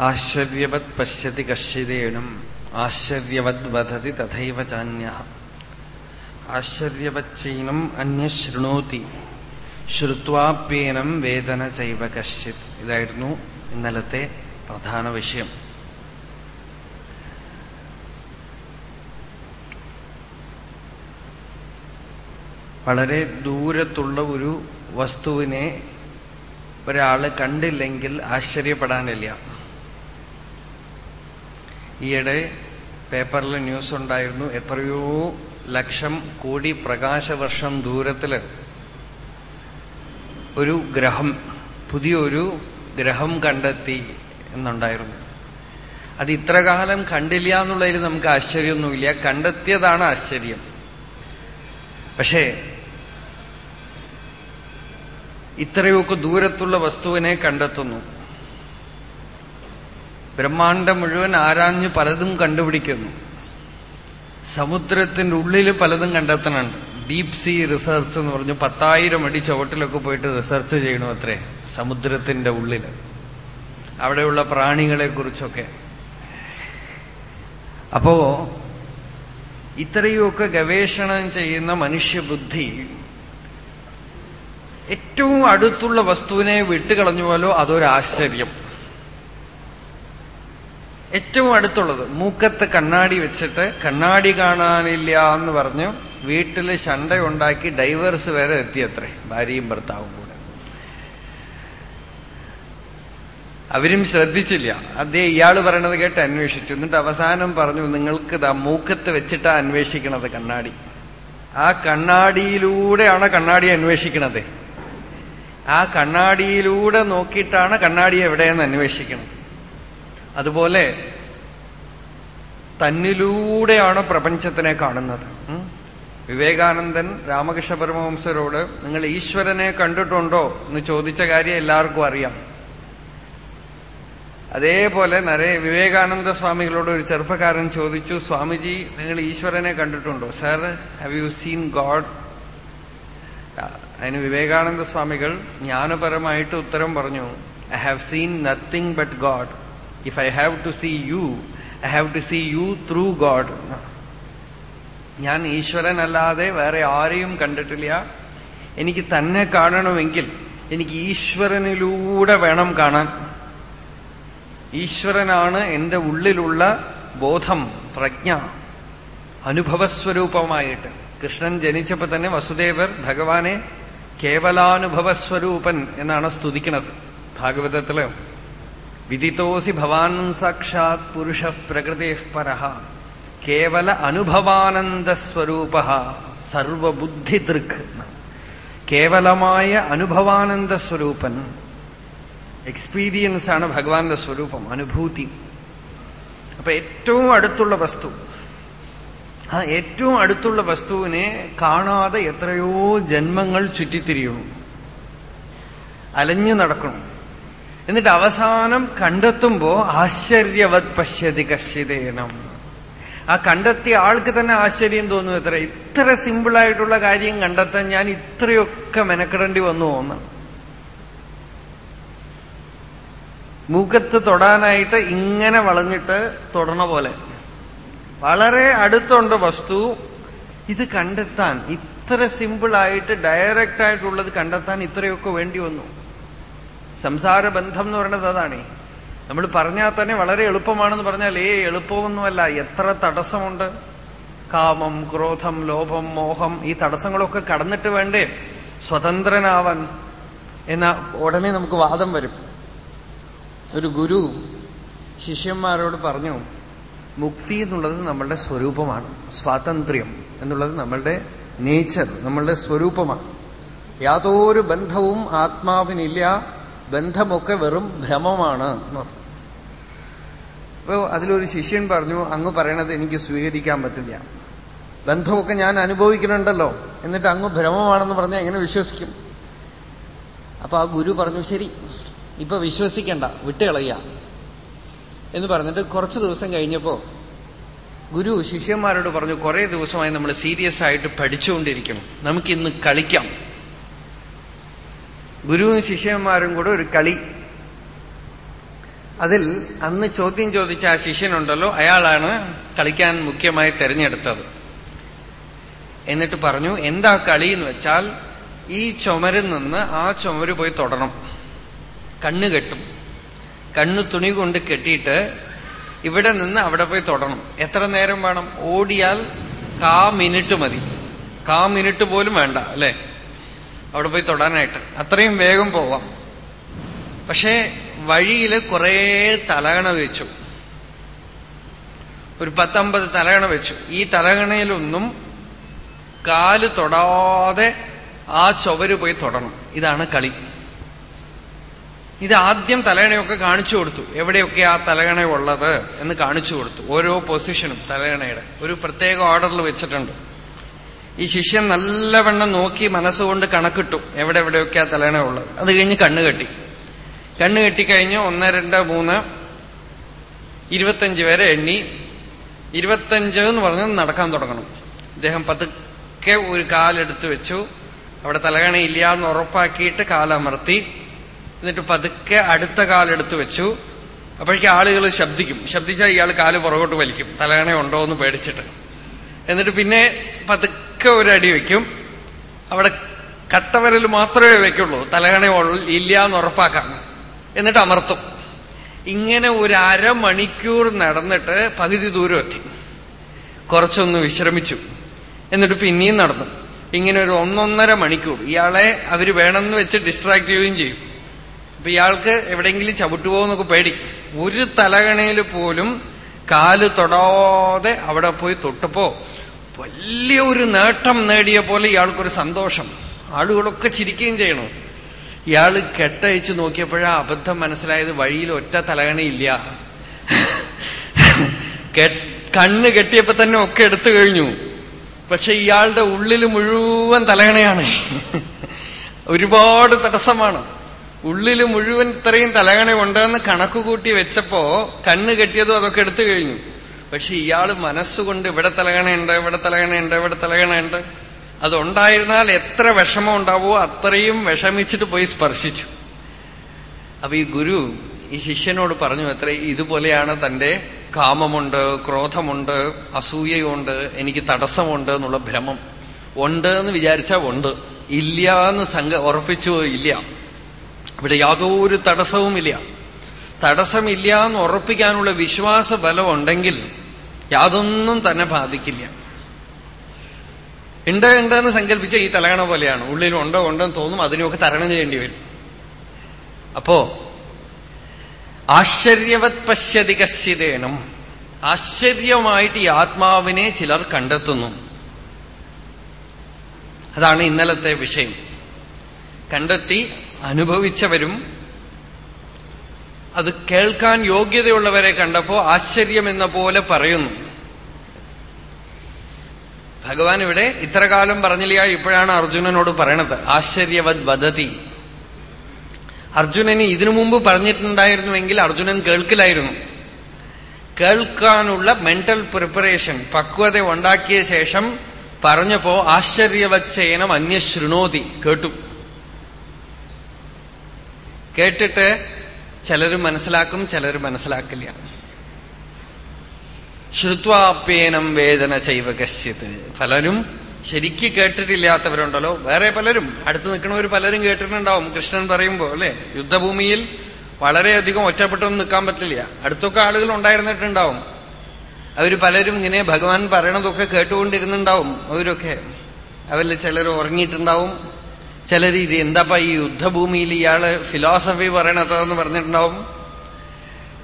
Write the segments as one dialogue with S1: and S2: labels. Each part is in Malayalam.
S1: ആശ്ചര്യവത് പശ്യതി കശ്ചിതേനും ആശ്ചര്യവത് വധതി തഥൈവ ചാന്യ ആശ്ചര്യവച്ചൈനം അന്യശൃണോതി ശ്രുത്വാപ്യേനം വേദന ചൈവ കശ്ചിത്. ഇതായിരുന്നു ഇന്നലത്തെ പ്രധാന വിഷയം. വളരെ ദൂരത്തുള്ള ഒരു വസ്തുവിനെ ഒരാൾ കണ്ടില്ലെങ്കിൽ ആശ്ചര്യപ്പെടാനില്ല. ഈയിടെ പേപ്പറിൽ ന്യൂസ് ഉണ്ടായിരുന്നു. എത്രയോ ലക്ഷം കോടി പ്രകാശവർഷം ദൂരത്തിൽ ഒരു ഗ്രഹം പുതിയൊരു ഗ്രഹം കണ്ടെത്തി എന്നുണ്ടായിരുന്നു. അത് ഇത്രകാലം കണ്ടില്ല എന്നുള്ളതിൽ നമുക്ക് ആശ്ചര്യമൊന്നുമില്ല. കണ്ടെത്തിയതാണ് ആശ്ചര്യം. പക്ഷേ ഇത്രയൊക്കെ ദൂരത്തുള്ള വസ്തുവിനെ കണ്ടെത്തുന്നു. ബ്രഹ്മാണ്ടം മുഴുവൻ ആരാഞ്ഞ് പലതും കണ്ടുപിടിക്കുന്നു. സമുദ്രത്തിന്റെ ഉള്ളിൽ പലതും കണ്ടെത്തണുണ്ട്. ഡീപ് സീ റിസർച്ച് എന്ന് പറഞ്ഞു പത്തായിരം അടി ചുവട്ടിലൊക്കെ പോയിട്ട് റിസർച്ച് ചെയ്യണു അത്രേ സമുദ്രത്തിന്റെ ഉള്ളിൽ അവിടെയുള്ള പ്രാണികളെ കുറിച്ചൊക്കെ അപ്പോ ഇത്രയുമൊക്കെ ഗവേഷണം ചെയ്യുന്ന മനുഷ്യബുദ്ധി ഏറ്റവും അടുത്തുള്ള വസ്തുവിനെ വിട്ടുകളഞ്ഞുവല്ലോ അതൊരാശ്ചര്യം. ഏറ്റവും അടുത്തുള്ളത്. മൂക്കത്ത് കണ്ണാടി വെച്ചിട്ട് കണ്ണാടി കാണാനില്ല എന്ന് പറഞ്ഞു വീട്ടിൽ ശണ്ടയുണ്ടാക്കി ഡൈവേഴ്സ് വരെ എത്തിയത്രേ ഭാര്യയും ഭർത്താവും കൂടെ. അവരും ശ്രദ്ധിച്ചില്ല. അതേ ഇയാൾ പറയണത് കേട്ട് അന്വേഷിച്ചു. എന്നിട്ട് അവസാനം പറഞ്ഞു നിങ്ങൾക്ക് ഇതാ മൂക്കത്ത് വെച്ചിട്ടാ അന്വേഷിക്കണത് കണ്ണാടി. ആ കണ്ണാടിയിലൂടെയാണ് കണ്ണാടി അന്വേഷിക്കണത്. ആ കണ്ണാടിയിലൂടെ നോക്കിയിട്ടാണ് കണ്ണാടി എവിടെയെന്ന് അന്വേഷിക്കുന്നത് അതുപോലെ തന്നിലൂടെയാണ് പ്രപഞ്ചത്തിനെ കാണുന്നത്. വിവേകാനന്ദൻ രാമകൃഷ്ണ പരമവംസരോട് നിങ്ങൾ ഈശ്വരനെ കണ്ടിട്ടുണ്ടോ? എന്ന് ചോദിച്ച കാര്യം എല്ലാവർക്കും അറിയാം. അതേപോലെ നരേ വിവേകാനന്ദ സ്വാമികളോട് ഒരു ചെറുപ്പക്കാരൻ ചോദിച്ചു സ്വാമിജി നിങ്ങൾ ഈശ്വരനെ കണ്ടിട്ടുണ്ടോ? Sir have you seen God അതിന് വിവേകാനന്ദ സ്വാമികൾ ജ്ഞാനപരമായിട്ട് ഉത്തരം പറഞ്ഞു I have seen nothing but God if I have to see you I have to see you through God ഞാൻ ഈശ്വരനല്ലാതെ വേറെ ആരെയും കണ്ടിട്ടില്ല. എനിക്ക് തന്നെ കാണണമെങ്കിൽ എനിക്ക് ഈശ്വരനിലൂടെ വേണം കാണാൻ. ഈശ്വരനാണ് എന്റെ ഉള്ളിലുള്ള ബോധം പ്രജ്ഞ അനുഭവസ്വരൂപമായിട്ട്. കൃഷ്ണൻ ജനിച്ചപ്പോ തന്നെ വസുദേവർ ഭഗവാനെ കേവലാനുഭവസ്വരൂപൻ എന്നാണ് സ്തുതിക്കുന്നത്. ഭാഗവതത്തിൽ വിദിതോസി ഭവാൻ സാക്ഷാത് പുരുഷ പ്രകൃതി പര. കേവല അനുഭവാനന്ദസ്വരൂപ സർവബുദ്ധിദൃക്. കേവലമായ അനുഭവാനന്ദ സ്വരൂപൻ. എക്സ്പീരിയൻസ് ആണ് ഭഗവാന്റെ സ്വരൂപം അനുഭൂതി. അപ്പൊ ഏറ്റവും അടുത്തുള്ള വസ്തു. ആ ഏറ്റവും അടുത്തുള്ള വസ്തുവിനെ കാണാതെ എത്രയോ ജന്മങ്ങൾ ചുറ്റിത്തിരിയണം അലഞ്ഞു നടക്കണം എന്നിട്ട് അവസാനം കണ്ടെത്തുമ്പോ ആശ്ചര്യവത് പശ്യതി കശ്യതേനം. ആ കണ്ടെത്തിയ ആൾക്ക് തന്നെ ആശ്ചര്യം തോന്നും എത്ര. ഇത്ര സിമ്പിളായിട്ടുള്ള കാര്യം കണ്ടെത്താൻ ഞാൻ ഇത്രയൊക്കെ മെനക്കെടേണ്ടി വന്നു ഒന്ന് മൂക്കത്ത് തൊടാനായിട്ട് ഇങ്ങനെ വളഞ്ഞിട്ട് തൊടണ പോലെ. വളരെ അടുത്തുണ്ട് വസ്തു. ഇത് കണ്ടെത്താൻ ഇത്ര സിമ്പിളായിട്ട് ഡയറക്റ്റ് ആയിട്ടുള്ളത് കണ്ടെത്താൻ ഇത്രയൊക്കെ വേണ്ടി വന്നു. സംസാര ബന്ധം എന്ന് പറയുന്നത് അതാണേ. നമ്മൾ പറഞ്ഞാൽ തന്നെ വളരെ എളുപ്പമാണെന്ന് പറഞ്ഞാൽ ഏ എളുപ്പമൊന്നുമല്ല. എത്ര തടസ്സമുണ്ട്? കാമം ക്രോധം ലോഭം മോഹം ഈ തടസ്സങ്ങളൊക്കെ കടന്നിട്ട് വേണ്ടേ? സ്വതന്ത്രനാവാൻ. എന്ന ഉടനെ നമുക്ക് വാദം വരും. ഒരു ഗുരു ശിഷ്യന്മാരോട് പറഞ്ഞു മുക്തി എന്നുള്ളത് നമ്മളുടെ സ്വരൂപമാണ്. സ്വാതന്ത്ര്യം എന്നുള്ളത് നമ്മളുടെ നേച്ചർ നമ്മളുടെ സ്വരൂപമാണ്. യാതൊരു ബന്ധവും ആത്മാവിനില്ല ബന്ധമൊക്കെ വെറും ഭ്രമമാണ് എന്ന് പറഞ്ഞു. അപ്പോ അതിലൊരു ശിഷ്യൻ പറഞ്ഞു അങ്ങ് പറയണത് എനിക്ക് സ്വീകരിക്കാൻ പറ്റില്ല. ബന്ധമൊക്കെ ഞാൻ അനുഭവിക്കുന്നുണ്ടല്ലോ. എന്നിട്ട് അങ്ങ് ഭ്രമമാണെന്ന് പറഞ്ഞാൽ എങ്ങനെ വിശ്വസിക്കും? അപ്പൊ ആ ഗുരു പറഞ്ഞു ശരി ഇപ്പൊ വിശ്വസിക്കണ്ട വിട്ടുകളയ. എന്ന് പറഞ്ഞിട്ട് കുറച്ചു ദിവസം കഴിഞ്ഞപ്പോ ഗുരു ശിഷ്യന്മാരോട് പറഞ്ഞു കുറെ ദിവസമായി നമ്മൾ സീരിയസ് ആയിട്ട് പഠിച്ചുകൊണ്ടിരിക്കണം നമുക്കിന്ന് കളിക്കാം. ഗുരുവും ശിഷ്യന്മാരും കൂടെ ഒരു കളി. അതിൽ അന്ന് ചോദ്യം ചോദിച്ച ആ ശിഷ്യനുണ്ടല്ലോ അയാളാണ് കളിക്കാൻ മുഖ്യമായി തെരഞ്ഞെടുത്തത്. എന്നിട്ട് പറഞ്ഞു എന്താ കളി എന്ന് വെച്ചാൽ ഈ ചുമരിൽ നിന്ന് ആ ചുമര് പോയി തൊടണം. കണ്ണ് കെട്ടും. കണ്ണു തുണി കൊണ്ട് കെട്ടിയിട്ട് ഇവിടെ നിന്ന് അവിടെ പോയി തൊടണം. എത്ര നേരം വേണം? ഓടിയാൽ കാ മിനിറ്റ് മതി. കാ മിനിറ്റ് പോലും വേണ്ട അല്ലെ? അവിടെ പോയി തൊടാനായിട്ട്. അത്രയും വേഗം പോവാം. പക്ഷേ വഴിയിൽ കുറേ തലകണ വെച്ചു. ഒരു പത്തമ്പത് തലകണ വെച്ചു. ഈ തലകണയിലൊന്നും കാൽ തൊടാതെ ആ ചുവര് പോയി തൊടണം. ഇതാണ് കളി. ഇത് ആദ്യം തലകണയൊക്കെ കാണിച്ചു കൊടുത്തു. എവിടെയൊക്കെ ആ തലകണ ഉള്ളത് എന്ന് കാണിച്ചു കൊടുത്തു. ഓരോ പൊസിഷനും തലകണയുടെ. ഒരു പ്രത്യേക ഓർഡറിൽ വെച്ചിട്ടുണ്ട്. ഈ ശിഷ്യൻ നല്ലവണ്ണം നോക്കി മനസ്സുകൊണ്ട് കണക്കിട്ടു. എവിടെ എവിടെയൊക്കെ ആ തലേണ ഉള്ളത്. അത് കഴിഞ്ഞ് കണ്ണ് കെട്ടി. കണ്ണ് കെട്ടിക്കഴിഞ്ഞ് ഒന്ന് രണ്ട് മൂന്ന് ഇരുപത്തഞ്ച് വരെ എണ്ണി. ഇരുപത്തഞ്ച് എന്ന് പറഞ്ഞ് നടക്കാൻ തുടങ്ങണം. ഇദ്ദേഹം പതുക്കെ ഒരു കാലെടുത്ത് വെച്ചു. അവിടെ തലകണയില്ല എന്ന് ഉറപ്പാക്കിയിട്ട് കാലമർത്തി. എന്നിട്ട് പതുക്കെ അടുത്ത കാലെടുത്ത് വെച്ചു. അപ്പോഴേക്കും ആളുകൾ ശബ്ദിക്കും. ശബ്ദിച്ചാൽ ഇയാൾ കാൽ പുറകോട്ട് വലിക്കും. തലകണ ഉണ്ടോ എന്ന് പേടിച്ചിട്ട്. എന്നിട്ട് പിന്നെ പതുക്കെ ഒരു അടി വെക്കും. അവിടെ കട്ടവരൽ മാത്രമേ വയ്ക്കുള്ളൂ തലകണ ഇല്ല എന്ന് ഉറപ്പാക്കാം. എന്നിട്ട് അമർത്തും. ഇങ്ങനെ ഒരു അരമണിക്കൂർ നടന്നിട്ട് പകുതി ദൂരം എത്തി. കുറച്ചൊന്ന് വിശ്രമിച്ചു. എന്നിട്ട് പിന്നെയും നടന്നു. ഇങ്ങനെ ഒരു ഒന്നൊന്നര മണിക്കൂർ. ഇയാളെ അവർ വേണമെന്ന് വെച്ച് ഡിസ്ട്രാക്ട് ചെയ്യുകയും ചെയ്യും. അപ്പൊ ഇയാൾക്ക് എവിടെയെങ്കിലും ചവിട്ടുപോകുന്നൊക്കെ പേടി. ഒരു തലകണയിൽ പോലും കാൽ തൊടാതെ അവിടെ പോയി തൊട്ടപ്പോ വലിയ ഒരു നേട്ടം നേടിയ പോലെ ഇയാൾക്കൊരു സന്തോഷം. ആളുകളൊക്കെ ചിരിക്കുകയും ചെയ്യണം. ഇയാൾ കെട്ടഴിച്ചു നോക്കിയപ്പോഴാ അബദ്ധം മനസ്സിലായത് വഴിയിൽ ഒറ്റ തലകണിയില്ല. കണ്ണ് കെട്ടിയപ്പോ തന്നെ ഒക്കെ എടുത്തു കഴിഞ്ഞു. പക്ഷെ ഇയാളുടെ ഉള്ളിൽ മുഴുവൻ തലകണയാണ്. ഒരുപാട് തടസ്സമാണ്. ഉള്ളിൽ മുഴുവൻ ഇത്രയും തലകണ ഉണ്ടെന്ന് കണക്ക് കൂട്ടി വെച്ചപ്പോ കണ്ണ് കെട്ടിയതും അതൊക്കെ എടുത്തു കഴിഞ്ഞു. പക്ഷെ ഇയാൾ മനസ്സുകൊണ്ട് ഇവിടെ തലകണയുണ്ട് ഇവിടെ തലകണയുണ്ട് ഇവിടെ തലകണയുണ്ട്. അതുണ്ടായിരുന്നാൽ എത്ര വിഷമം ഉണ്ടാവോ അത്രയും വിഷമിച്ചിട്ട് പോയി സ്പർശിച്ചു. അപ്പൊ ഈ ഗുരു ഈ ശിഷ്യനോട് പറഞ്ഞു എത്ര ഇതുപോലെയാണ് തന്റെ കാമമുണ്ട് ക്രോധമുണ്ട് അസൂയയുണ്ട് എനിക്ക് തടസ്സമുണ്ട് എന്നുള്ള ഭ്രമം. ഉണ്ട് എന്ന് വിചാരിച്ചാ ഉണ്ട്. ഇല്ല എന്ന് സംഘ ഉറപ്പിച്ചു ഇല്ല. ഇവിടെ യാതൊരു തടസ്സവുമില്ല. തടസ്സമില്ല എന്ന് ഉറപ്പിക്കാനുള്ള വിശ്വാസ ബലം ഉണ്ടെങ്കിൽ യാതൊന്നും തന്നെ ബാധിക്കില്ല. ഉണ്ട് ഉണ്ടെന്ന് സങ്കല്പിച്ച ഈ തലകണ പോലെയാണ്. ഉള്ളിൽ ഉണ്ടോ ഉണ്ടെന്ന് തോന്നും അതിനൊക്കെ തരണം ചെയ്യേണ്ടി വരും. അപ്പോ ആശ്ചര്യവത് പശ്യതി കശ്യതേനും ആശ്ചര്യമായിട്ട് ഈ ആത്മാവിനെ ചിലർ കണ്ടെത്തുന്നു. അതാണ് ഇന്നലത്തെ വിഷയം. കണ്ടെത്തി അനുഭവിച്ചവരും അത് കേൾക്കാൻ യോഗ്യതയുള്ളവരെ കണ്ടപ്പോ ആശ്ചര്യം എന്ന പോലെ പറയുന്നു. ഭഗവാൻ ഇവിടെ ഇത്ര കാലം പറഞ്ഞില്ല ഇപ്പോഴാണ് അർജുനനോട് പറയണത്. ആശ്ചര്യവത് വദതി. അർജുനന് ഇതിനു മുമ്പ് പറഞ്ഞിട്ടുണ്ടായിരുന്നുവെങ്കിൽ അർജുനൻ കേൾക്കില്ലായിരുന്നു. കേൾക്കാനുള്ള മെന്റൽ പ്രിപ്പറേഷൻ പക്വത ഉണ്ടാക്കിയ ശേഷം പറഞ്ഞപ്പോ ആശ്ചര്യവച്ചേനം അന്യശൃണോതി കേട്ടു. കേട്ടിട്ട് ചിലര് മനസ്സിലാക്കും ചിലർ മനസ്സിലാക്കില്ല. ശ്രുത്വാപ്യേനം വേദന ചെയ്വ കശ്യത് പലരും ശരിക്ക് കേട്ടിട്ടില്ലാത്തവരുണ്ടല്ലോ. വേറെ പലരും അടുത്ത് നിൽക്കുന്നവർ പലരും കേട്ടിട്ടുണ്ടാവും. കൃഷ്ണൻ പറയുമ്പോ അല്ലെ? യുദ്ധഭൂമിയിൽ വളരെയധികം ഒറ്റപ്പെട്ടൊന്നും നിൽക്കാൻ പറ്റില്ല. അടുത്തൊക്കെ ആളുകൾ ഉണ്ടായിരുന്നിട്ടുണ്ടാവും. അവർ പലരും ഇങ്ങനെ ഭഗവാൻ പറയണതൊക്കെ കേട്ടുകൊണ്ടിരുന്നുണ്ടാവും. അവരൊക്കെ. അവരിൽ ചിലർ ഉറങ്ങിയിട്ടുണ്ടാവും. ചിലർ ഇത് എന്താപ്പാ ഈ യുദ്ധഭൂമിയിൽ ഇയാൾ ഫിലോസഫി പറയണതെന്ന് പറഞ്ഞിട്ടുണ്ടാവും?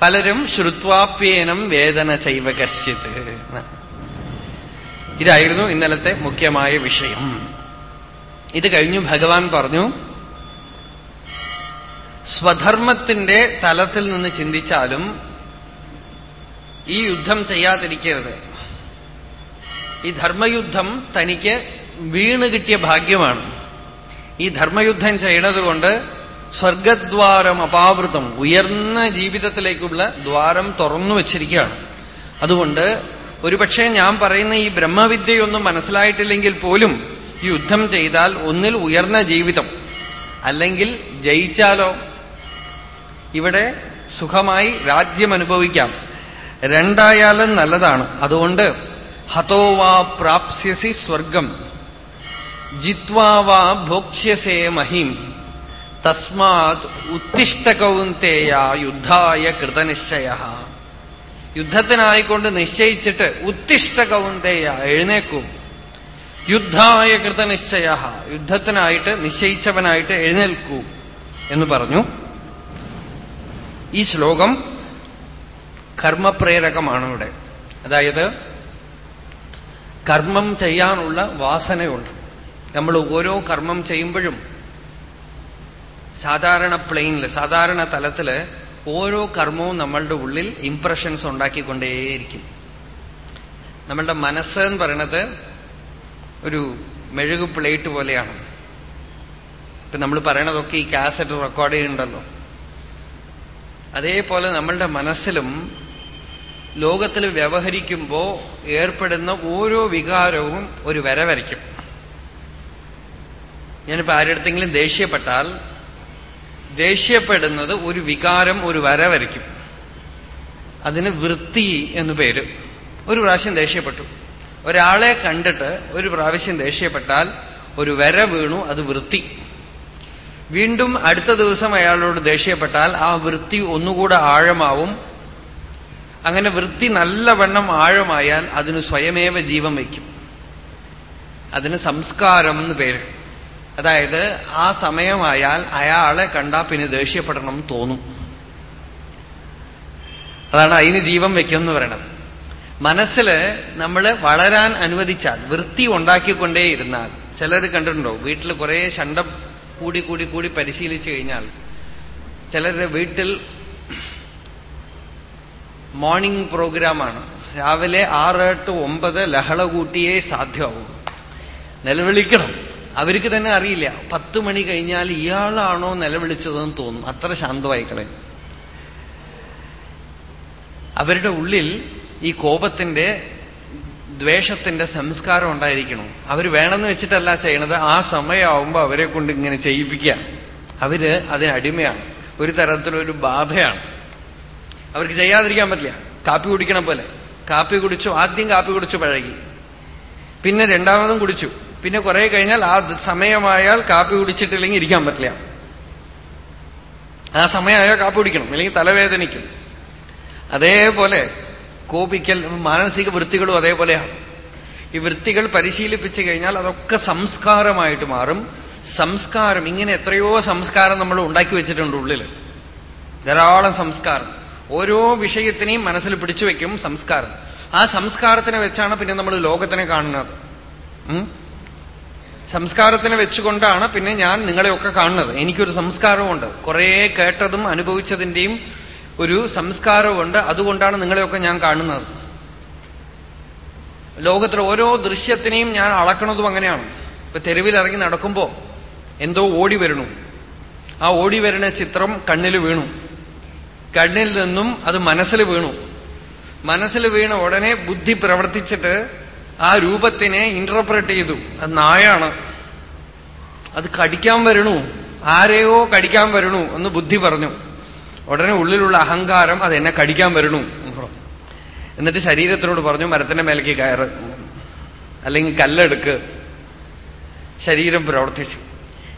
S1: പലരും ശ്രുത്വാപ്യേനം വേദന ചൈവ കശ്യത് ഇതായിരുന്നു ഇന്നലത്തെ മുഖ്യമായ വിഷയം. ഇത് കഴിഞ്ഞു ഭഗവാൻ പറഞ്ഞു സ്വധർമ്മത്തിന്റെ തലത്തിൽ നിന്ന് ചിന്തിച്ചാലും ഈ യുദ്ധം ചെയ്യാതിരിക്കരുത്. ഈ ധർമ്മയുദ്ധം തനിക്ക് വീണ് കിട്ടിയ ഭാഗ്യമാണ്. ഈ ധർമ്മയുദ്ധം ചെയ്യണതുകൊണ്ട് സ്വർഗദ്വാരം അപാവൃതം ഉയർന്ന ജീവിതത്തിലേക്കുള്ള ദ്വാരം തുറന്നു വച്ചിരിക്കുകയാണ്. അതുകൊണ്ട് ഒരുപക്ഷെ ഞാൻ പറയുന്ന ഈ ബ്രഹ്മവിദ്യയൊന്നും മനസ്സിലായിട്ടില്ലെങ്കിൽ പോലും യുദ്ധം ചെയ്താൽ ഒന്നിൽ ഉയർന്ന ജീവിതം. അല്ലെങ്കിൽ ജയിച്ചാലോ? ഇവിടെ സുഖമായി രാജ്യം അനുഭവിക്കാം. രണ്ടായാലും നല്ലതാണ്. അതുകൊണ്ട് ഹതോവാ പ്രാപ്സ്യസി സ്വർഗം. ജിത്വാവാ ഭോക്ഷ്യസേ മഹിം. തസ്മാത് ഉത്തിഷ്ട കൗന്തേയ യുദ്ധായ കൃതനിശ്ചയ. യുദ്ധത്തിനായിക്കൊണ്ട് നിശ്ചയിച്ചിട്ട് ഉത്തിഷ്ട കൗന്തേയ എഴുന്നേക്കൂ യുദ്ധായ കൃതനിശ്ചയ. യുദ്ധത്തിനായിട്ട് നിശ്ചയിച്ചവനായിട്ട് എഴുന്നേൽക്കൂ എന്ന് പറഞ്ഞു. ഈ ശ്ലോകം കർമ്മപ്രേരകമാണ് ഇവിടെ. അതായത് കർമ്മം ചെയ്യാനുള്ള വാസനയുണ്ട്. നമ്മൾ ഓരോ കർമ്മം ചെയ്യുമ്പോഴും സാധാരണ പ്ലെയിനിൽ സാധാരണ തലത്തിൽ ഓരോ കർമ്മവും നമ്മളുടെ ഉള്ളിൽ ഇംപ്രഷൻസ് ഉണ്ടാക്കിക്കൊണ്ടേയിരിക്കും. നമ്മളുടെ മനസ്സ് എന്ന് പറയണത് ഒരു മെഴുകു പ്ലേറ്റ് പോലെയാണ്. ഇപ്പൊ നമ്മൾ പറയണതൊക്കെ ഈ കാസറ്റ് റെക്കോർഡ് ചെയ്യുന്നുണ്ടല്ലോ അതേപോലെ നമ്മളുടെ മനസ്സിലും ലോകത്തിൽ വ്യവഹരിക്കുമ്പോൾ ഏർപ്പെടുന്ന ഓരോ വികാരവും ഒരു വര വരയ്ക്കും. ഞാനിപ്പോ ആരുടെങ്കിലും ദേഷ്യപ്പെട്ടാൽ ദേഷ്യപ്പെടുന്നത് ഒരു വികാരം ഒരു വര വരയ്ക്കും അതിന് വൃത്തി എന്നു പേര്. ഒരു പ്രാവശ്യം ദേഷ്യപ്പെട്ടു. ഒരാളെ കണ്ടിട്ട് ഒരു പ്രാവശ്യം ദേഷ്യപ്പെട്ടാൽ ഒരു വര വീണു അത് വൃത്തി. വീണ്ടും അടുത്ത ദിവസം അയാളോട് ദേഷ്യപ്പെട്ടാൽ ആ വൃത്തി ഒന്നുകൂടെ ആഴമാവും. അങ്ങനെ വൃത്തി നല്ലവണ്ണം ആഴമായാൽ അതിന് സ്വയമേവ ജീവൻ വയ്ക്കും. അതിന് സംസ്കാരം എന്ന് പേര്. അതായത് ആ സമയമായാൽ അയാളെ കണ്ടാ പിന്നെ ദേഷ്യപ്പെടണം തോന്നും. അതാണ് അതിന് ജീവൻ വെക്കും എന്ന് പറയണത്. മനസ്സിൽ നമ്മൾ വളരാൻ അനുവദിച്ചാൽ വൃത്തി ഉണ്ടാക്കിക്കൊണ്ടേയിരുന്നാൽ ചിലർ കണ്ടിട്ടുണ്ടോ വീട്ടിൽ കുറെ ശണ്ടം കൂടി കൂടി കൂടി പരിശീലിച്ചു കഴിഞ്ഞാൽ ചിലരുടെ വീട്ടിൽ മോർണിംഗ് പ്രോഗ്രാമാണ് രാവിലെ ആറ് ടു ഒമ്പത് ലഹള കൂട്ടിയേ സാധ്യമാവും നിലവിളിക്കണം. അവർക്ക് തന്നെ അറിയില്ല. പത്ത് മണി കഴിഞ്ഞാൽ ഇയാളാണോ നിലവിളിച്ചതെന്ന് തോന്നും. അത്ര ശാന്തമായി കളയും. അവരുടെ ഉള്ളിൽ ഈ കോപത്തിന്റെ ദ്വേഷത്തിന്റെ സംസ്കാരം ഉണ്ടായിരിക്കണം. അവർ വേണമെന്ന് വെച്ചിട്ടല്ല ചെയ്യണത്. ആ സമയമാവുമ്പോ അവരെ കൊണ്ട് ഇങ്ങനെ ചെയ്യിപ്പിക്കുക. അവർ അതിനടിമയാണ് ഒരു തരത്തിലൊരു ബാധയാണ്. അവർക്ക് ചെയ്യാതിരിക്കാൻ പറ്റില്ല. കാപ്പി കുടിക്കണ പോലെ. കാപ്പി കുടിച്ചു ആദ്യം കാപ്പി കുടിച്ചു പഴകി. പിന്നെ രണ്ടാമതും കുടിച്ചു. പിന്നെ കുറെ കഴിഞ്ഞാൽ ആ സമയമായാൽ കാപ്പി കുടിച്ചിട്ടില്ലെങ്കിൽ ഇരിക്കാൻ പറ്റില്ല. ആ സമയമായാൽ കാപ്പി കുടിക്കണം അല്ലെങ്കിൽ തലവേദനിക്കും. അതേപോലെ കോപിക്കൽ മാനസിക വൃത്തികളും അതേപോലെയാണ്. ഈ വൃത്തികൾ പരിശീലിപ്പിച്ചു കഴിഞ്ഞാൽ അതൊക്കെ സംസ്കാരമായിട്ട് മാറും. സംസ്കാരം ഇങ്ങനെ എത്രയോ സംസ്കാരം നമ്മൾ ഉണ്ടാക്കി വെച്ചിട്ടുണ്ട് ഉള്ളിൽ ധാരാളം സംസ്കാരം. ഓരോ വിഷയത്തിനെയും മനസ്സിൽ പിടിച്ചു വെക്കും സംസ്കാരം. ആ സംസ്കാരത്തിനെ വെച്ചാണ് പിന്നെ നമ്മൾ ലോകത്തിനെ കാണുന്നത്. സംസ്കാരത്തിനെ വെച്ചുകൊണ്ടാണ് പിന്നെ ഞാൻ നിങ്ങളെയൊക്കെ കാണുന്നത്. എനിക്കൊരു സംസ്കാരമുണ്ട് കുറേ കേട്ടതും അനുഭവിച്ചതിന്റെയും ഒരു സംസ്കാരമുണ്ട് അതുകൊണ്ടാണ് നിങ്ങളെയൊക്കെ ഞാൻ കാണുന്നത്. ലോകത്തിലെ ഓരോ ദൃശ്യത്തിനെയും ഞാൻ അളക്കണതും അങ്ങനെയാണ്. ഇപ്പൊ തെരുവിലിറങ്ങി നടക്കുമ്പോ എന്തോ ഓടി വരണു. ആ ഓടി വരുന്ന ചിത്രം കണ്ണിൽ വീണു. കണ്ണിൽ നിന്നും അത് മനസ്സിൽ വീണു. മനസ്സിൽ വീണ ഉടനെ ബുദ്ധി പ്രവർത്തിച്ചിട്ട് ആ രൂപത്തിനെ ഇന്റർപ്രറ്റ് ചെയ്തു. അത് നായാണ്. അത് കടിക്കാൻ വരണു. ആരെയോ കടിക്കാൻ വരണു എന്ന് ബുദ്ധി പറഞ്ഞു. ഉടനെ ഉള്ളിലുള്ള അഹങ്കാരം അത് എന്നെ കടിക്കാൻ വരണു. എന്നിട്ട് ശരീരത്തിനോട് പറഞ്ഞു മരത്തിന്റെ മേലേക്ക് കയറ്. അല്ലെങ്കിൽ കല്ലെടുക്ക്. ശരീരം പ്രവർത്തിച്ചു.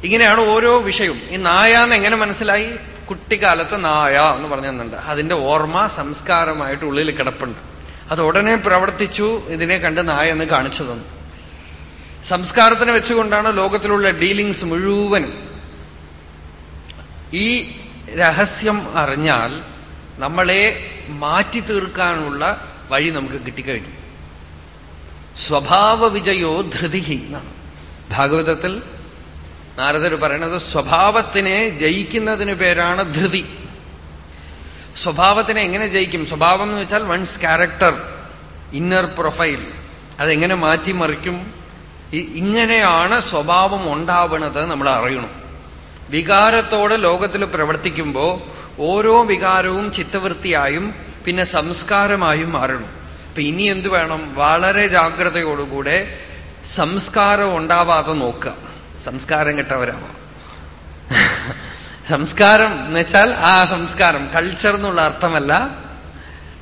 S1: ഇങ്ങനെയാണ് ഓരോ വിഷയവും. ഈ നായ എന്ന് എങ്ങനെ മനസ്സിലായി? കുട്ടിക്കാലത്ത് നായ എന്ന് പറഞ്ഞു പറഞ്ഞുണ്ട് അതിന്റെ ഓർമ്മ സംസ്കാരമായിട്ട് ഉള്ളിൽ കിടപ്പുണ്ട്. അത് ഉടനെ പ്രവർത്തിച്ചു ഇതിനെ കണ്ട് നായ എന്ന് കാണിച്ചു തന്നു സംസ്കാരത്തിനെ വെച്ചുകൊണ്ടാണ് ലോകത്തിലുള്ള ഡീലിങ്സ് മുഴുവനും. ഈ രഹസ്യം അറിഞ്ഞാൽ നമ്മളെ മാറ്റി തീർക്കാനുള്ള വഴി നമുക്ക് കിട്ടിക്കഴിഞ്ഞു. സ്വഭാവ വിജയോ ധൃതി എന്നാണ്. ഭാഗവതത്തിൽ നാരദർ പറയണത് സ്വഭാവത്തിനെ ജയിക്കുന്നതിന് പേരാണ് ധൃതി. സ്വഭാവത്തിനെ എങ്ങനെ ജയിക്കും? സ്വഭാവം എന്ന് വെച്ചാൽ വൺസ് ക്യാരക്ടർ ഇന്നർ പ്രൊഫൈൽ അതെങ്ങനെ മാറ്റിമറിക്കും? ഇങ്ങനെയാണ് സ്വഭാവം ഉണ്ടാവണത് നമ്മൾ അറിയണം. വികാരത്തോടെ ലോകത്തിൽ പ്രവർത്തിക്കുമ്പോൾ ഓരോ വികാരവും ചിത്തവൃത്തിയായും പിന്നെ സംസ്കാരമായും മാറണം. അപ്പൊ ഇനി എന്തു വേണം? വളരെ ജാഗ്രതയോടുകൂടെ സംസ്കാരം ഉണ്ടാവാതെ നോക്കുക. സംസ്കാരം കെട്ടവരാവാം. സംസ്കാരം എന്ന് വെച്ചാൽ ആ സംസ്കാരം കൾച്ചർ എന്നുള്ള അർത്ഥമല്ല.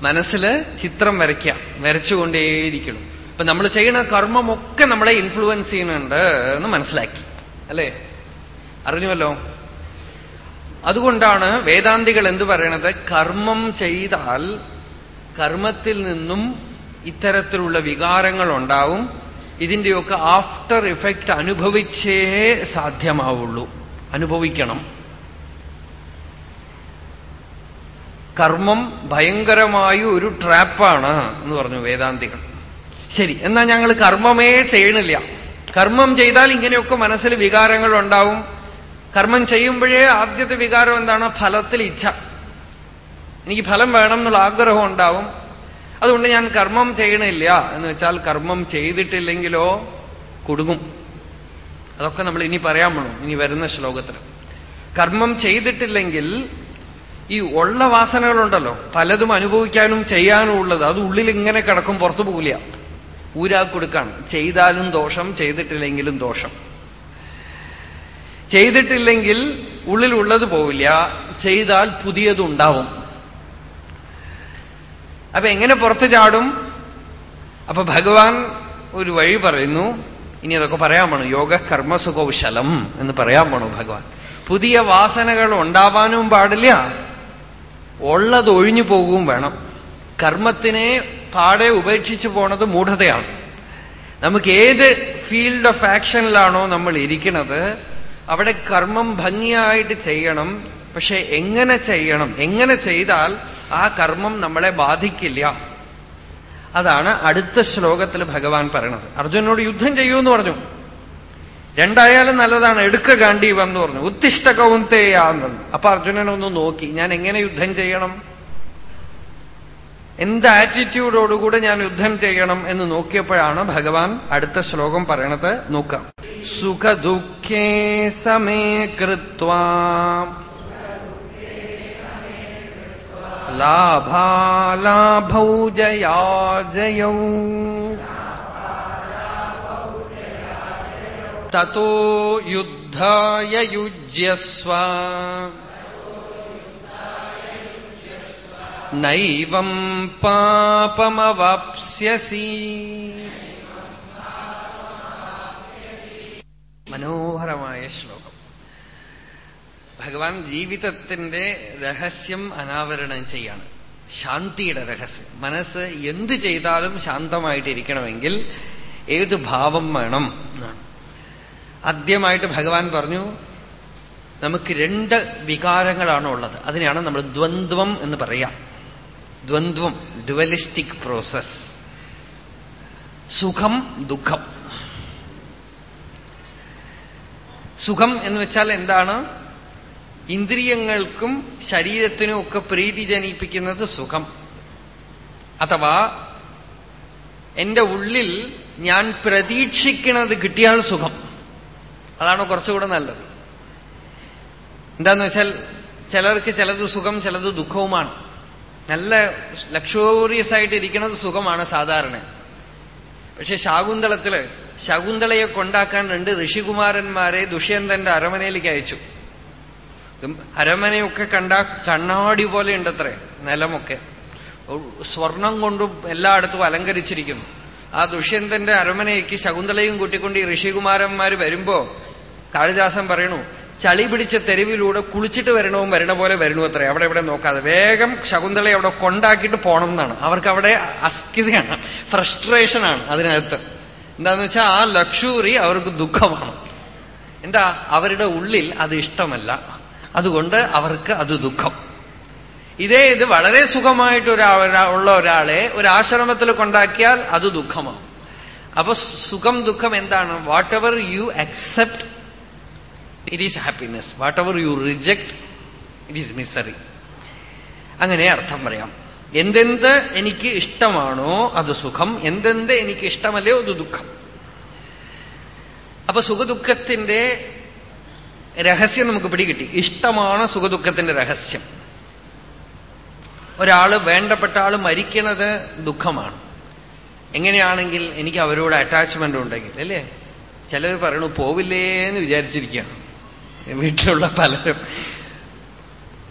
S1: മനസ്സിൽ ചിത്രം വരയ്ക്കാം വരച്ചുകൊണ്ടേയിരിക്കണം. ഇപ്പൊ നമ്മൾ ചെയ്യുന്ന കർമ്മമൊക്കെ നമ്മളെ ഇൻഫ്ലുവൻസ് ചെയ്യുന്നുണ്ട് എന്ന് മനസ്സിലാക്കി. അല്ലേ? അറിഞ്ഞുവല്ലോ? അതുകൊണ്ടാണ് വേദാന്തികൾ എന്തു പറയണത്? കർമ്മം ചെയ്താൽ കർമ്മത്തിൽ നിന്നും ഇത്തരത്തിലുള്ള വികാരങ്ങൾ ഉണ്ടാവും ഇതിന്റെയൊക്കെ ആഫ്റ്റർ ഇഫക്റ്റ് അനുഭവിച്ചേ സാധ്യമാവുള്ളൂ. അനുഭവിക്കണം. കർമ്മം ഭയങ്കരമായ ഒരു ട്രാപ്പാണ് എന്ന് പറഞ്ഞു വേദാന്തികൾ. ശരി എന്നാൽ ഞങ്ങൾ കർമ്മമേ ചെയ്യണില്ല. കർമ്മം ചെയ്താൽ ഇങ്ങനെയൊക്കെ മനസ്സിൽ വികാരങ്ങൾ ഉണ്ടാവും. കർമ്മം ചെയ്യുമ്പോഴേ ആദ്യത്തെ വികാരം എന്താണ്? ഫലത്തിൽ ഇച്ഛ. എനിക്ക് ഫലം വേണം എന്നുള്ള ആഗ്രഹം ഉണ്ടാവും. അതുകൊണ്ട് ഞാൻ കർമ്മം ചെയ്യണില്ല എന്ന് വെച്ചാൽ കർമ്മം ചെയ്തിട്ടില്ലെങ്കിലോ കുടുങ്ങും. അതൊക്കെ നമ്മൾ ഇനി പറയാൻ വേണം ഇനി വരുന്ന ശ്ലോകത്തിൽ. കർമ്മം ചെയ്തിട്ടില്ലെങ്കിൽ ഈ ഉള്ള വാസനകളുണ്ടല്ലോ. പലതും അനുഭവിക്കാനും ചെയ്യാനും ഉള്ളത്. അത് ഉള്ളിൽ ഇങ്ങനെ കിടക്കും പുറത്തു പോകില്ല ഊരാ കൊടുക്കാൻ. ചെയ്താലും ദോഷം ചെയ്തിട്ടില്ലെങ്കിലും ദോഷം. ചെയ്തിട്ടില്ലെങ്കിൽ ഉള്ളിൽ ഉള്ളത് പോവില്ല. ചെയ്താൽ പുതിയതുണ്ടാവും അപ്പൊ എങ്ങനെ പുറത്തു ചാടും? അപ്പൊ ഭഗവാൻ ഒരു വഴി പറയുന്നു. ഇനി അതൊക്കെ പറയാൻ പോണു. യോഗ കർമ്മസുകൗശലം എന്ന് പറയാൻ പോണു ഭഗവാൻ. പുതിയ വാസനകൾ ഉണ്ടാവാനും പാടില്ല. ഉള്ളത് ഒഴിഞ്ഞു പോകുകയും വേണം. കർമ്മത്തിനെ പാടെ ഉപേക്ഷിച്ചു പോണത് മൂഢതയാണ്. നമുക്ക് ഏത് ഫീൽഡ് ഓഫ് ആക്ഷനിലാണോ നമ്മൾ ഇരിക്കുന്നത് അവിടെ കർമ്മം ഭംഗിയായിട്ട് ചെയ്യണം. പക്ഷെ എങ്ങനെ ചെയ്യണം എങ്ങനെ ചെയ്താൽ ആ കർമ്മം നമ്മളെ ബാധിക്കില്ല. അതാണ് അടുത്ത ശ്ലോകത്തിൽ ഭഗവാൻ പറയണത്. അർജുനോട് യുദ്ധം ചെയ്യൂ എന്ന് പറഞ്ഞു. രണ്ടായാലും നല്ലതാണ്. എടുക്ക ഗാന്ധീവം എന്ന് പറഞ്ഞു. ഉത്തിഷ്ട കൗന്തേയാന്ന് അപ്പൊ അർജുനനൊന്ന് നോക്കി. ഞാൻ എങ്ങനെ യുദ്ധം ചെയ്യണം? എന്ത് ആറ്റിറ്റ്യൂഡോടുകൂടെ ഞാൻ യുദ്ധം ചെയ്യണം എന്ന് നോക്കിയപ്പോഴാണ് ഭഗവാൻ അടുത്ത ശ്ലോകം പറയണത് നോക്കാം. സുഖദുഃഖേ സമേ കൃത്വാ. ലാഭാലാഭൗ ജയാ ജയൗ തോ യുദ്ധായ യുജ്യസ്വ നൈവം പാപമവാപ്സ്യസി മനോഹരമായ ശ്ലോകം. ഭഗവാൻ ജീവിതത്തിന്റെ രഹസ്യം അനാവരണം ചെയ്യാണ്. ശാന്തിയുടെ രഹസ്യം. മനസ്സ് എന്ത് ചെയ്താലും ശാന്തമായിട്ടിരിക്കണമെങ്കിൽ ഏത് ഭാവം വേണം എന്നാണ്. ആദ്യമായിട്ട് ഭഗവാൻ പറഞ്ഞു നമുക്ക് രണ്ട് വികാരങ്ങളാണ് ഉള്ളത് അതിനെയാണ് നമ്മൾ ദ്വന്ദ്വം എന്ന് പറയാം. ദ്വന്ദ്വം ഡുവലിസ്റ്റിക് പ്രോസസ് സുഖം ദുഃഖം. സുഖം എന്ന് വെച്ചാൽ എന്താണ്? ഇന്ദ്രിയങ്ങൾക്കും ശരീരത്തിനും ഒക്കെ പ്രീതി ജനിപ്പിക്കുന്നത് സുഖം. അഥവാ എന്റെ ഉള്ളിൽ ഞാൻ പ്രതീക്ഷിക്കുന്നത് കിട്ടിയാൽ സുഖം. അതാണ് കുറച്ചുകൂടെ നല്ലത്. എന്താന്ന് വെച്ചാൽ ചിലർക്ക് ചിലത് സുഖം ചിലത് ദുഃഖവുമാണ്. നല്ല ലക്ഷോറിയസ് ആയിട്ട് ഇരിക്കുന്നത് സുഖമാണ് സാധാരണ. പക്ഷെ ശാകുന്തളത്തിൽ ശകുന്തളയെ കൊണ്ടാക്കാൻ രണ്ട് ഋഷികുമാരന്മാരെ ദുഷ്യന്തന്റെ അരമനയിലേക്ക് അയച്ചു. അരമനയൊക്കെ കണ്ട കണ്ണാടി പോലെ ഉണ്ടത്രേ നിലമൊക്കെ. സ്വർണം കൊണ്ടും എല്ലായിടത്തും അലങ്കരിച്ചിരിക്കുന്നു. ആ ദുഷ്യന്തന്റെ അരമനയ്ക്ക് ശകുന്തളയും കൂട്ടിക്കൊണ്ട് ഈ ഋഷികുമാരന്മാർ വരുമ്പോ കാളിദാസൻ പറയണു ചളി പിടിച്ച തെരുവിലൂടെ കുളിച്ചിട്ട് വരണവും വരണ പോലെ വരണു അത്രേ. അവിടെ ഇവിടെ നോക്കാതെ. വേഗം ശകുന്തളയെ അവിടെ കൊണ്ടാക്കിയിട്ട് പോകണം എന്നാണ്. അവർക്ക് അവിടെ അസ്ഥിതയാണ് ഫ്രസ്ട്രേഷനാണ് അതിനകത്ത്. എന്താന്ന് വെച്ചാൽ ആ ലക്ഷൂറി അവർക്ക് ദുഃഖമാണ്. എന്താ? അവരുടെ ഉള്ളിൽ അത് ഇഷ്ടമല്ല. അതുകൊണ്ട് അവർക്ക് അത് ദുഃഖം. ഇതേ ഇത് വളരെ സുഖമായിട്ട് ഒരാ ഉള്ള ഒരാളെ ഒരു ആശ്രമത്തിൽ കൊണ്ടാക്കിയാൽ അത് ദുഃഖമാവും. അപ്പൊ സുഖം ദുഃഖം എന്താണ്? Whatever you accept it is happiness whatever you reject it is misery അങ്ങനെ അർത്ഥം പറയാം. എന്തെന്ത് എനിക്ക് ഇഷ്ടമാണോ അത് സുഖം. എന്തെന്ത് എനിക്ക് ഇഷ്ടമല്ലയോ അത് ദുഃഖം. അപ്പൊ സുഖദുഃഖത്തിന്റെ രഹസ്യം നമുക്ക് പിടികിട്ടി. ഇഷ്ടമാണ് സുഖദുഃഖത്തിന്റെ രഹസ്യം. ഒരാൾ വേണ്ടപ്പെട്ട ആൾ മരിക്കണത് ദുഃഖമാണ്. എങ്ങനെയാണെങ്കിൽ എനിക്ക് അവരോട് അറ്റാച്ച്മെന്റ് ഉണ്ടെങ്കിൽ അല്ലേ? ചിലർ പറയണു പോവില്ലേ എന്ന് വിചാരിച്ചിരിക്കുകയാണ്. വീട്ടിലുള്ള പലരും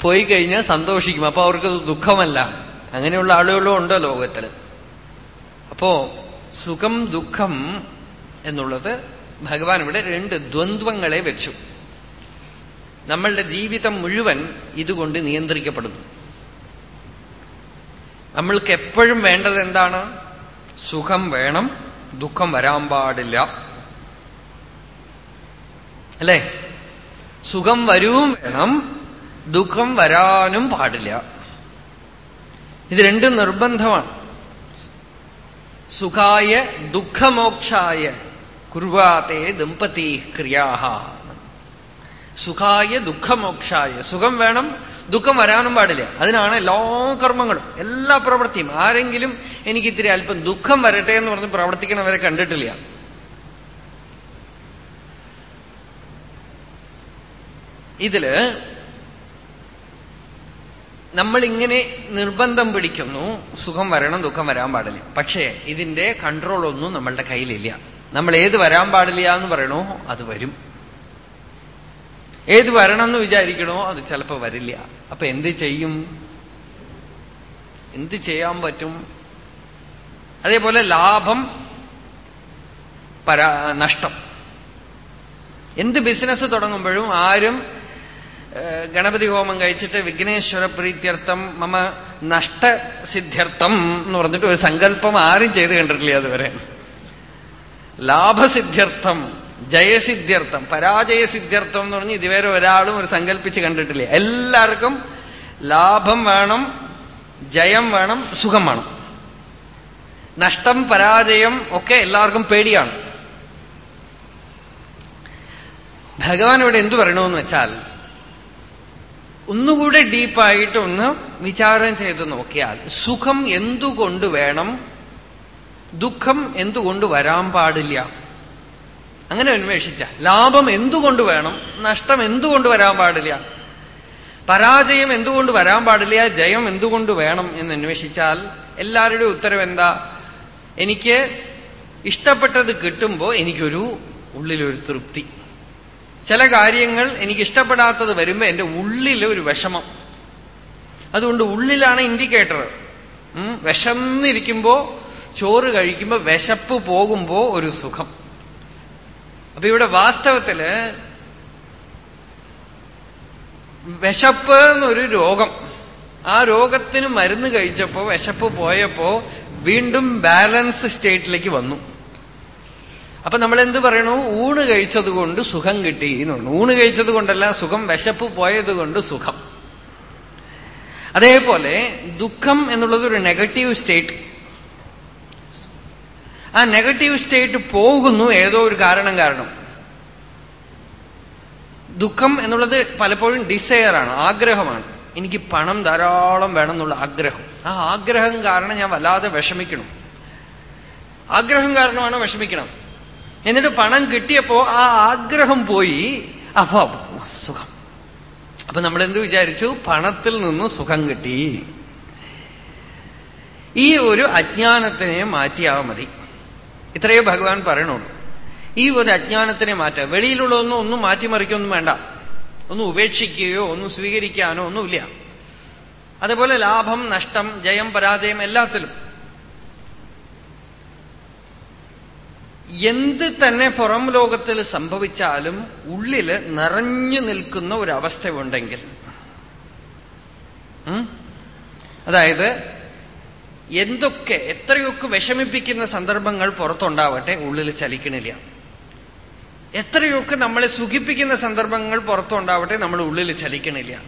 S1: പോയി കഴിഞ്ഞാൽ സന്തോഷിക്കും. അപ്പൊ അവർക്ക് ദുഃഖമല്ല. അങ്ങനെയുള്ള ആളുകളും ഉണ്ട് ലോകത്തിൽ. അപ്പോ സുഖം ദുഃഖം എന്നുള്ളത് ഭഗവാൻ ഇവിടെ രണ്ട് ദ്വന്ദ്വങ്ങളെ വെച്ചു. നമ്മളുടെ ജീവിതം മുഴുവൻ ഇതുകൊണ്ട് നിയന്ത്രിക്കപ്പെടുന്നു. നമ്മൾക്ക് എപ്പോഴും വേണ്ടത് എന്താണ്? സുഖം വേണം ദുഃഖം വരാൻ പാടില്ല. അല്ലേ? സുഖം വരും വേണം ദുഃഖം വരാനും പാടില്ല. ഇത് രണ്ടും നിർബന്ധമാണ്. സുഖായ ദുഃഖമോക്ഷായ കുർവാത്തെ ദമ്പതി ക്രിയാഹ. സുഖായ ദുഃഖമോക്ഷായ സുഖം വേണം ദുഃഖം വരാനും പാടില്ല. അതിനാണ് എല്ലാ കർമ്മങ്ങളും എല്ലാ പ്രവൃത്തിയും. ആരെങ്കിലും എനിക്ക് ഇത്തിരി അല്പം ദുഃഖം വരട്ടെ എന്ന് പറഞ്ഞ് പ്രവർത്തിക്കണവരെ കണ്ടിട്ടില്ല. ഇതിൽ നമ്മളിങ്ങനെ നിർബന്ധം പിടിക്കുന്നു സുഖം വരണം ദുഃഖം വരാൻ പാടില്ല. പക്ഷേ ഇതിന്റെ കൺട്രോൾ ഒന്നും നമ്മളുടെ കയ്യിലില്ല. നമ്മൾ ഏത് വരാൻ പാടില്ല എന്ന് പറയണോ അത് വരും. ഏത് വരണം എന്ന് വിചാരിക്കണോ അത് ചിലപ്പോ വരില്ല. അപ്പൊ എന്ത് ചെയ്യും? എന്ത് ചെയ്യാൻ പറ്റും? അതേപോലെ ലാഭം പരാ നഷ്ടം. എന്ത് ബിസിനസ് തുടങ്ങുമ്പോഴും ആരും ഗണപതി ഹോമം കഴിച്ചിട്ട് വിഘ്നേശ്വര പ്രീത്യർത്ഥം മമ നഷ്ടസിദ്ധ്യർത്ഥം എന്ന് പറഞ്ഞിട്ട് ഒരു സങ്കല്പം ആരും ചെയ്ത് കണ്ടിട്ടില്ല അതുവരെ ലാഭസിദ്ധ്യർത്ഥം ജയസിദ്ധ്യർത്ഥം പരാജയസിദ്ധ്യർത്ഥം എന്ന് പറഞ്ഞ് ഇതുവരെ ഒരാളും ഒരു സങ്കല്പിച്ച് കണ്ടിട്ടില്ല. എല്ലാവർക്കും ലാഭം വേണം ജയം വേണം സുഖം വേണം. നഷ്ടം പരാജയം ഒക്കെ എല്ലാവർക്കും പേടിയാണ്. ഭഗവാൻ ഇവിടെ എന്തു പറയണമെന്ന് വെച്ചാൽ ഒന്നുകൂടെ ഡീപ്പായിട്ട് ഒന്ന് വിചാരം ചെയ്ത് നോക്കിയാൽ സുഖം എന്തുകൊണ്ട് വേണം? ദുഃഖം എന്തുകൊണ്ട് വരാൻ പാടില്ല? അങ്ങനെ അന്വേഷിച്ച. ലാഭം എന്തുകൊണ്ട് വേണം? നഷ്ടം എന്തുകൊണ്ട് വരാൻ പാടില്ല? പരാജയം എന്തുകൊണ്ട് വരാൻ പാടില്ല? ജയം എന്തുകൊണ്ട് വേണം എന്ന് അന്വേഷിച്ചാൽ എല്ലാവരുടെയും ഉത്തരം എന്താ? എനിക്ക് ഇഷ്ടപ്പെട്ടത് കിട്ടുമ്പോ എനിക്കൊരു ഉള്ളിലൊരു തൃപ്തി. ചില കാര്യങ്ങൾ എനിക്ക് ഇഷ്ടപ്പെടാത്തത് വരുമ്പോ എന്റെ ഉള്ളിൽ ഒരു വിഷമം. അതുകൊണ്ട് ഉള്ളിലാണ് ഇൻഡിക്കേറ്റർ വിശന്നിരിക്കുമ്പോ ചോറ് കഴിക്കുമ്പോ വിശപ്പ് പോകുമ്പോ ഒരു സുഖം. അപ്പൊ ഇവിടെ വാസ്തവത്തിൽ വിശപ്പ് എന്നൊരു രോഗം. ആ രോഗത്തിന് മരുന്ന് കഴിച്ചപ്പോ വിശപ്പ് പോയപ്പോ വീണ്ടും ബാലൻസ് സ്റ്റേറ്റിലേക്ക് വന്നു. അപ്പൊ നമ്മൾ എന്ത് പറയണു? ഊണ് കഴിച്ചത് കൊണ്ട് സുഖം കിട്ടി എന്നുള്ളു ഊണ് കഴിച്ചത് കൊണ്ടല്ല സുഖം വിശപ്പ് പോയത് കൊണ്ട് സുഖം. അതേപോലെ ദുഃഖം എന്നുള്ളത് ഒരു നെഗറ്റീവ് സ്റ്റേറ്റ്. ആ നെഗറ്റീവ് സ്റ്റേറ്റ് പോകുന്നു ഏതോ ഒരു കാരണം കാരണം. ദുഃഖം എന്നുള്ളത് പലപ്പോഴും ഡിസയറാണ് ആഗ്രഹമാണ്. എനിക്ക് പണം ധാരാളം വേണം എന്നുള്ള ആഗ്രഹം. ആ ആഗ്രഹം കാരണം ഞാൻ വല്ലാതെ വിഷമിക്കണം. ആഗ്രഹം കാരണമാണ് വിഷമിക്കണം എന്നിട്ട് പണം കിട്ടിയപ്പോ ആ ആഗ്രഹം പോയി. അപ്പൊ സുഖം. അപ്പൊ നമ്മൾ എന്ത് വിചാരിച്ചു? പണത്തിൽ നിന്ന് സുഖം കിട്ടി. ഈ ഒരു അജ്ഞാനത്തിനെ മാറ്റിയാ മതി. ഇത്രയേ ഭഗവാൻ പറയണുള്ളൂ. ഈ ഒരു അജ്ഞാനത്തിനെ മാറ്റുക വെളിയിലുള്ളതൊന്നും ഒന്നും മാറ്റിമറിക്കൊന്നും വേണ്ട. ഒന്നും ഉപേക്ഷിക്കുകയോ ഒന്നും സ്വീകരിക്കാനോ ഒന്നുമില്ല. അതുപോലെ ലാഭം നഷ്ടം ജയം പരാജയം എല്ലാത്തിലും. എന്ത് തന്നെ പുറം ലോകത്തിൽ സംഭവിച്ചാലും ഉള്ളിൽ നിറഞ്ഞു നിൽക്കുന്ന ഒരു അവസ്ഥയുണ്ടെങ്കിൽ അതായത് എന്തൊക്കെ എത്രയൊക്കെ വിഷമിപ്പിക്കുന്ന സന്ദർഭങ്ങൾ പുറത്തുണ്ടാവട്ടെ ഉള്ളിൽ ചലിക്കണില്ല. എത്രയൊക്കെ നമ്മളെ സുഖിപ്പിക്കുന്ന സന്ദർഭങ്ങൾ പുറത്തുണ്ടാവട്ടെ നമ്മൾ ഉള്ളിൽ ചലിക്കണില്ല.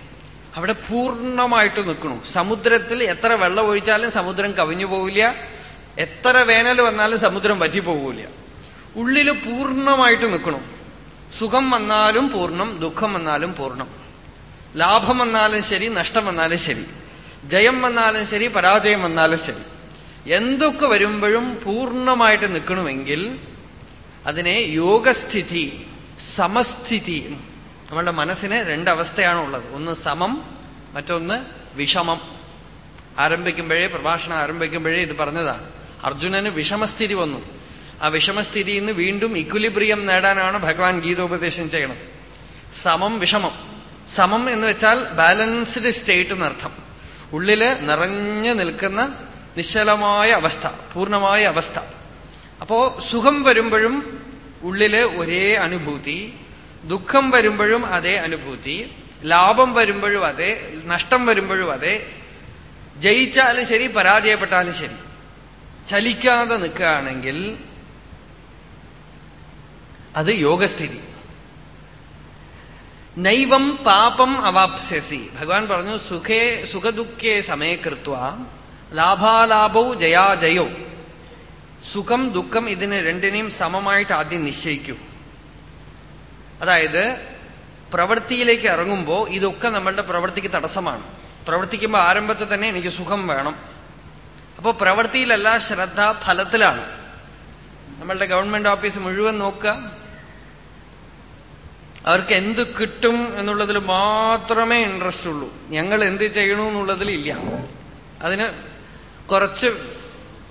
S1: അവിടെ പൂർണമായിട്ട് നിൽക്കണു. സമുദ്രത്തിൽ എത്ര വെള്ളം ഒഴിച്ചാലും സമുദ്രം കവിഞ്ഞു പോവില്ല. എത്ര വേനൽ വന്നാലും സമുദ്രം വറ്റിപ്പോകൂല ഉള്ളിൽ പൂർണമായിട്ട് നിൽക്കണം. സുഖം വന്നാലും പൂർണം ദുഃഖം വന്നാലും പൂർണം. ലാഭം വന്നാലും ശരി നഷ്ടം വന്നാലും ശരി. ജയം വന്നാലും ശരി പരാജയം വന്നാലും ശരി. എന്തൊക്കെ വരുമ്പോഴും പൂർണമായിട്ട് നിൽക്കണമെങ്കിൽ അതിനെ യോഗസ്ഥിതി സമസ്ഥിതി നമ്മളുടെ മനസ്സിന് രണ്ടവസ്ഥയാണുള്ളത് ഒന്ന് സമം മറ്റൊന്ന് വിഷമം. ആരംഭിക്കുമ്പോഴേ പ്രഭാഷണം ആരംഭിക്കുമ്പോഴേ ഇത് പറഞ്ഞതാണ്. അർജുനന് വിഷമസ്ഥിതി വന്നു. ആ വിഷമസ്ഥിതിയിൽ നിന്ന് വീണ്ടും ഇക്വിലിബ്രിയം നേടാനാണ് ഭഗവാൻ ഗീതോപദേശം ചെയ്യണത്. സമം വിഷമം. സമം എന്ന് വെച്ചാൽ ബാലൻസ്ഡ് സ്റ്റേറ്റ് എന്നർത്ഥം. ഉള്ളിൽ നിറഞ്ഞു നിൽക്കുന്ന നിശ്ചലമായ അവസ്ഥ പൂർണമായ അവസ്ഥ. അപ്പോ സുഖം വരുമ്പോഴും ഉള്ളിൽ ഒരേ അനുഭൂതി ദുഃഖം വരുമ്പോഴും അതേ അനുഭൂതി ലാഭം വരുമ്പോഴും അതെ നഷ്ടം വരുമ്പോഴും അതെ. ജയിച്ചാലും ശരി പരാജയപ്പെട്ടാലും ശരി. ചലിക്കാതെ നിൽക്കുകയാണെങ്കിൽ അത് യോഗസ്ഥിതി. നൈവം പാപം അവാപ്സ്യസി. ഭഗവാൻ പറഞ്ഞു സുഖേ സുഖദുഃഖേ സമയകൃത്വ ലാഭാലാഭൗ ജയാജയോ സുഖം ദുഃഖം ഇതിന് രണ്ടിനെയും സമമായിട്ട് ആദ്യം നിശ്ചയിക്കൂ. അതായത് പ്രവൃത്തിയിലേക്ക് ഇറങ്ങുമ്പോൾ ഇതൊക്കെ നമ്മളുടെ പ്രവൃത്തിക്ക് തടസ്സമാണ്. പ്രവർത്തിക്കുമ്പോൾ ആരംഭത്തിൽ തന്നെ എനിക്ക് സുഖം വേണം. അപ്പോൾ പ്രവൃത്തിയിലല്ല ശ്രദ്ധ ഫലത്തിലാണ്. നമ്മളുടെ ഗവൺമെന്റ് ഓഫീസ് മുഴുവൻ നോക്കുക. അവർക്ക് എന്ത് കിട്ടും എന്നുള്ളതിൽ മാത്രമേ ഇൻട്രസ്റ്റ് ഉള്ളൂ. ഞങ്ങൾ എന്ത് ചെയ്യണു എന്നുള്ളതിൽ ഇല്ല. അതിന് കുറച്ച്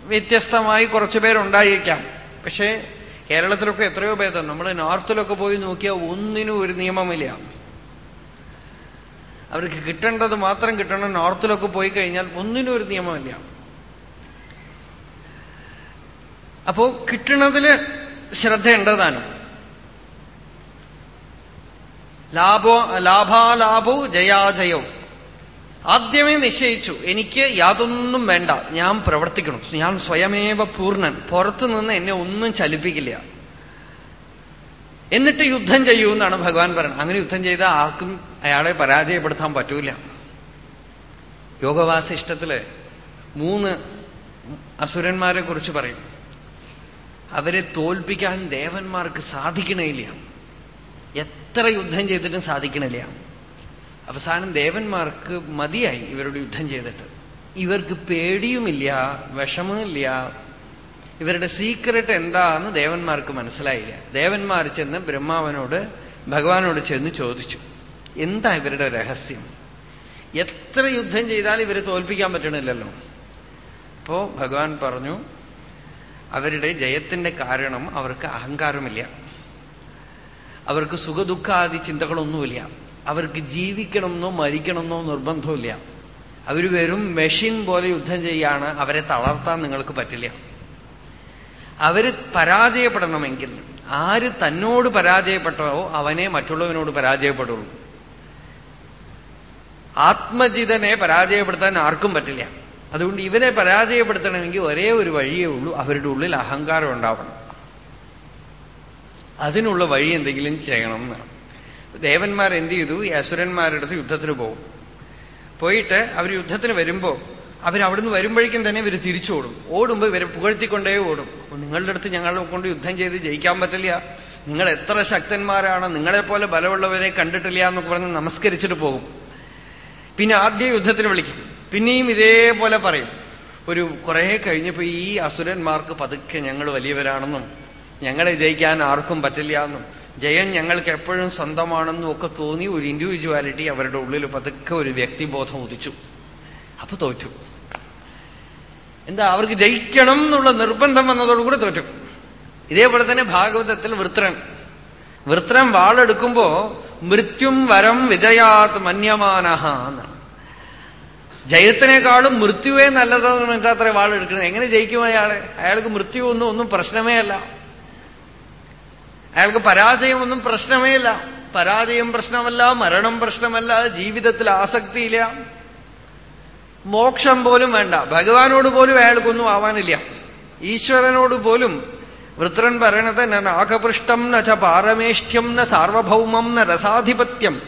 S1: വ്യത്യസ്തമായി കുറച്ചു പേരുണ്ടായിരിക്കാം. പക്ഷേ കേരളത്തിലൊക്കെ എത്രയോ ഭേദം നമ്മൾ നോർത്തിലൊക്കെ പോയി നോക്കിയാൽ ഒന്നിനും ഒരു നിയമമില്ല. അവർക്ക് കിട്ടേണ്ടത് മാത്രം കിട്ടണം. നോർത്തിലൊക്കെ പോയി കഴിഞ്ഞാൽ ഒന്നിനും ഒരു നിയമമില്ല. അപ്പോ കിട്ടണതിൽ ശ്രദ്ധയുണ്ടതാനും ലാഭോ ലാഭാലാഭോ ജയാജയോ. ആദ്യമേ നിശ്ചയിച്ചു എനിക്ക് യാതൊന്നും വേണ്ട ഞാൻ പ്രവർത്തിക്കണം. ഞാൻ സ്വയമേവ പൂർണൻ പുറത്തു നിന്ന് എന്നെ ഒന്നും ചലിപ്പിക്കില്ല. എന്നിട്ട് യുദ്ധം ചെയ്യൂ എന്നാണ് ഭഗവാൻ പറയുന്നത് അങ്ങനെ യുദ്ധം ചെയ്താൽ ആർക്കും അയാളെ പരാജയപ്പെടുത്താൻ പറ്റൂല. യോഗവാസിഷ്ടത്തിൽ മൂന്ന് അസുരന്മാരെ കുറിച്ച് പറയും. അവരെ തോൽപ്പിക്കാൻ ദേവന്മാർക്ക് സാധിക്കണില്ല എത്ര യുദ്ധം ചെയ്തിട്ടും സാധിക്കണില്ല. അവസാനം ദേവന്മാർക്ക് മതിയായി ഇവരോട് യുദ്ധം ചെയ്തിട്ട്. ഇവർക്ക് പേടിയുമില്ല വിഷമമില്ല ഇവരുടെ സീക്രട്ട് എന്താന്ന് ദേവന്മാർക്ക് മനസ്സിലായില്ല. ദേവന്മാർ ചെന്ന് ബ്രഹ്മാവനോട് ഭഗവാനോട് ചെന്ന് ചോദിച്ചു. എന്താ ഇവരുടെ രഹസ്യം? എത്ര യുദ്ധം ചെയ്താലും ഇവരെ തോൽപ്പിക്കാൻ പറ്റണില്ലല്ലോ. അപ്പോ ഭഗവാൻ പറഞ്ഞു അവരുടെ ജയത്തിന്റെ കാരണം അവർക്ക് അഹങ്കാരമില്ല അവർക്ക് സുഖദുഃഖാദി ചിന്തകളൊന്നുമില്ല. അവർക്ക് ജീവിക്കണമെന്നോ മരിക്കണമെന്നോ നിർബന്ധമില്ല അവർ വെറും മെഷീൻ പോലെ യുദ്ധം ചെയ്യാണ് അവരെ തളർത്താൻ നിങ്ങൾക്ക് പറ്റില്ല. അവർ പരാജയപ്പെടണമെങ്കിൽ ആര് തന്നോട് പരാജയപ്പെട്ടോ അവനെ മറ്റുള്ളവനോട് പരാജയപ്പെടുള്ളൂ. ആത്മജിതനെ പരാജയപ്പെടുത്താൻ ആർക്കും പറ്റില്ല. അതുകൊണ്ട് ഇവനെ പരാജയപ്പെടുത്തണമെങ്കിൽ ഒരേ ഒരു വഴിയേ ഉള്ളൂ. അവരുടെ ഉള്ളിൽ അഹങ്കാരം ഉണ്ടാവണം. അതിനുള്ള വഴി എന്തെങ്കിലും ചെയ്യണം എന്നാണ് ദേവന്മാർ എന്ത് ചെയ്തു? ഈ അസുരന്മാരുടെ അടുത്ത് യുദ്ധത്തിന് പോകും. പോയിട്ട് അവർ യുദ്ധത്തിന് വരുമ്പോ അവരവിടുന്ന് വരുമ്പോഴേക്കും തന്നെ ഇവർ തിരിച്ചോടും ഓടുമ്പോൾ ഇവരെ പുകഴ്ത്തിക്കൊണ്ടേ ഓടും. നിങ്ങളുടെ അടുത്ത് ഞങ്ങളെ കൊണ്ട് യുദ്ധം ചെയ്ത് ജയിക്കാൻ പറ്റില്ല. നിങ്ങൾ എത്ര ശക്തന്മാരാണ് നിങ്ങളെപ്പോലെ ബലമുള്ളവരെ കണ്ടിട്ടില്ല എന്നൊക്കെ പറഞ്ഞ് നമസ്കരിച്ചിട്ട് പോകും. പിന്നെ ആദ്യ യുദ്ധത്തിന് വിളിക്കും. പിന്നെയും ഇതേപോലെ പറയും. ഒരു കുറെ കഴിഞ്ഞപ്പോ ഈ അസുരന്മാർക്ക് പതുക്കെ ഞങ്ങൾ വലിയവരാണെന്നും ഞങ്ങളെ ജയിക്കാൻ ആർക്കും പറ്റില്ല എന്നും. ജയം ഞങ്ങൾക്ക് എപ്പോഴും സ്വന്തമാണെന്നും ഒക്കെ തോന്നി ഒരു ഇൻഡിവിജ്വാലിറ്റി അവരുടെ ഉള്ളിൽ പതുക്കെ ഒരു വ്യക്തിബോധം ഉദിച്ചു. അപ്പൊ തോറ്റു. എന്താ അവർക്ക് ജയിക്കണം എന്നുള്ള നിർബന്ധം വന്നതോടുകൂടി തോറ്റു. ഇതേപോലെ തന്നെ ഭാഗവതത്തിൽ വൃത്രൻ. വൃത്രൻ വാളെടുക്കുമ്പോ മൃത്യും വരം വിജയാത് മന്യമാനഹ ജയത്തിനേക്കാളും മൃത്യുവേ നല്ലതെന്ന് എന്താ അത്ര വാളെടുക്കുന്നത്? എങ്ങനെ ജയിക്കും അയാളെ? അയാൾക്ക് മൃത്യു ഒന്നും ഒന്നും പ്രശ്നമേ അല്ല. അയാൾക്ക് പരാജയമൊന്നും പ്രശ്നമേ ഇല്ല. പരാജയം പ്രശ്നമല്ല മരണം പ്രശ്നമല്ല ജീവിതത്തിൽ ആസക്തിയില്ല. മോക്ഷം പോലും വേണ്ട. ഭഗവാനോട് പോലും അയാൾക്കൊന്നും ആവാനില്ല. ഈശ്വരനോട് പോലും വൃത്രൻ പറയണത് ന നാഗപൃഷ്ടം ന ച പാരമേഷ്ഠ്യം ന സാർവഭൗമം ന രസാധിപത്യം.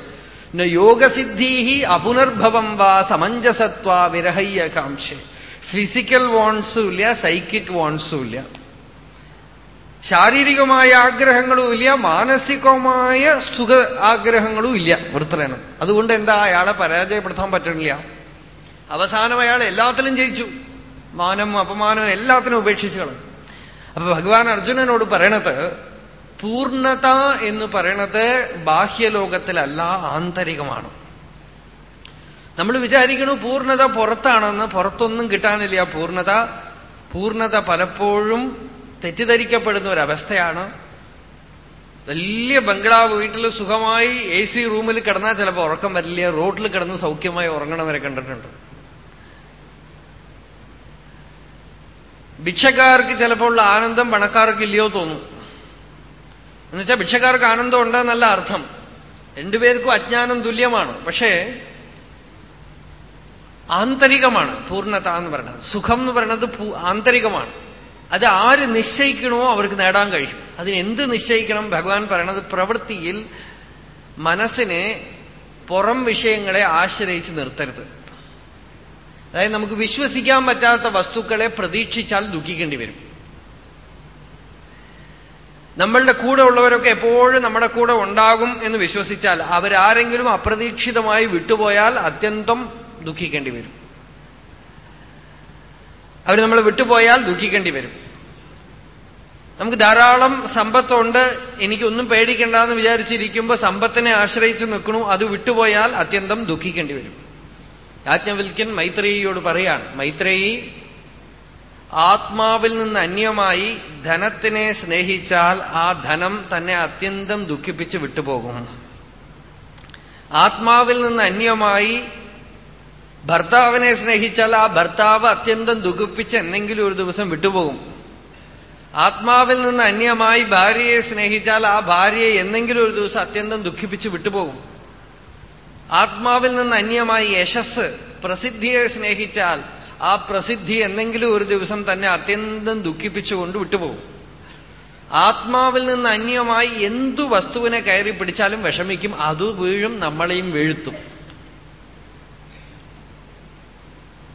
S1: ന യോഗസിദ്ധീഹി അപുനർഭവം വാ സമഞ്ജസത്വ വിരഹയ്യകാംക്ഷ. ഫിസിക്കൽ വോൺസും ഇല്ല സൈക്കിക് വോൺസും ഇല്ല. ശാരീരികമായ ആഗ്രഹങ്ങളും ഇല്ല മാനസികമായ സുഖ ആഗ്രഹങ്ങളും ഇല്ല വൃത്തലനും അതുകൊണ്ട് എന്താ അയാളെ പരാജയപ്പെടുത്താൻ പറ്റണില്ല. അവസാനം അയാൾ എല്ലാത്തിലും ജയിച്ചു. മാനം അപമാനം എല്ലാത്തിനും ഉപേക്ഷിച്ചു കളഞ്ഞു. അപ്പൊ ഭഗവാൻ അർജുനനോട് പറയണത് പൂർണത എന്ന് പറയണത് ബാഹ്യലോകത്തിലല്ല ആന്തരികമാണ്. നമ്മൾ വിചാരിക്കണു പൂർണത പുറത്താണെന്ന് പുറത്തൊന്നും കിട്ടാനില്ല പൂർണത. പൂർണത പലപ്പോഴും തെറ്റിദ്ധരിക്കപ്പെടുന്ന ഒരവസ്ഥയാണ് വലിയ ബംഗ്ലാവ് വീട്ടിൽ സുഖമായി എ സി റൂമിൽ കിടന്നാൽ ചിലപ്പോൾ ഉറക്കം വരില്ല റോഡിൽ കിടന്ന് സൗഖ്യമായി ഉറങ്ങണവരെ കണ്ടിട്ടുണ്ട്. ഭിക്ഷക്കാർക്ക് ചിലപ്പോൾ ഉള്ള ആനന്ദം പണക്കാർക്ക് ഇല്ലയോ തോന്നും. എന്നുവെച്ചാൽ ഭിക്ഷക്കാർക്ക് ആനന്ദം ഉണ്ടെന്നല്ല അർത്ഥം. രണ്ടുപേർക്കും അജ്ഞാനം തുല്യമാണ്. പക്ഷേ ആന്തരികമാണ് പൂർണത എന്ന് പറയുന്നത്. സുഖം എന്ന് പറയുന്നത് ആന്തരികമാണ്. അത് ആര് നിശ്ചയിക്കണമോ അവർക്ക് നേടാൻ കഴിയും. അതിനെന്ത് നിശ്ചയിക്കണം? ഭഗവാൻ പറയണത് പ്രവൃത്തിയിൽ മനസ്സിനെ പുറം വിഷയങ്ങളെ ആശ്രയിച്ച് നിർത്തരുത്. അതായത് നമുക്ക് വിശ്വസിക്കാൻ പറ്റാത്ത വസ്തുക്കളെ പ്രതീക്ഷിച്ചാൽ ദുഃഖിക്കേണ്ടി വരും. നമ്മളുടെ കൂടെ ഉള്ളവരൊക്കെ എപ്പോഴും നമ്മുടെ കൂടെ ഉണ്ടാകും എന്ന് വിശ്വസിച്ചാൽ അവരാരെങ്കിലും അപ്രതീക്ഷിതമായി വിട്ടുപോയാൽ അത്യന്തം ദുഃഖിക്കേണ്ടി വരും. അവർ നമ്മൾ വിട്ടുപോയാൽ ദുഃഖിക്കേണ്ടി വരും. നമുക്ക് ധാരാളം സമ്പത്തുണ്ട്. എനിക്കൊന്നും പേടിക്കണ്ടെന്ന് വിചാരിച്ചിരിക്കുമ്പോൾ സമ്പത്തിനെ ആശ്രയിച്ച് നിൽക്കണു. അത് വിട്ടുപോയാൽ അത്യന്തം ദുഃഖിക്കേണ്ടി വരും. യാജ്ഞവൽക്കൻ മൈത്രേയിയോട് പറയാണ് മൈത്രേയി ആത്മാവിൽ നിന്ന് അന്യമായി ധനത്തിനെ സ്നേഹിച്ചാൽ ആ ധനം തന്നെ അത്യന്തം ദുഃഖിപ്പിച്ച് വിട്ടുപോകും. ആത്മാവിൽ നിന്ന് അന്യമായി ഭർത്താവിനെ സ്നേഹിച്ചാൽ ആ ഭർത്താവ് അത്യന്തം ദുഃഖിപ്പിച്ച് എന്തെങ്കിലും ഒരു ദിവസം വിട്ടുപോകും. ആത്മാവിൽ നിന്ന് അന്യമായി ഭാര്യയെ സ്നേഹിച്ചാൽ ആ ഭാര്യയെ എന്തെങ്കിലും ഒരു ദിവസം അത്യന്തം ദുഃഖിപ്പിച്ച് വിട്ടുപോകും. ആത്മാവിൽ നിന്ന് അന്യമായി യശസ് പ്രസിദ്ധിയെ സ്നേഹിച്ചാൽ ആ പ്രസിദ്ധി എന്തെങ്കിലും ഒരു ദിവസം തന്നെ അത്യന്തം ദുഃഖിപ്പിച്ചുകൊണ്ട് വിട്ടുപോകും. ആത്മാവിൽ നിന്ന് അന്യമായി എന്തു വസ്തുവിനെ കയറി പിടിച്ചാലും വിഷമിക്കും അതു വീഴും നമ്മളെയും വീഴ്ത്തും.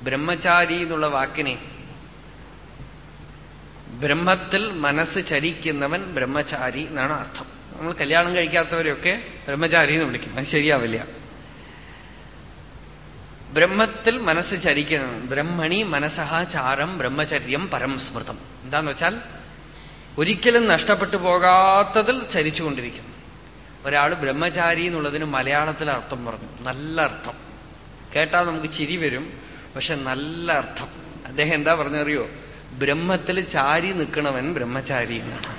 S1: ബ്രഹ്മചാരി എന്നുള്ള വാക്കിനെ ബ്രഹ്മത്തിൽ മനസ്സ് ചരിക്കുന്നവൻ ബ്രഹ്മചാരി എന്നാണ് അർത്ഥം. നമ്മൾ കല്യാണം കഴിക്കാത്തവരെയൊക്കെ ബ്രഹ്മചാരി എന്ന് വിളിക്കും. അത് ശരിയാവില്ല. ബ്രഹ്മത്തിൽ മനസ്സ് ചരിക്കണം ബ്രഹ്മണി മനസ്സഹാചാരം ബ്രഹ്മചര്യം പരം സ്മൃതം. എന്താന്ന് വെച്ചാൽ ഒരിക്കലും നഷ്ടപ്പെട്ടു പോകാത്തതിൽ ചരിച്ചുകൊണ്ടിരിക്കും. ഒരാൾ ബ്രഹ്മചാരി എന്നുള്ളതിന് മലയാളത്തിൽ അർത്ഥം പറഞ്ഞു. നല്ല അർത്ഥം. കേട്ടാൽ നമുക്ക് ചിരി വരും പക്ഷെ നല്ല അർത്ഥം. അദ്ദേഹം എന്താ പറഞ്ഞറിയോ? ബ്രഹ്മത്തിൽ ചാരി നിൽക്കണവൻ ബ്രഹ്മചാരി എന്നാണ്.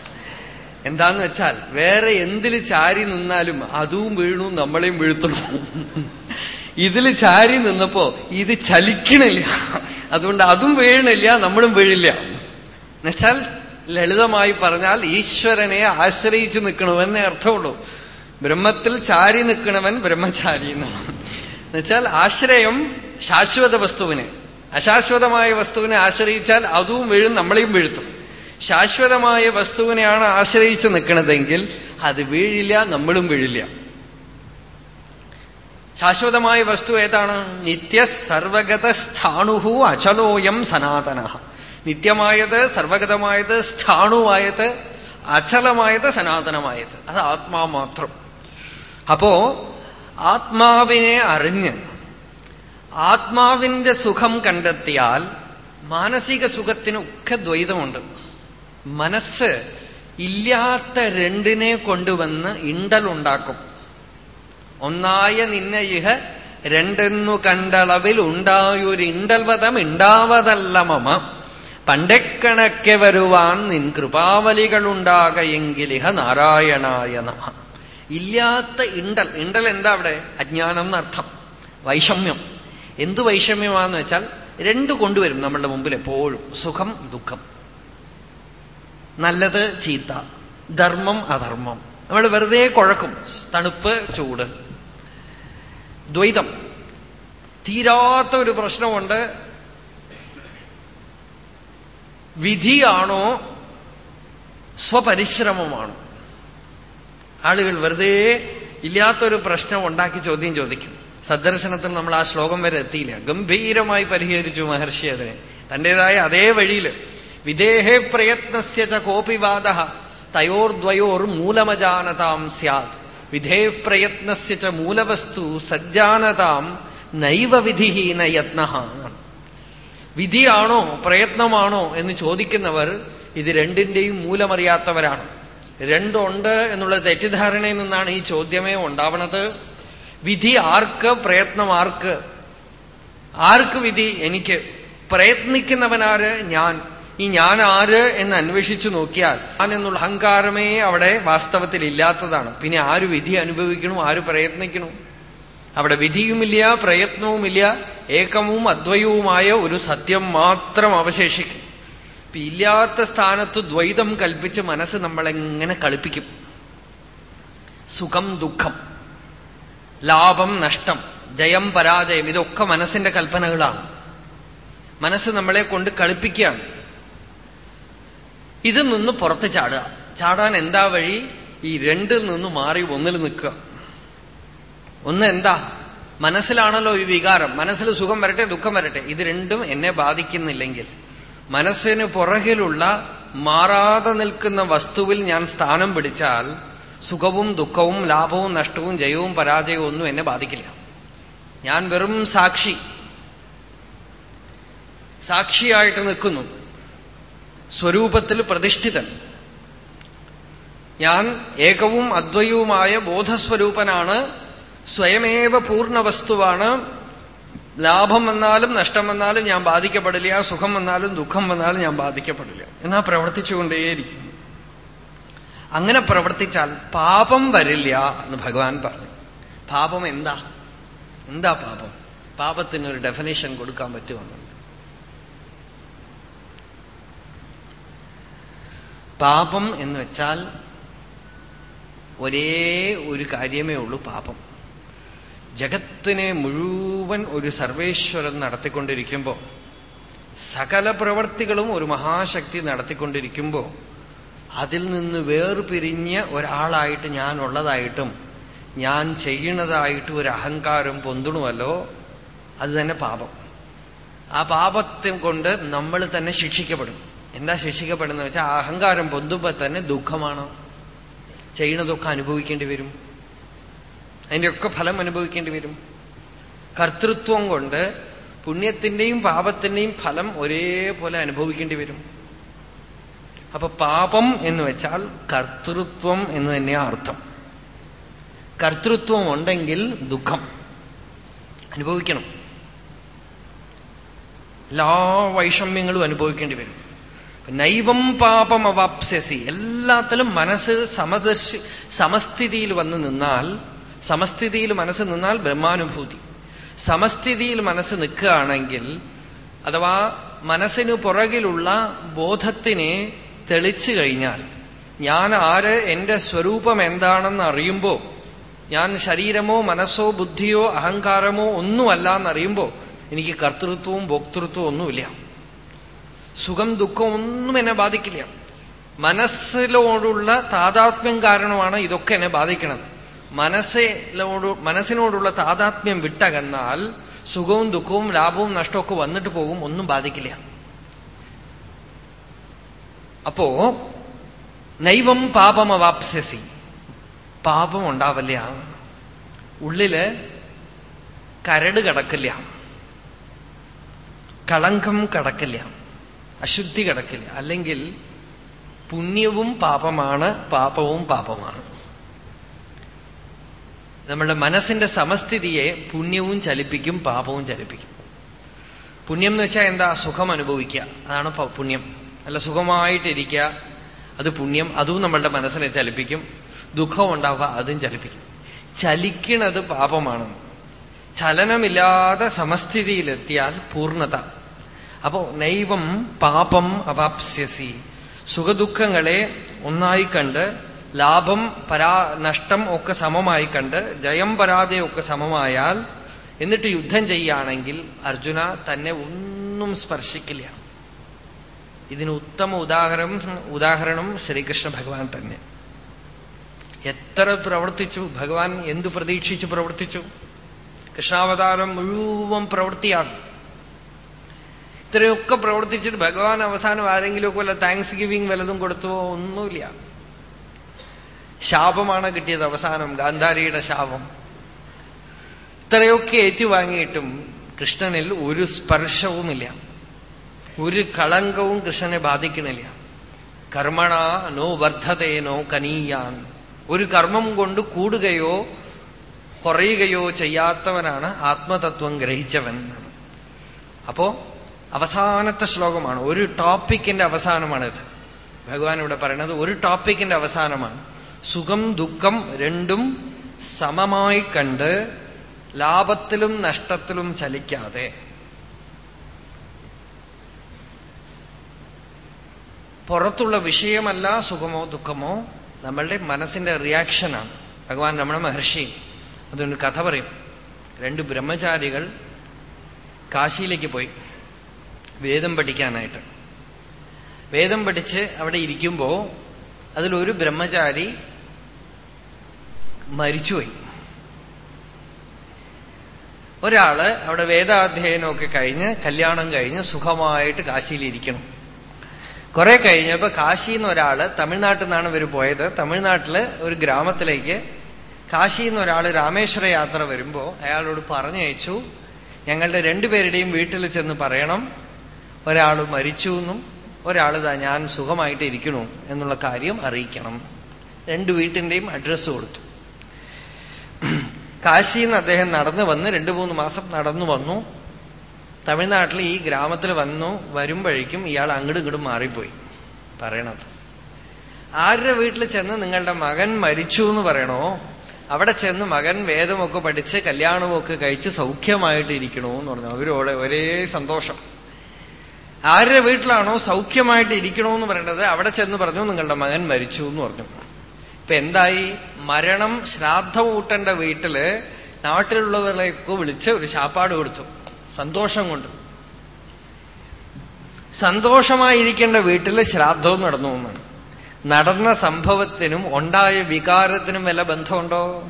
S1: എന്താന്ന് വെച്ചാൽ വേറെ എന്തിൽ ചാരി നിന്നാലും അതും വീണു നമ്മളെയും വീഴ്ത്തണു. ഇതിൽ ചാരി നിന്നപ്പോ ഇത് ചലിക്കണില്ല. അതുകൊണ്ട് അതും വീഴണില്ല നമ്മളും വീഴില്ല. എന്നുവെച്ചാൽ ലളിതമായി പറഞ്ഞാൽ ഈശ്വരനെ ആശ്രയിച്ചു നിൽക്കണമെന്നേ അർത്ഥമുള്ളൂ. ബ്രഹ്മത്തിൽ ചാരി നിൽക്കണവൻ ബ്രഹ്മചാരി എന്നാണ്. എന്നുവെച്ചാൽ ആശ്രയം ശാശ്വത വസ്തുവിനെ. അശാശ്വതമായ വസ്തുവിനെ ആശ്രയിച്ചാൽ അതും വീഴും നമ്മളെയും വീഴ്ത്തും. ശാശ്വതമായ വസ്തുവിനെയാണ് ആശ്രയിച്ച് നിൽക്കുന്നതെങ്കിൽ അത് വീഴില്ല നമ്മളും വീഴില്ല. ശാശ്വതമായ വസ്തു ഏതാണ്? നിത്യ സർവഗത സ്ഥാണുഹു അചലോയം സനാതന. നിത്യമായത് സർവഗതമായത് സ്ഥാണുവായത് അചലമായത് സനാതനമായത്. അത് ആത്മാ മാത്രം. അപ്പോ ആത്മാവിനെ അറിഞ്ഞ് ആത്മാവിന്റെ സുഖം കണ്ടെത്തിയാൽ മാനസിക സുഖത്തിന് സുഖത്തിനൊക്കെ ദ്വൈതമുണ്ട്. മനസ്സ് ഇല്ലാത്ത രണ്ടിനെ കൊണ്ടുവന്ന് ഇണ്ടലുണ്ടാക്കും. ഒന്നായ നിന്ന ഇഹ രണ്ടെന്നു കണ്ടളവിൽ ഉണ്ടായൊരു ഇണ്ടൽവതം ഉണ്ടാവതല്ല മമ. പണ്ടക്കണക്കെ വരുവാൻ നിൻ കൃപാവലികളുണ്ടാകയെങ്കിലിഹ നാരായണായ നമ. ഇല്ലാത്ത ഇണ്ടൽ ഇണ്ടൽ എന്താ അവിടെ? അജ്ഞാനം എന്നർത്ഥം. വൈഷമ്യം. എന്തു വൈഷമ്യമാന്ന് വെച്ചാൽ രണ്ടു കൊണ്ടുവരും നമ്മളുടെ മുമ്പിൽ എപ്പോഴും. സുഖം ദുഃഖം. നല്ലത് ചീത്ത. ധർമ്മം അധർമ്മം. നമ്മൾ വെറുതെ കുഴക്കും. തണുപ്പ് ചൂട്. ദ്വൈതം. തീരാത്ത ഒരു പ്രശ്നമുണ്ട്. വിധിയാണോ സ്വപരിശ്രമമാണോ? ആളുകൾ വെറുതെ ഇല്ലാത്തൊരു പ്രശ്നം ഉണ്ടാക്കി ചോദ്യം ചോദിക്കും. സദ്ദർശനത്തിൽ നമ്മൾ ആ ശ്ലോകം വരെ എത്തിയില്ല. ഗംഭീരമായി പരിഹരിച്ചു മഹർഷി അതിനെ. തന്റേതായ അതേ വഴിയിൽ വിദേഹേ പ്രയത്നസ്യ ച കോപി വാദ തയോർദ്വയോർ മൂലമജാനതാം സ്യാത് വിധേ പ്രയത്നസ്യ ച മൂലവസ്തു സജ്ജാനതാം നൈവ വിധിഹീന യത്ന. വിധിയാണോ പ്രയത്നമാണോ എന്ന് ചോദിക്കുന്നവർ ഇത് രണ്ടിന്റെയും മൂലമറിയാത്തവരാണ്. രണ്ടുണ്ട് എന്നുള്ള തെറ്റിദ്ധാരണയിൽ നിന്നാണ് ഈ ചോദ്യമേ ഉണ്ടാവണത്. വിധി ആർക്ക് പ്രയത്നം ആർക്ക്? ആർക്ക് വിധി? എനിക്ക് പ്രയത്നിക്കുന്നവനാര്? ഞാൻ. ഈ ഞാൻ ആര് എന്ന് അന്വേഷിച്ചു നോക്കിയാൽ ഞാൻ എന്നുള്ള അഹങ്കാരമേ അവിടെ വാസ്തവത്തിൽ ഇല്ലാത്തതാണ്. പിന്നെ ആര് വിധി അനുഭവിക്കണു? ആര് പ്രയത്നിക്കണു? അവിടെ വിധിയുമില്ല പ്രയത്നവുമില്ല ഏകവും അദ്വയവുമായ ഒരു സത്യം മാത്രം അവശേഷിക്കും. ഇല്ലാത്ത സ്ഥാനത്ത് ദ്വൈതം കൽപ്പിച്ച് മനസ്സ് നമ്മളെങ്ങനെ കളിപ്പിക്കും? സുഖം ദുഃഖം. ലാഭം നഷ്ടം ജയം പരാജയം ഇതൊക്കെ മനസ്സിന്റെ കൽപ്പനകളാണ്. മനസ്സ് നമ്മളെ കൊണ്ട് കളിപ്പിക്കുകയാണ്. ഇതിൽ നിന്ന് പുറത്ത് ചാടുക. ചാടാൻ എന്താ വഴി? ഈ രണ്ടിൽ നിന്ന് മാറി ഒന്നിൽ നിൽക്കുക. ഒന്ന് എന്താ? മനസ്സിലാണല്ലോ ഈ വികാരം. മനസ്സിൽ സുഖം വരട്ടെ ദുഃഖം വരട്ടെ. ഇത് രണ്ടും എന്നെ ബാധിക്കുന്നില്ലെങ്കിൽ. മനസ്സിന് പുറകിലുള്ള മാറാതെ നിൽക്കുന്ന വസ്തുവിൽ ഞാൻ സ്ഥാനം പിടിച്ചാൽ സുഖവും ദുഃഖവും ലാഭവും നഷ്ടവും ജയവും പരാജയവും ഒന്നും എന്നെ ബാധിക്കില്ല. ഞാൻ വെറും സാക്ഷി. സാക്ഷിയായിട്ട് നിൽക്കുന്നു. സ്വരൂപത്തിൽ പ്രതിഷ്ഠിതൻ. ഞാൻ ഏകവും അദ്വയവുമായ ബോധസ്വരൂപനാണ്. സ്വയമേവ പൂർണ വസ്തുവാണ് ലാഭം വന്നാലും നഷ്ടം വന്നാലും ഞാൻ ബാധിക്കപ്പെടില്ല. സുഖം വന്നാലും ദുഃഖം വന്നാലും ഞാൻ ബാധിക്കപ്പെടില്ല. എന്നാ പ്രവർത്തിച്ചുകൊണ്ടേയിരിക്കും അങ്ങനെ പ്രവർത്തിച്ചാൽ പാപം വരില്ല എന്ന് ഭഗവാൻ പറഞ്ഞു. പാപം എന്താ? എന്താ പാപം? പാപത്തിന് ഒരു ഡെഫിനേഷൻ കൊടുക്കാൻ പറ്റുമെന്നുണ്ട് പാപം എന്ന് വെച്ചാൽ ഒരേ ഒരു കാര്യമേ ഉള്ളൂ പാപം. ജഗത്തിനെ മുഴുവൻ ഒരു സർവേശ്വരൻ നടത്തിക്കൊണ്ടിരിക്കുമ്പോൾ സകല പ്രവർത്തികളും ഒരു മഹാശക്തി നടത്തിക്കൊണ്ടിരിക്കുമ്പോൾ അതിൽ നിന്ന് വേർപിരിഞ്ഞ ഒരാളായിട്ട് ഞാൻ ഉള്ളതായിട്ടും ഞാൻ ചെയ്യണതായിട്ടും ഒരു അഹങ്കാരം പൊന്തുണുവല്ലോ അത് തന്നെ പാപം. ആ പാപത്തെ കൊണ്ട് നമ്മൾ തന്നെ ശിക്ഷിക്കപ്പെടും. എന്താ ശിക്ഷിക്കപ്പെടുന്നത് വെച്ചാൽ അഹങ്കാരം പൊന്തുമ്പോ തന്നെ ദുഃഖമാണ്? ചെയ്യണതൊക്കെ അനുഭവിക്കേണ്ടി വരും. അതിന്റെയൊക്കെ ഫലം അനുഭവിക്കേണ്ടി വരും. കർത്തൃത്വം കൊണ്ട് പുണ്യത്തിന്റെയും പാപത്തിന്റെയും ഫലം ഒരേപോലെ അനുഭവിക്കേണ്ടി വരും. അപ്പൊ പാപം എന്ന് വെച്ചാൽ കർത്തൃത്വം എന്ന് തന്നെയാ അർത്ഥം. കർത്തൃത്വം ഉണ്ടെങ്കിൽ ദുഃഖം. അനുഭവിക്കണം. എല്ലാ വൈഷമ്യങ്ങളും അനുഭവിക്കേണ്ടി വരും. നൈവം പാപം അവാപ്സ്യസി. എല്ലാത്തിലും മനസ്സ് സമദർശി സമസ്ഥിതിയിൽ വന്ന് നിന്നാൽ സമസ്ഥിതിയിൽ മനസ്സ് നിന്നാൽ ബ്രഹ്മാനുഭൂതി. സമസ്ഥിതിയിൽ മനസ്സ് നിൽക്കുകയാണെങ്കിൽ അഥവാ മനസ്സിനു പുറകിലുള്ള ബോധത്തിനെ തെളിച്ചു കഴിഞ്ഞാൽ ഞാൻ ആര് എന്റെ സ്വരൂപം എന്താണെന്ന് അറിയുമ്പോ ഞാൻ ശരീരമോ മനസ്സോ ബുദ്ധിയോ അഹങ്കാരമോ ഒന്നുമല്ല എന്നറിയുമ്പോ എനിക്ക് കർത്തൃത്വവും ഭോക്തൃത്വവും ഒന്നുമില്ല. സുഖം ദുഃഖം ഒന്നും എന്നെ ബാധിക്കില്ല. മനസ്സിലോടുള്ള താതാത്മ്യം കാരണമാണ് ഇതൊക്കെ എന്നെ ബാധിക്കുന്നത് മനസ്സിലോട് മനസ്സിനോടുള്ള താതാത്മ്യം വിട്ടകന്നാൽ സുഖവും ദുഃഖവും ലാഭവും നഷ്ടമൊക്കെ വന്നിട്ട് പോകും ഒന്നും ബാധിക്കില്ല. അപ്പോ നൈവം പാപമവാപ്സ്യസി. പാപം ഉണ്ടാവില്ല ഉള്ളിൽ കരട് കടക്കില്ല കളങ്കം കടക്കില്ല അശുദ്ധി കടക്കില്ല അല്ലെങ്കിൽ പുണ്യവും പാപമാണ് പാപവും പാപമാണ്. നമ്മുടെ മനസ്സിന്റെ സമസ്ഥിതിയെ പുണ്യവും ചലിപ്പിക്കും പാപവും ചലിപ്പിക്കും. പുണ്യം എന്ന് വെച്ചാൽ എന്താ? സുഖം അനുഭവിക്കുക അതാണ് പുണ്യം. നല്ല സുഖമായിട്ടിരിക്കുക. അത് പുണ്യം അതും നമ്മളുടെ മനസ്സിനെ ചലിപ്പിക്കും. ദുഃഖം ഉണ്ടാവുക അതും ചലിപ്പിക്കും. ചലിക്കണത് പാപമാണ്. ചലനമില്ലാതെ സമസ്ഥിതിയിലെത്തിയാൽ പൂർണത. അപ്പോ നൈവം പാപം അവാപ്സ്യസി. സുഖദുഃഖങ്ങളെ ഒന്നായി കണ്ട് ലാഭം പരാ നഷ്ടം ഒക്കെ സമമായി കണ്ട് ജയം പരാജയമൊക്കെ സമമായാൽ എന്നിട്ട് യുദ്ധം ചെയ്യുകയാണെങ്കിൽ അർജുന തന്നെ ഒന്നും സ്പർശിക്കില്ല. ഇതിന് ഉത്തമ ഉദാഹരണം ഉദാഹരണം ശ്രീകൃഷ്ണ ഭഗവാൻ തന്നെ. എത്ര പ്രവർത്തിച്ചു ഭഗവാൻ എന്തു പ്രതീക്ഷിച്ചു പ്രവർത്തിച്ചു? കൃഷ്ണാവതാരം മുഴുവൻ പ്രവൃത്തിയാണ്. ഇത്രയൊക്കെ പ്രവർത്തിച്ചിട്ട് ഭഗവാൻ അവസാനം ആരെങ്കിലുമൊക്കെ വല്ല താങ്ക്സ് ഗിവിങ് വല്ലതും കൊടുത്തുവോ? ഒന്നുമില്ല. ശാപമാണ് കിട്ടിയത് അവസാനം ഗാന്ധാരിയുടെ ശാപം. ഇത്രയൊക്കെ ഏറ്റുവാങ്ങിയിട്ടും കൃഷ്ണനിൽ ഒരു സ്പർശവുമില്ല. ഒരു കളങ്കവും കൃഷ്ണനെ ബാധിക്കണില്ല. കർമ്മണ നോ വർദ്ധതേനോ കനീയാൻ. ഒരു കർമ്മം കൊണ്ട് കൂടുകയോ കുറയുകയോ ചെയ്യാത്തവനാണ് ആത്മതത്വം ഗ്രഹിച്ചവൻ. അപ്പോ അവസാനത്തെ ശ്ലോകമാണ്. ഒരു ടോപ്പിക്കിന്റെ അവസാനമാണിത്. ഭഗവാൻ ഇവിടെ പറയുന്നത് ഒരു ടോപ്പിക്കിന്റെ അവസാനമാണ്. സുഖം ദുഃഖം രണ്ടും സമമായി കണ്ട് ലാഭത്തിലും നഷ്ടത്തിലും ചലിക്കാതെ. പുറത്തുള്ള വിഷയമല്ല സുഖമോ ദുഃഖമോ നമ്മളുടെ മനസ്സിന്റെ റിയാക്ഷനാണ് ഭഗവാൻ രമണ മഹർഷി അതൊരു കഥ പറയും. രണ്ട് ബ്രഹ്മചാരികൾ കാശിയിലേക്ക് പോയി വേദം പഠിക്കാനായിട്ട്. വേദം പഠിച്ച് അവിടെ ഇരിക്കുമ്പോ അതിലൊരു ബ്രഹ്മചാരി മരിച്ചുപോയി. ഒരാൾ അവിടെ വേദാധ്യയനമൊക്കെ കഴിഞ്ഞ് കല്യാണം കഴിഞ്ഞ് സുഖമായിട്ട് കാശിയിലിരിക്കണം. കുറെ കഴിഞ്ഞപ്പോ കാശിന്ന് ഒരാൾ തമിഴ്നാട്ടിൽ നിന്നാണ് ഇവർ പോയത്. തമിഴ്നാട്ടിൽ ഒരു ഗ്രാമത്തിലേക്ക് കാശിന്ന് ഒരാൾ രാമേശ്വര യാത്ര വരുമ്പോ അയാളോട് പറഞ്ഞയച്ചു ഞങ്ങളുടെ രണ്ടുപേരുടെയും വീട്ടിൽ ചെന്ന് പറയണം. ഒരാൾ മരിച്ചു എന്നും ഒരാളിതാ ഞാൻ സുഖമായിട്ട് ഇരിക്കണു എന്നുള്ള കാര്യം അറിയിക്കണം. രണ്ടു വീട്ടിന്റെയും അഡ്രസ്സ് കൊടുത്തു. കാശിന്ന് അദ്ദേഹം നടന്നു വന്ന് രണ്ടു മൂന്ന് മാസം നടന്നു വന്നു. തമിഴ്നാട്ടിൽ ഈ ഗ്രാമത്തിൽ വന്നു വരുമ്പോഴേക്കും ഇയാൾ അങ്ങോട്ടും ഇങ്ങോട്ടും മാറിപ്പോയി. പറയണത്. ആരുടെ വീട്ടിൽ ചെന്ന് നിങ്ങളുടെ മകൻ മരിച്ചു എന്ന് പറയണോ? അവിടെ ചെന്ന് മകൻ വേദമൊക്കെ പഠിച്ച് കല്യാണമൊക്കെ കഴിച്ച് സൗഖ്യമായിട്ട് ഇരിക്കണോ എന്ന് പറഞ്ഞു. അവരോളെ ഒരേ സന്തോഷം. ആരുടെ വീട്ടിലാണോ സൗഖ്യമായിട്ട് ഇരിക്കണോ എന്ന് പറയേണ്ടത് അവിടെ ചെന്ന് പറഞ്ഞു നിങ്ങളുടെ മകൻ മരിച്ചു എന്ന് പറഞ്ഞു. ഇപ്പൊ എന്തായി? മരണം ശ്രാദ്ധമൂട്ടന്റെ വീട്ടിൽ നാട്ടിലുള്ളവരെയൊക്കെ വിളിച്ച് ഒരു ശാപ്പാട് കൊടുത്തു. സന്തോഷം കൊണ്ട്. സന്തോഷമായിരിക്കേണ്ട വീട്ടിൽ ശ്രാദ്ധവും നടന്നു നടന്ന സംഭവത്തിനും ഉണ്ടായ വികാരത്തിനും വല്ല ബന്ധമുണ്ടോ?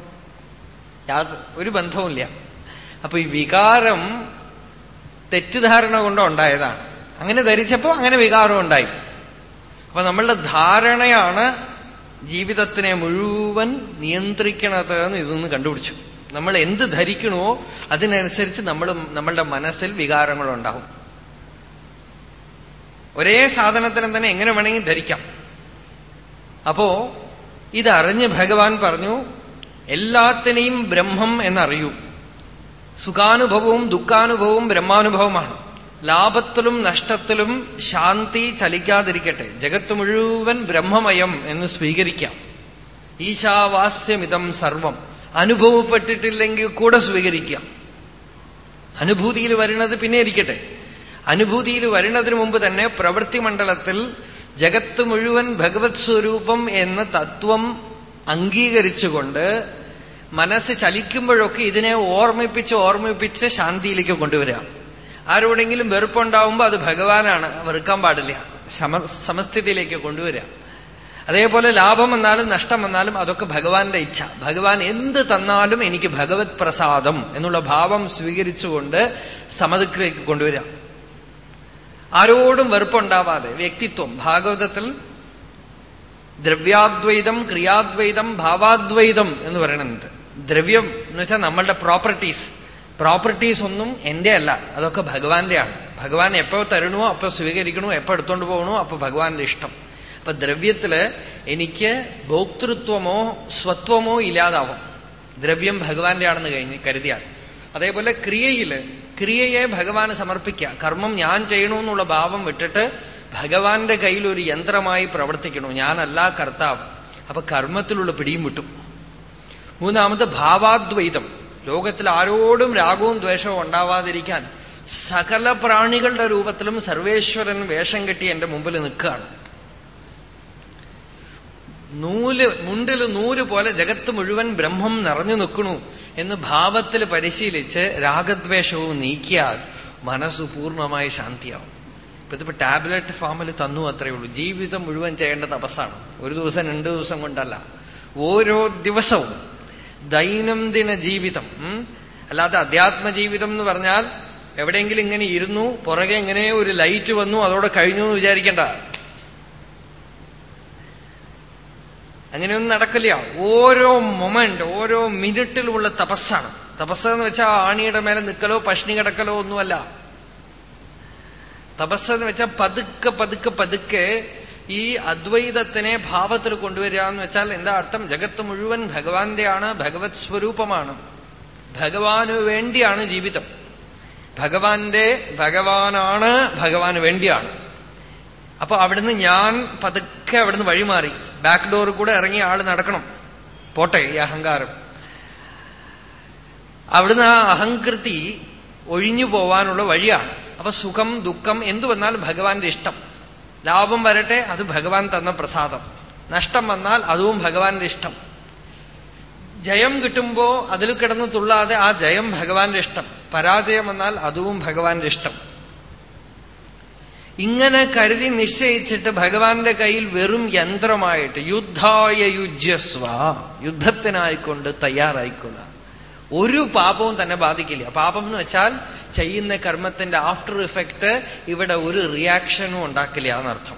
S1: ഒരു ബന്ധവുമില്ല. അപ്പൊ ഈ വികാരം തെറ്റിദ്ധാരണ കൊണ്ട് ഉണ്ടായതാണ്. അങ്ങനെ ധരിച്ചപ്പോ അങ്ങനെ വികാരം ഉണ്ടായി. അപ്പൊ നമ്മളുടെ ധാരണയാണ് ജീവിതത്തിനെ മുഴുവൻ നിയന്ത്രിക്കണത് എന്ന് ഇതൊന്ന് കണ്ടുപിടിച്ചു. നമ്മൾ എന്ത് ധരിക്കണോ അതിനനുസരിച്ച് നമ്മൾ നമ്മളുടെ മനസ്സിൽ വികാരങ്ങൾ ഉണ്ടാവും ഒരേ സാധനത്തിനെ തന്നെ എങ്ങനെ വേണമെങ്കിൽ ധരിക്കാം. അപ്പോ ഇതറിഞ്ഞ് ഭഗവാൻ പറഞ്ഞു എല്ലാത്തിനെയും ബ്രഹ്മം എന്നറിയൂ. സുഖാനുഭവവും ദുഃഖാനുഭവവും ബ്രഹ്മാനുഭവമാണ്. ലാഭത്തിലും നഷ്ടത്തിലും ശാന്തി ചലിക്കാതിരിക്കട്ടെ. ജഗത്ത് മുഴുവൻ ബ്രഹ്മമയം എന്ന് സ്വീകരിക്കാം. ഈശാവാസ്യമിതം സർവം. അനുഭവപ്പെട്ടിട്ടില്ലെങ്കിൽ കൂടെ സ്വീകരിക്കാം. അനുഭൂതിയിൽ വരുന്നത് പിന്നെ ഇരിക്കട്ടെ. അനുഭൂതിയിൽ വരുന്നതിന് മുമ്പ് തന്നെ പ്രവൃത്തി മണ്ഡലത്തിൽ ജഗത്ത് മുഴുവൻ ഭഗവത് സ്വരൂപം എന്ന തത്വം അംഗീകരിച്ചുകൊണ്ട് മനസ്സ് ചലിക്കുമ്പോഴൊക്കെ ഇതിനെ ഓർമ്മിപ്പിച്ച് ഓർമ്മിപ്പിച്ച് ശാന്തിയിലേക്ക് കൊണ്ടുവരാം ആരോടെങ്കിലും വെറുപ്പുണ്ടാവുമ്പോൾ അത് ഭഗവാനാണ്. വെറുക്കാൻ പാടില്ല. സമ സമസ്ഥിതിയിലേക്ക് കൊണ്ടുവരിക. അതേപോലെ ലാഭം വന്നാലും നഷ്ടം വന്നാലും അതൊക്കെ ഭഗവാന്റെ ഇച്ഛ. ഭഗവാൻ എന്ത് തന്നാലും എനിക്ക് ഭഗവത് പ്രസാദം എന്നുള്ള ഭാവം സ്വീകരിച്ചുകൊണ്ട് സമതുക്കിലേക്ക് കൊണ്ടുവരാം ആരോടും വെറുപ്പുണ്ടാവാതെ വ്യക്തിത്വം ഭാഗവതത്തിൽ ദ്രവ്യാദ്വൈതം ക്രിയാദ്വൈതം ഭാവാദ്വൈതം എന്ന് പറയുന്നുണ്ട്. ദ്രവ്യം എന്ന് വെച്ചാൽ നമ്മളുടെ പ്രോപ്പർട്ടീസ് പ്രോപ്പർട്ടീസ് ഒന്നും എന്റെ അല്ല അതൊക്കെ ഭഗവാന്റെയാണ്. ഭഗവാൻ എപ്പോ തരണോ അപ്പൊ സ്വീകരിക്കണോ എപ്പോ എടുത്തോണ്ട് പോകണോ അപ്പൊ ഭഗവാന്റെ ഇഷ്ടം. അപ്പൊ ദ്രവ്യത്തിൽ എനിക്ക് ഭോക്തൃത്വമോ സ്വത്വമോ ഇല്ലാതാവും. ദ്രവ്യം ഭഗവാന്റെ ആണെന്ന് കഴിഞ്ഞ് കരുതിയാൽ. അതേപോലെ ക്രിയയിൽ ക്രിയയെ ഭഗവാന് സമർപ്പിക്കുക. കർമ്മം ഞാൻ ചെയ്യണമെന്നുള്ള ഭാവം വിട്ടിട്ട് ഭഗവാന്റെ കയ്യിൽ ഒരു യന്ത്രമായി പ്രവർത്തിക്കണു. ഞാനല്ല കർത്താവ്. അപ്പൊ കർമ്മത്തിലുള്ള പിടിയും വിട്ടു. മൂന്നാമത് ഭാവാദ്വൈതം. ലോകത്തിൽ ആരോടും രാഗവും ദ്വേഷവും ഉണ്ടാവാതിരിക്കാൻ സകല പ്രാണികളുടെ രൂപത്തിലും സർവേശ്വരൻ വേഷം കെട്ടി എന്റെ മുമ്പിൽ നിൽക്കുകയാണ്. നൂൽ മുണ്ടിൽ നൂൽ പോലെ ജഗത്ത് മുഴുവൻ ബ്രഹ്മം നിറഞ്ഞു നിൽക്കണു എന്ന് ഭാവത്തിൽ പരിശീലിച്ച് രാഗദ്വേഷവും നീക്കിയാൽ മനസ്സ് പൂർണമായി ശാന്തിയാവും. ഇപ്പൊ ഇതിപ്പോ ടാബ്ലറ്റ് ഫാമിൽ തന്നു അത്രയേ ഉള്ളൂ. ജീവിതം മുഴുവൻ ചെയ്യേണ്ട തപസ്സാണ്. ഒരു ദിവസം രണ്ടു ദിവസം കൊണ്ടല്ല. ഓരോ ദിവസവും ദൈനംദിന ജീവിതം അല്ലാതെ അധ്യാത്മ ജീവിതം എന്ന് പറഞ്ഞാൽ എവിടെയെങ്കിലും ഇങ്ങനെ ഇരുന്നു പുറകെ ഇങ്ങനെ ഒരു ലൈറ്റ് വന്നു അതോടെ കഴിഞ്ഞു എന്ന് വിചാരിക്കണ്ട. അങ്ങനെയൊന്നും നടക്കില്ല. ഓരോ മൊമെന്റ് ഓരോ മിനിറ്റിലുമുള്ള തപസ്സാണ്. തപസ് എന്ന് വെച്ചാൽ ആണിയുടെ മേലെ നിൽക്കലോ പഷ്ണി കിടക്കലോ ഒന്നുമല്ല. തപസ് എന്ന് വെച്ചാൽ പതുക്കെ പതുക്കെ പതുക്കെ ഈ അദ്വൈതത്തിനെ ഭാവത്തിൽ കൊണ്ടുവരിക എന്ന് വെച്ചാൽ എന്താ അർത്ഥം? ജഗത്ത് മുഴുവൻ ഭഗവാന്റെയാണ് ഭഗവത് സ്വരൂപമാണ്. ഭഗവാനു വേണ്ടിയാണ് ജീവിതം. ഭഗവാന്റെ ഭഗവാനാണ് ഭഗവാന് വേണ്ടിയാണ്. അപ്പൊ അവിടുന്ന് ഞാൻ പതുക്കെ അവിടുന്ന് വഴിമാറി. ബാക്ക് ഡോറിൽ കൂടെ ഇറങ്ങി ആൾ നടക്കണം. പോട്ടെ ഈ അഹങ്കാരം. അവിടുന്ന് ആ അഹങ്കൃതി ഒഴിഞ്ഞു പോവാനുള്ള വഴിയാണ്. അപ്പൊ സുഖം ദുഃഖം എന്തു വന്നാലും ഭഗവാന്റെ ഇഷ്ടം. ലാഭം വരട്ടെ അത് ഭഗവാൻ തന്ന പ്രസാദം. നഷ്ടം വന്നാൽ അതും ഭഗവാന്റെ ഇഷ്ടം. ജയം കിട്ടുമ്പോ അതിൽ കിടന്ന് തുള്ളാതെ ആ ജയം ഭഗവാന്റെ ഇഷ്ടം. പരാജയം വന്നാൽ അതും ഭഗവാന്റെ ഇഷ്ടം. ഇങ്ങനെ കരുതി നിശ്ചയിച്ചിട്ട് ഭഗവാന്റെ കയ്യിൽ വെറും യന്ത്രമായിട്ട് യുദ്ധായ യുജ്യസ്വ യുദ്ധത്തിനായിക്കൊണ്ട് തയ്യാറായിക്കൊള്ളുക ഒരു പാപവും തന്നെ ബാധിക്കില്ല. പാപം എന്ന് വെച്ചാൽ ചെയ്യുന്ന കർമ്മത്തിന്റെ ആഫ്റ്റർ ഇഫക്റ്റ് ഇവിടെ ഒരു റിയാക്ഷനും ഉണ്ടാക്കില്ല എന്നർത്ഥം.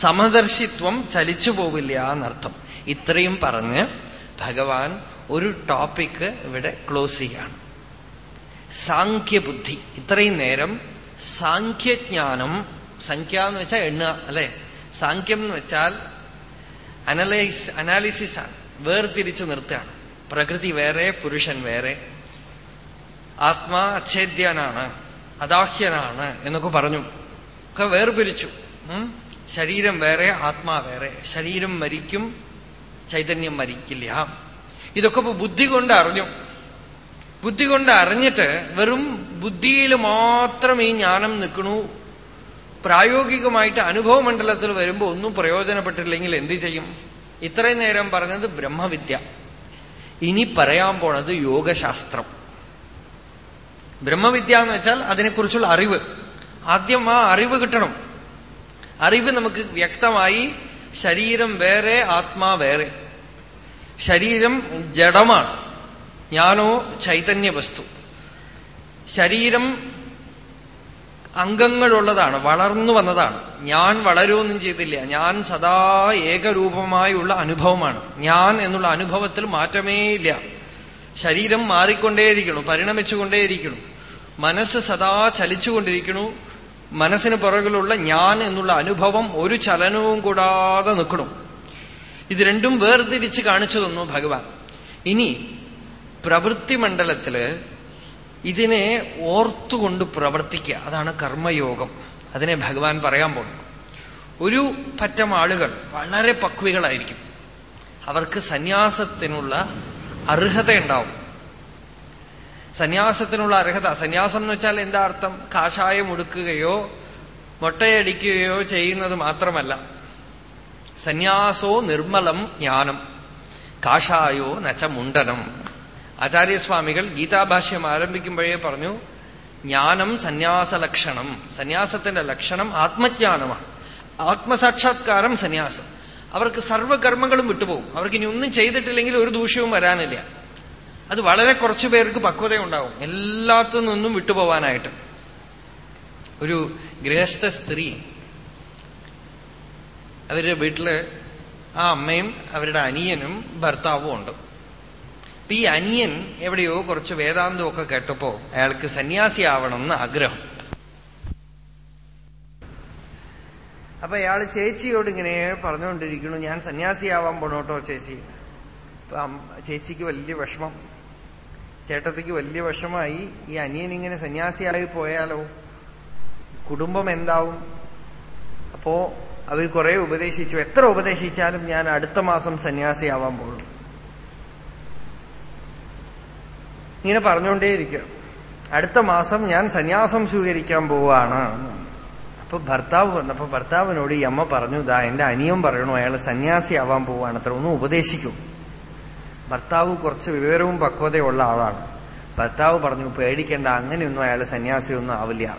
S1: സമദർശിത്വം ചലിച്ചു പോവില്ല എന്നർത്ഥം. ഇത്രയും പറഞ്ഞ് ഭഗവാൻ ഒരു ടോപ്പിക്ക് ഇവിടെ ക്ലോസ് ചെയ്യാണ്. സാഖ്യബുദ്ധി. ഇത്രയും നേരം സാഖ്യജ്ഞാനം സംഖ്യ എന്ന് വെച്ചാൽ എണ്ണുക അല്ലെ? സാഖ്യം എന്ന് വെച്ചാൽ അനലൈസ് അനാലിസിസ് ആണ്. വേർതിരിച്ച് നിർത്തുകയാണ്. പ്രകൃതി വേറെ പുരുഷൻ വേറെ. ആത്മാ അച്ഛേദ്യനാണ് അദാഹ്യനാണ് എന്നൊക്കെ പറഞ്ഞു. ഒക്കെ വേർപിരിച്ചു. ശരീരം വേറെ ആത്മാ വേറെ. ശരീരം മരിക്കും ചൈതന്യം മരിക്കില്ല. ഇതൊക്കെ ബുദ്ധി കൊണ്ട് അറിഞ്ഞു. ബുദ്ധി കൊണ്ട് അറിഞ്ഞിട്ട് വെറും ബുദ്ധിയിൽ മാത്രം ഈ ജ്ഞാനം നിൽക്കണു. പ്രായോഗികമായിട്ട് അനുഭവ മണ്ഡലത്തിൽ വരുമ്പോൾ ഒന്നും പ്രയോജനപ്പെട്ടില്ലെങ്കിൽ എന്ത് ചെയ്യും? ഇത്രയും നേരം പറഞ്ഞത് ബ്രഹ്മവിദ്യ. ഇനി പറയാൻ പോണത് യോഗശാസ്ത്രം. ബ്രഹ്മവിദ്യ എന്ന് വെച്ചാൽ അതിനെക്കുറിച്ചുള്ള അറിവ്. ആദ്യം ആ അറിവ് കിട്ടണം. അറിവ് നമുക്ക് വ്യക്തമായി ശരീരം വേറെ ആത്മാ വേറെ. ശരീരം ജഡമാണ്. ഞാനോ ചൈതന്യ വസ്തു ശരീരം അംഗങ്ങളുള്ളതാണ് വളർന്നു വന്നതാണ്. ഞാൻ വളരുമൊന്നും ചെയ്തില്ല. ഞാൻ സദാ ഏകരൂപമായുള്ള അനുഭവമാണ്. ഞാൻ എന്നുള്ള അനുഭവത്തിൽ മാറ്റമേ ഇല്ല. ശരീരം മാറിക്കൊണ്ടേയിരിക്കണു പരിണമിച്ചുകൊണ്ടേയിരിക്കണു മനസ്സ് സദാ ചലിച്ചുകൊണ്ടിരിക്കണു മനസ്സിന് പുറകിലുള്ള ഞാൻ എന്നുള്ള അനുഭവം ഒരു ചലനവും കൂടാതെ നിൽക്കണം. ഇത് രണ്ടും വേർതിരിച്ച് കാണിച്ചു തന്നു ഭഗവാൻ. ഇനി പ്രവൃത്തി മണ്ഡലത്തിൽ ഇതിനെ ഓർത്തുകൊണ്ട് പ്രവർത്തിക്കുക. അതാണ് കർമ്മയോഗം. അതിനെ ഭഗവാൻ പറയാൻ പോകുന്നു. ഒരു പറ്റം ആളുകൾ വളരെ പക്വികളായിരിക്കും. അവർക്ക് സന്യാസത്തിനുള്ള അർഹത ഉണ്ടാവും സന്യാസത്തിനുള്ള അർഹത. സന്യാസം എന്ന് വെച്ചാൽ എന്താ അർത്ഥം? കാഷായം ഉടുക്കുകയോ മുട്ടയടിക്കുകയോ ചെയ്യുന്നത് മാത്രമല്ല. സന്യാസോ നിർമ്മലം ജ്ഞാനം. കാഷായോ നച്ച മുണ്ടനം. ആചാര്യസ്വാമികൾ ഗീതാഭാഷ്യം ആരംഭിക്കുമ്പോഴേ പറഞ്ഞു ജ്ഞാനം സന്യാസ ലക്ഷണം സന്യാസത്തിന്റെ ലക്ഷണം ആത്മജ്ഞാനമാണ്. ആത്മസാക്ഷാത്കാരം സന്യാസം. അവർക്ക് സർവകർമ്മങ്ങളും വിട്ടുപോകും. അവർക്ക് ഇനി ഒന്നും ചെയ്തിട്ടില്ലെങ്കിൽ ഒരു ദൂഷ്യവും വരാനില്ല. അത് വളരെ കുറച്ചു പേർക്ക് പക്വതയുണ്ടാവും എല്ലാത്തു നിന്നും വിട്ടുപോവാനായിട്ട്. ഒരു ഗൃഹസ്ഥ സ്ത്രീ അവരുടെ വീട്ടിൽ ആ അമ്മയും അവരുടെ അനിയനും ഭർത്താവും ഉണ്ട്. അപ്പൊ ഈ അനിയൻ എവിടെയോ കുറച്ച് വേദാന്തമൊക്കെ കേട്ടപ്പോ അയാൾക്ക് സന്യാസി ആവണം എന്ന് ആഗ്രഹം. അപ്പൊ അയാൾ ചേച്ചിയോട് ഇങ്ങനെ പറഞ്ഞുകൊണ്ടിരിക്കുന്നു ഞാൻ സന്യാസിയാവാൻ പോണോട്ടോ ചേച്ചി. ചേച്ചിക്ക് വലിയ വിഷമം. ചേട്ടത്തിക്ക് വലിയ വിഷമായി ഈ അനിയൻ ഇങ്ങനെ സന്യാസിയായി പോയാലോ? കുടുംബം എന്താവും? അപ്പോ അവർ കുറെ ഉപദേശിച്ചു. എത്ര ഉപദേശിച്ചാലും ഞാൻ അടുത്ത മാസം സന്യാസിയാവാൻ പോകും. ഇങ്ങനെ പറഞ്ഞുകൊണ്ടേയിരിക്കുക അടുത്ത മാസം ഞാൻ സന്യാസം സ്വീകരിക്കാൻ പോവാണ്. അപ്പൊ ഭർത്താവ് വന്നപ്പോ ഭർത്താവിനോട് ഈ അമ്മ പറഞ്ഞു ഇതാ എന്റെ അനിയം പറയണു അയാൾ സന്യാസിയാവാൻ പോവാണ്. അത്ര ഒന്നും ഉപദേശിക്കും. ഭർത്താവ് കുറച്ച് വിവരവും പക്വതയുള്ള ആളാണ്. ഭർത്താവ് പറഞ്ഞു പേടിക്കേണ്ട അങ്ങനെയൊന്നും അയാൾ സന്യാസിയൊന്നും ആവില്ല.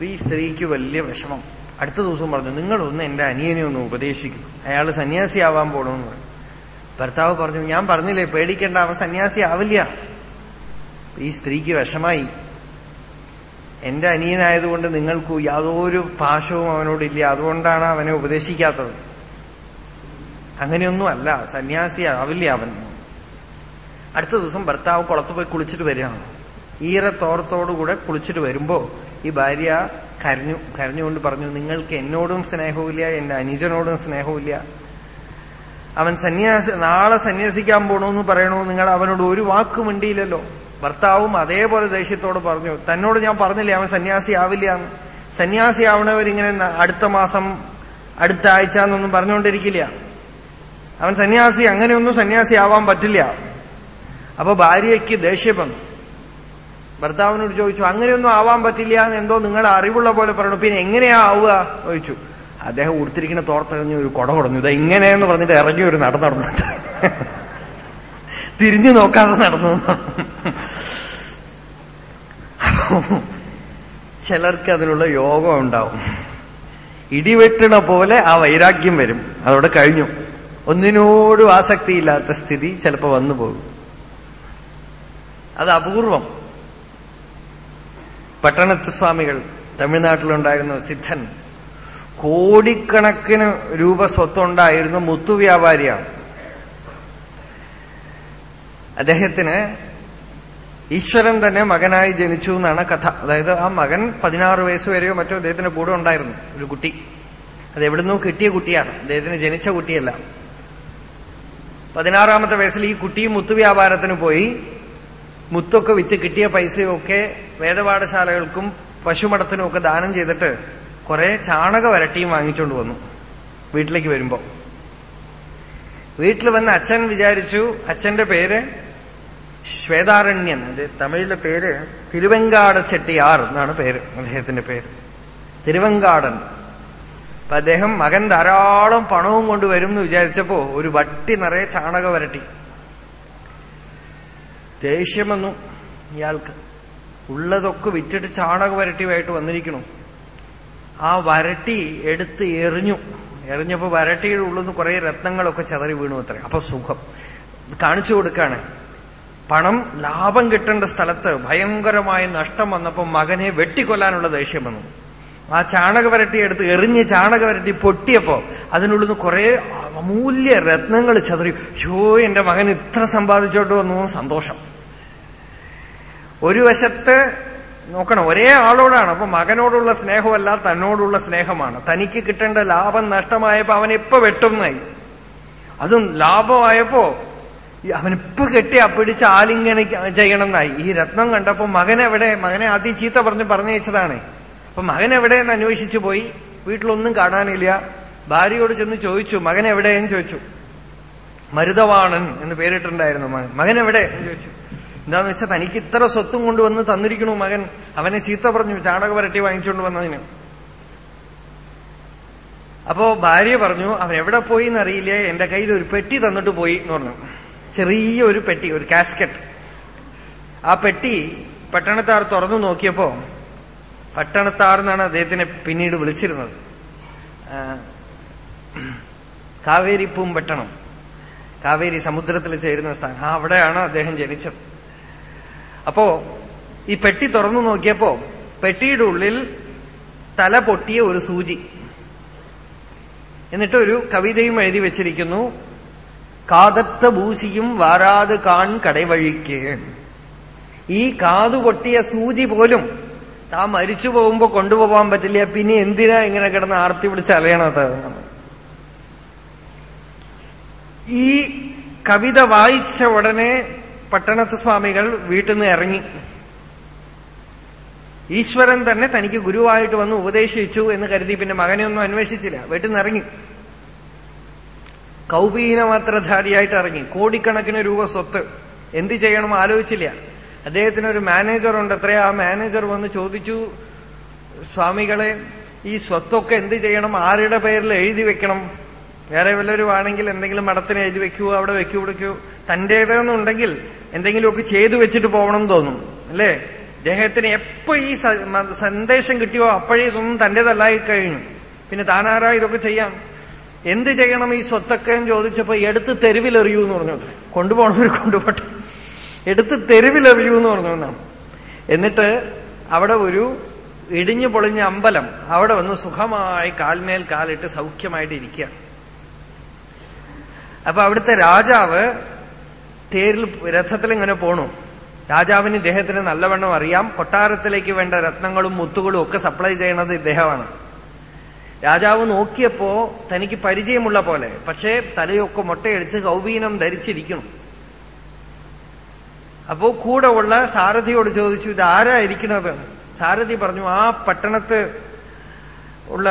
S1: ഈ സ്ത്രീക്ക് വലിയ വിഷമം. അടുത്ത ദിവസം പറഞ്ഞു നിങ്ങളൊന്ന് എന്റെ അനിയനെ ഒന്ന് ഉപദേശിക്കും. അയാൾ സന്യാസിയാവാൻ പോണെന്ന് പറഞ്ഞു. ഭർത്താവ് പറഞ്ഞു ഞാൻ പറഞ്ഞില്ലേ പേടിക്കേണ്ട അവൻ സന്യാസി ആവില്ല. ഈ സ്ത്രീക്ക് വിഷമായി. എന്റെ അനിയനായതുകൊണ്ട് നിങ്ങൾക്ക് യാതൊരു പാശവും അവനോടില്ല. അതുകൊണ്ടാണ് അവനെ ഉപദേശിക്കാത്തത്. അങ്ങനെയൊന്നും അല്ല സന്യാസി ആവില്ല അവൻ. അടുത്ത ദിവസം ഭർത്താവ് കുളത്ത് പോയി കുളിച്ചിട്ട് വരികയാണ്. ഈറ തോർത്തോടുകൂടെ കുളിച്ചിട്ട് വരുമ്പോ ഈ ഭാര്യ കരഞ്ഞു കരഞ്ഞുകൊണ്ട് പറഞ്ഞു നിങ്ങൾക്ക് എന്നോടും സ്നേഹവുമില്ല എന്റെ അനുജനോടും സ്നേഹവുമില്ല. അവൻ സന്യാസി നാളെ സന്യാസിക്കാൻ പോണോന്ന് പറയണോ നിങ്ങൾ അവനോട് ഒരു വാക്ക് മിണ്ടിയില്ലല്ലോ. ഭർത്താവും അതേപോലെ ദേഷ്യത്തോട് പറഞ്ഞു തന്നോട് ഞാൻ പറഞ്ഞില്ലേ അവൻ സന്യാസി ആവില്ല സന്യാസി ആവണവരിങ്ങനെ അടുത്ത മാസം അടുത്ത ആഴ്ച എന്നൊന്നും പറഞ്ഞുകൊണ്ടിരിക്കില്ല അവൻ സന്യാസി അങ്ങനെയൊന്നും സന്യാസി ആവാൻ പറ്റില്ല. അപ്പൊ ഭാര്യയ്ക്ക് ദേഷ്യം ഭർത്താവിനോട് ചോദിച്ചു അങ്ങനെയൊന്നും ആവാൻ പറ്റില്ല എന്ന് എന്തോ നിങ്ങൾ അറിവുള്ള പോലെ പറഞ്ഞു പിന്നെ എങ്ങനെയാ ആവുക? ചോദിച്ചു. അദ്ദേഹം ഉടുത്തിരിക്കുന്ന തോർത്തറിഞ്ഞു ഒരു കുട കൊടുന്നു. ഇത് ഇങ്ങനെയെന്ന് പറഞ്ഞിട്ട് ഇറങ്ങി ഒരു നട നടന്നു തിരിഞ്ഞു നോക്കാതെ നടന്നു. ചിലർക്ക് അതിനുള്ള യോഗം ഉണ്ടാവും. ഇടിവെട്ടണ പോലെ ആ വൈരാഗ്യം വരും. അതോടെ കഴിഞ്ഞു. ഒന്നിനോടും ആസക്തിയില്ലാത്ത സ്ഥിതി ചിലപ്പോ വന്നു പോകും. അത് അപൂർവം. പട്ടണത്ത് സ്വാമികൾ തമിഴ്നാട്ടിലുണ്ടായിരുന്ന സിദ്ധൻ കോടിക്കണക്കിന് രൂപ സ്വത്തുണ്ടായിരുന്നു മുത്തു വ്യാപാരിയാണ്. അദ്ദേഹത്തിന് ഈശ്വരൻ തന്നെ മകനായി ജനിച്ചു എന്നാണ് കഥ. അതായത് ആ മകൻ പതിനാറ് വയസ്സ് വരെയോ മറ്റോ അദ്ദേഹത്തിന്റെ കൂടെ ഉണ്ടായിരുന്നു ഒരു കുട്ടി. അത് എവിടുന്നോ കിട്ടിയ കുട്ടിയാണ്. അദ്ദേഹത്തിന് ജനിച്ച കുട്ടിയല്ല. പതിനാറാമത്തെ വയസ്സിൽ ഈ കുട്ടിയും മുത്തു വ്യാപാരത്തിന് പോയി. മുത്തൊക്കെ വിറ്റ് കിട്ടിയ പൈസയൊക്കെ വേദപാഠശാലകൾക്കും പശുമടത്തിനും ഒക്കെ ദാനം ചെയ്തിട്ട് കുറെ ചാണക വരട്ടിയും വാങ്ങിച്ചുകൊണ്ട് വന്നു. വീട്ടിലേക്ക് വരുമ്പോ. വീട്ടിൽ വന്ന് അച്ഛൻ വിചാരിച്ചു അച്ഛന്റെ പേര് ശ്വേതാരണ്യൻ. അത് തമിഴിലെ പേര് തിരുവെങ്കാട ചെട്ടിയാർ എന്നാണ് പേര് അദ്ദേഹത്തിന്റെ പേര്. തിരുവെങ്കാടൻ. അപ്പൊ അദ്ദേഹം മകൻ ധാരാളം പണവും കൊണ്ടുവരും എന്ന് വിചാരിച്ചപ്പോ ഒരു വട്ടി നിറയെ ചാണക വരട്ടി. ദേഷ്യം വന്നു. ഇയാൾക്ക് ഉള്ളതൊക്കെ വിറ്റിട്ട് ചാണക വരട്ടിയുമായിട്ട് വന്നിരിക്കണു. ആ വരട്ടി എടുത്ത് എറിഞ്ഞു. എറിഞ്ഞപ്പോ വരട്ടിയുടെ ഉള്ളിൽ നിന്ന് കുറെ രത്നങ്ങളൊക്കെ ചതറി വീണു അത്ര. അപ്പൊ സുഖം. കാണിച്ചു കൊടുക്കാണ്. പണം ലാഭം കിട്ടേണ്ട സ്ഥലത്ത് ഭയങ്കരമായ നഷ്ടം വന്നപ്പോ മകനെ വെട്ടിക്കൊല്ലാനുള്ള ദേഷ്യം വന്നു. ആ ചാണക വരട്ടി എടുത്ത് എറിഞ്ഞ് ചാണക വരട്ടി പൊട്ടിയപ്പോ അതിനുള്ളിൽ നിന്ന് കുറെ അമൂല്യ രത്നങ്ങൾ ചതറി. യോ എന്റെ മകൻ ഇത്ര സമ്പാദിച്ചോട്ട് വന്നു. സന്തോഷം. ഒരു വശത്ത് നോക്കണം. ഒരേ ആളോടാണ്. അപ്പൊ മകനോടുള്ള സ്നേഹമല്ല തന്നോടുള്ള സ്നേഹമാണ്. തനിക്ക് കിട്ടേണ്ട ലാഭം നഷ്ടമായപ്പോ അവൻ വെട്ടുന്നായി അതും ലാഭമായപ്പോ അവനിപ്പോ കെട്ടി പിടിച്ച് ചെയ്യണം ചെയ്യണമെന്നായി. ഈ രത്നം കണ്ടപ്പോ മകനെവിടെ മകനെ ആദ്യം ചീത്ത പറഞ്ഞ് പറഞ്ഞയച്ചതാണ്. അപ്പൊ മകൻ എവിടെയെന്ന് അന്വേഷിച്ചു പോയി. വീട്ടിലൊന്നും കാണാനില്ല. ഭാര്യയോട് ചെന്ന് ചോദിച്ചു മകൻ എവിടെയെന്ന്? ചോദിച്ചു. മരുതവാണൻ എന്ന് പേരിട്ടുണ്ടായിരുന്നു മകൻ. മകൻ എവിടെ? എന്ന് ചോദിച്ചു. എന്താന്ന് വെച്ചാൽ തനിക്ക് ഇത്ര സ്വത്തും കൊണ്ടുവന്ന് തന്നിരിക്കണു മകൻ. അവനെ ചീത്ത പറഞ്ഞു ചാണക വരട്ടി വാങ്ങിച്ചുകൊണ്ട് വന്നതിന്. അപ്പോ ഭാര്യ പറഞ്ഞു അവൻ എവിടെ പോയി എന്നറിയില്ല എന്റെ കയ്യിൽ ഒരു പെട്ടി തന്നിട്ട് പോയി എന്ന് പറഞ്ഞു. ചെറിയ ഒരു പെട്ടി ഒരു കാസ്കറ്റ് ആ പെട്ടി പട്ടണത്താർ തുറന്നു നോക്കിയപ്പോ പട്ടണത്താർ എന്നാണ് അദ്ദേഹത്തിനെ പിന്നീട് വിളിച്ചിരുന്നത്. കാവേരി പൂമ്പട്ടണം കാവേരി സമുദ്രത്തിൽ ചേരുന്ന സ്ഥാനം ആ അവിടെയാണ് അദ്ദേഹം ജനിച്ചത്. അപ്പോ ഈ പെട്ടി തുറന്നു നോക്കിയപ്പോ പെട്ടിയുടെ ഉള്ളിൽ തല പൊട്ടിയ ഒരു സൂചി. എന്നിട്ട് ഒരു കവിതയും എഴുതി വെച്ചിരിക്കുന്നു കാതത്ത ഭൂശിയും വാരാത് കാൺ കടവഴിക്ക്. ഈ കാതു പൊട്ടിയ സൂചി പോലും താ മരിച്ചു പോകുമ്പോ കൊണ്ടുപോകാൻ പറ്റില്ല. പിന്നെ എന്തിനാ ഇങ്ങനെ കിടന്ന് ആർത്തി പിടിച്ച് അലയണത്? ഈ കവിത വായിച്ച ഉടനെ പട്ടണത്ത് സ്വാമികൾ വീട്ടിൽ നിന്ന് ഇറങ്ങി. ഈശ്വരൻ തന്നെ തനിക്ക് ഗുരുവായിട്ട് വന്ന് ഉപദേശിച്ചു എന്ന് കരുതി പിന്നെ മകനെ ഒന്നും അന്വേഷിച്ചില്ല. വീട്ടിൽ നിന്ന് ഇറങ്ങി. കൗപീനമാത്രധാരിയായിട്ട് ഇറങ്ങി. കോടിക്കണക്കിന് രൂപ സ്വത്ത്. എന്ത് ചെയ്യണം ആലോചിച്ചില്ല. അദ്ദേഹത്തിന് ഒരു മാനേജർ ഉണ്ട്. അത്രയാ ആ മാനേജർ വന്ന് ചോദിച്ചു സ്വാമികളെ ഈ സ്വത്തൊക്കെ എന്ത് ചെയ്യണം? ആരുടെ പേരിൽ എഴുതി വെക്കണം? വേറെ വല്ലവരും ആണെങ്കിൽ എന്തെങ്കിലും മഠത്തിന് എഴുതി വെക്കുവോ അവിടെ വെക്കൂ പിടിക്കൂ തന്റേതെന്നുണ്ടെങ്കിൽ എന്തെങ്കിലുമൊക്കെ ചെയ്തു വെച്ചിട്ട് പോകണം എന്ന് തോന്നും അല്ലേ? അദ്ദേഹത്തിന് എപ്പോ ഈ സന്ദേശം കിട്ടിയോ അപ്പോഴേ ഇതൊന്നും തന്റേതല്ലായി കഴിഞ്ഞു. പിന്നെ താനാരാ ഇതൊക്കെ ചെയ്യാം. എന്ത് ചെയ്യണം ഈ സ്വത്തൊക്കെ ചോദിച്ചപ്പോ എടുത്ത് തെരുവിലെറിയൂ എന്ന് പറഞ്ഞു. കൊണ്ടുപോകണവർ കൊണ്ടുപോട്ടെ. എടുത്ത് തെരുവിലെറിയൂ എന്ന് പറഞ്ഞു എന്നാണ്. എന്നിട്ട് അവിടെ ഒരു ഇടിഞ്ഞു പൊളിഞ്ഞ അമ്പലം അവിടെ വന്ന് സുഖമായി കാൽമേൽ കാലിട്ട് സൗഖ്യമായിട്ട് ഇരിക്കുക അപ്പൊ അവിടുത്തെ രാജാവ് തേരിൽ രഥത്തിൽ ഇങ്ങനെ പോണു. രാജാവിന് ഇദ്ദേഹത്തിന് നല്ലവണ്ണം അറിയാം. കൊട്ടാരത്തിലേക്ക് വേണ്ട രത്നങ്ങളും മുത്തുകളും ഒക്കെ സപ്ലൈ ചെയ്യണത് ഇദ്ദേഹമാണ്. രാജാവ് നോക്കിയപ്പോ തനിക്ക് പരിചയമുള്ള പോലെ പക്ഷേ തലയൊക്കെ മുട്ടയടിച്ച് കൗബീനം ധരിച്ചിരിക്കണം അപ്പോ കൂടെ ഉള്ള സാരഥിയോട് ചോദിച്ചു ഇത് ആരാ ഇരിക്കണത് സാരഥി പറഞ്ഞു ആ പട്ടണത്ത് ഉള്ള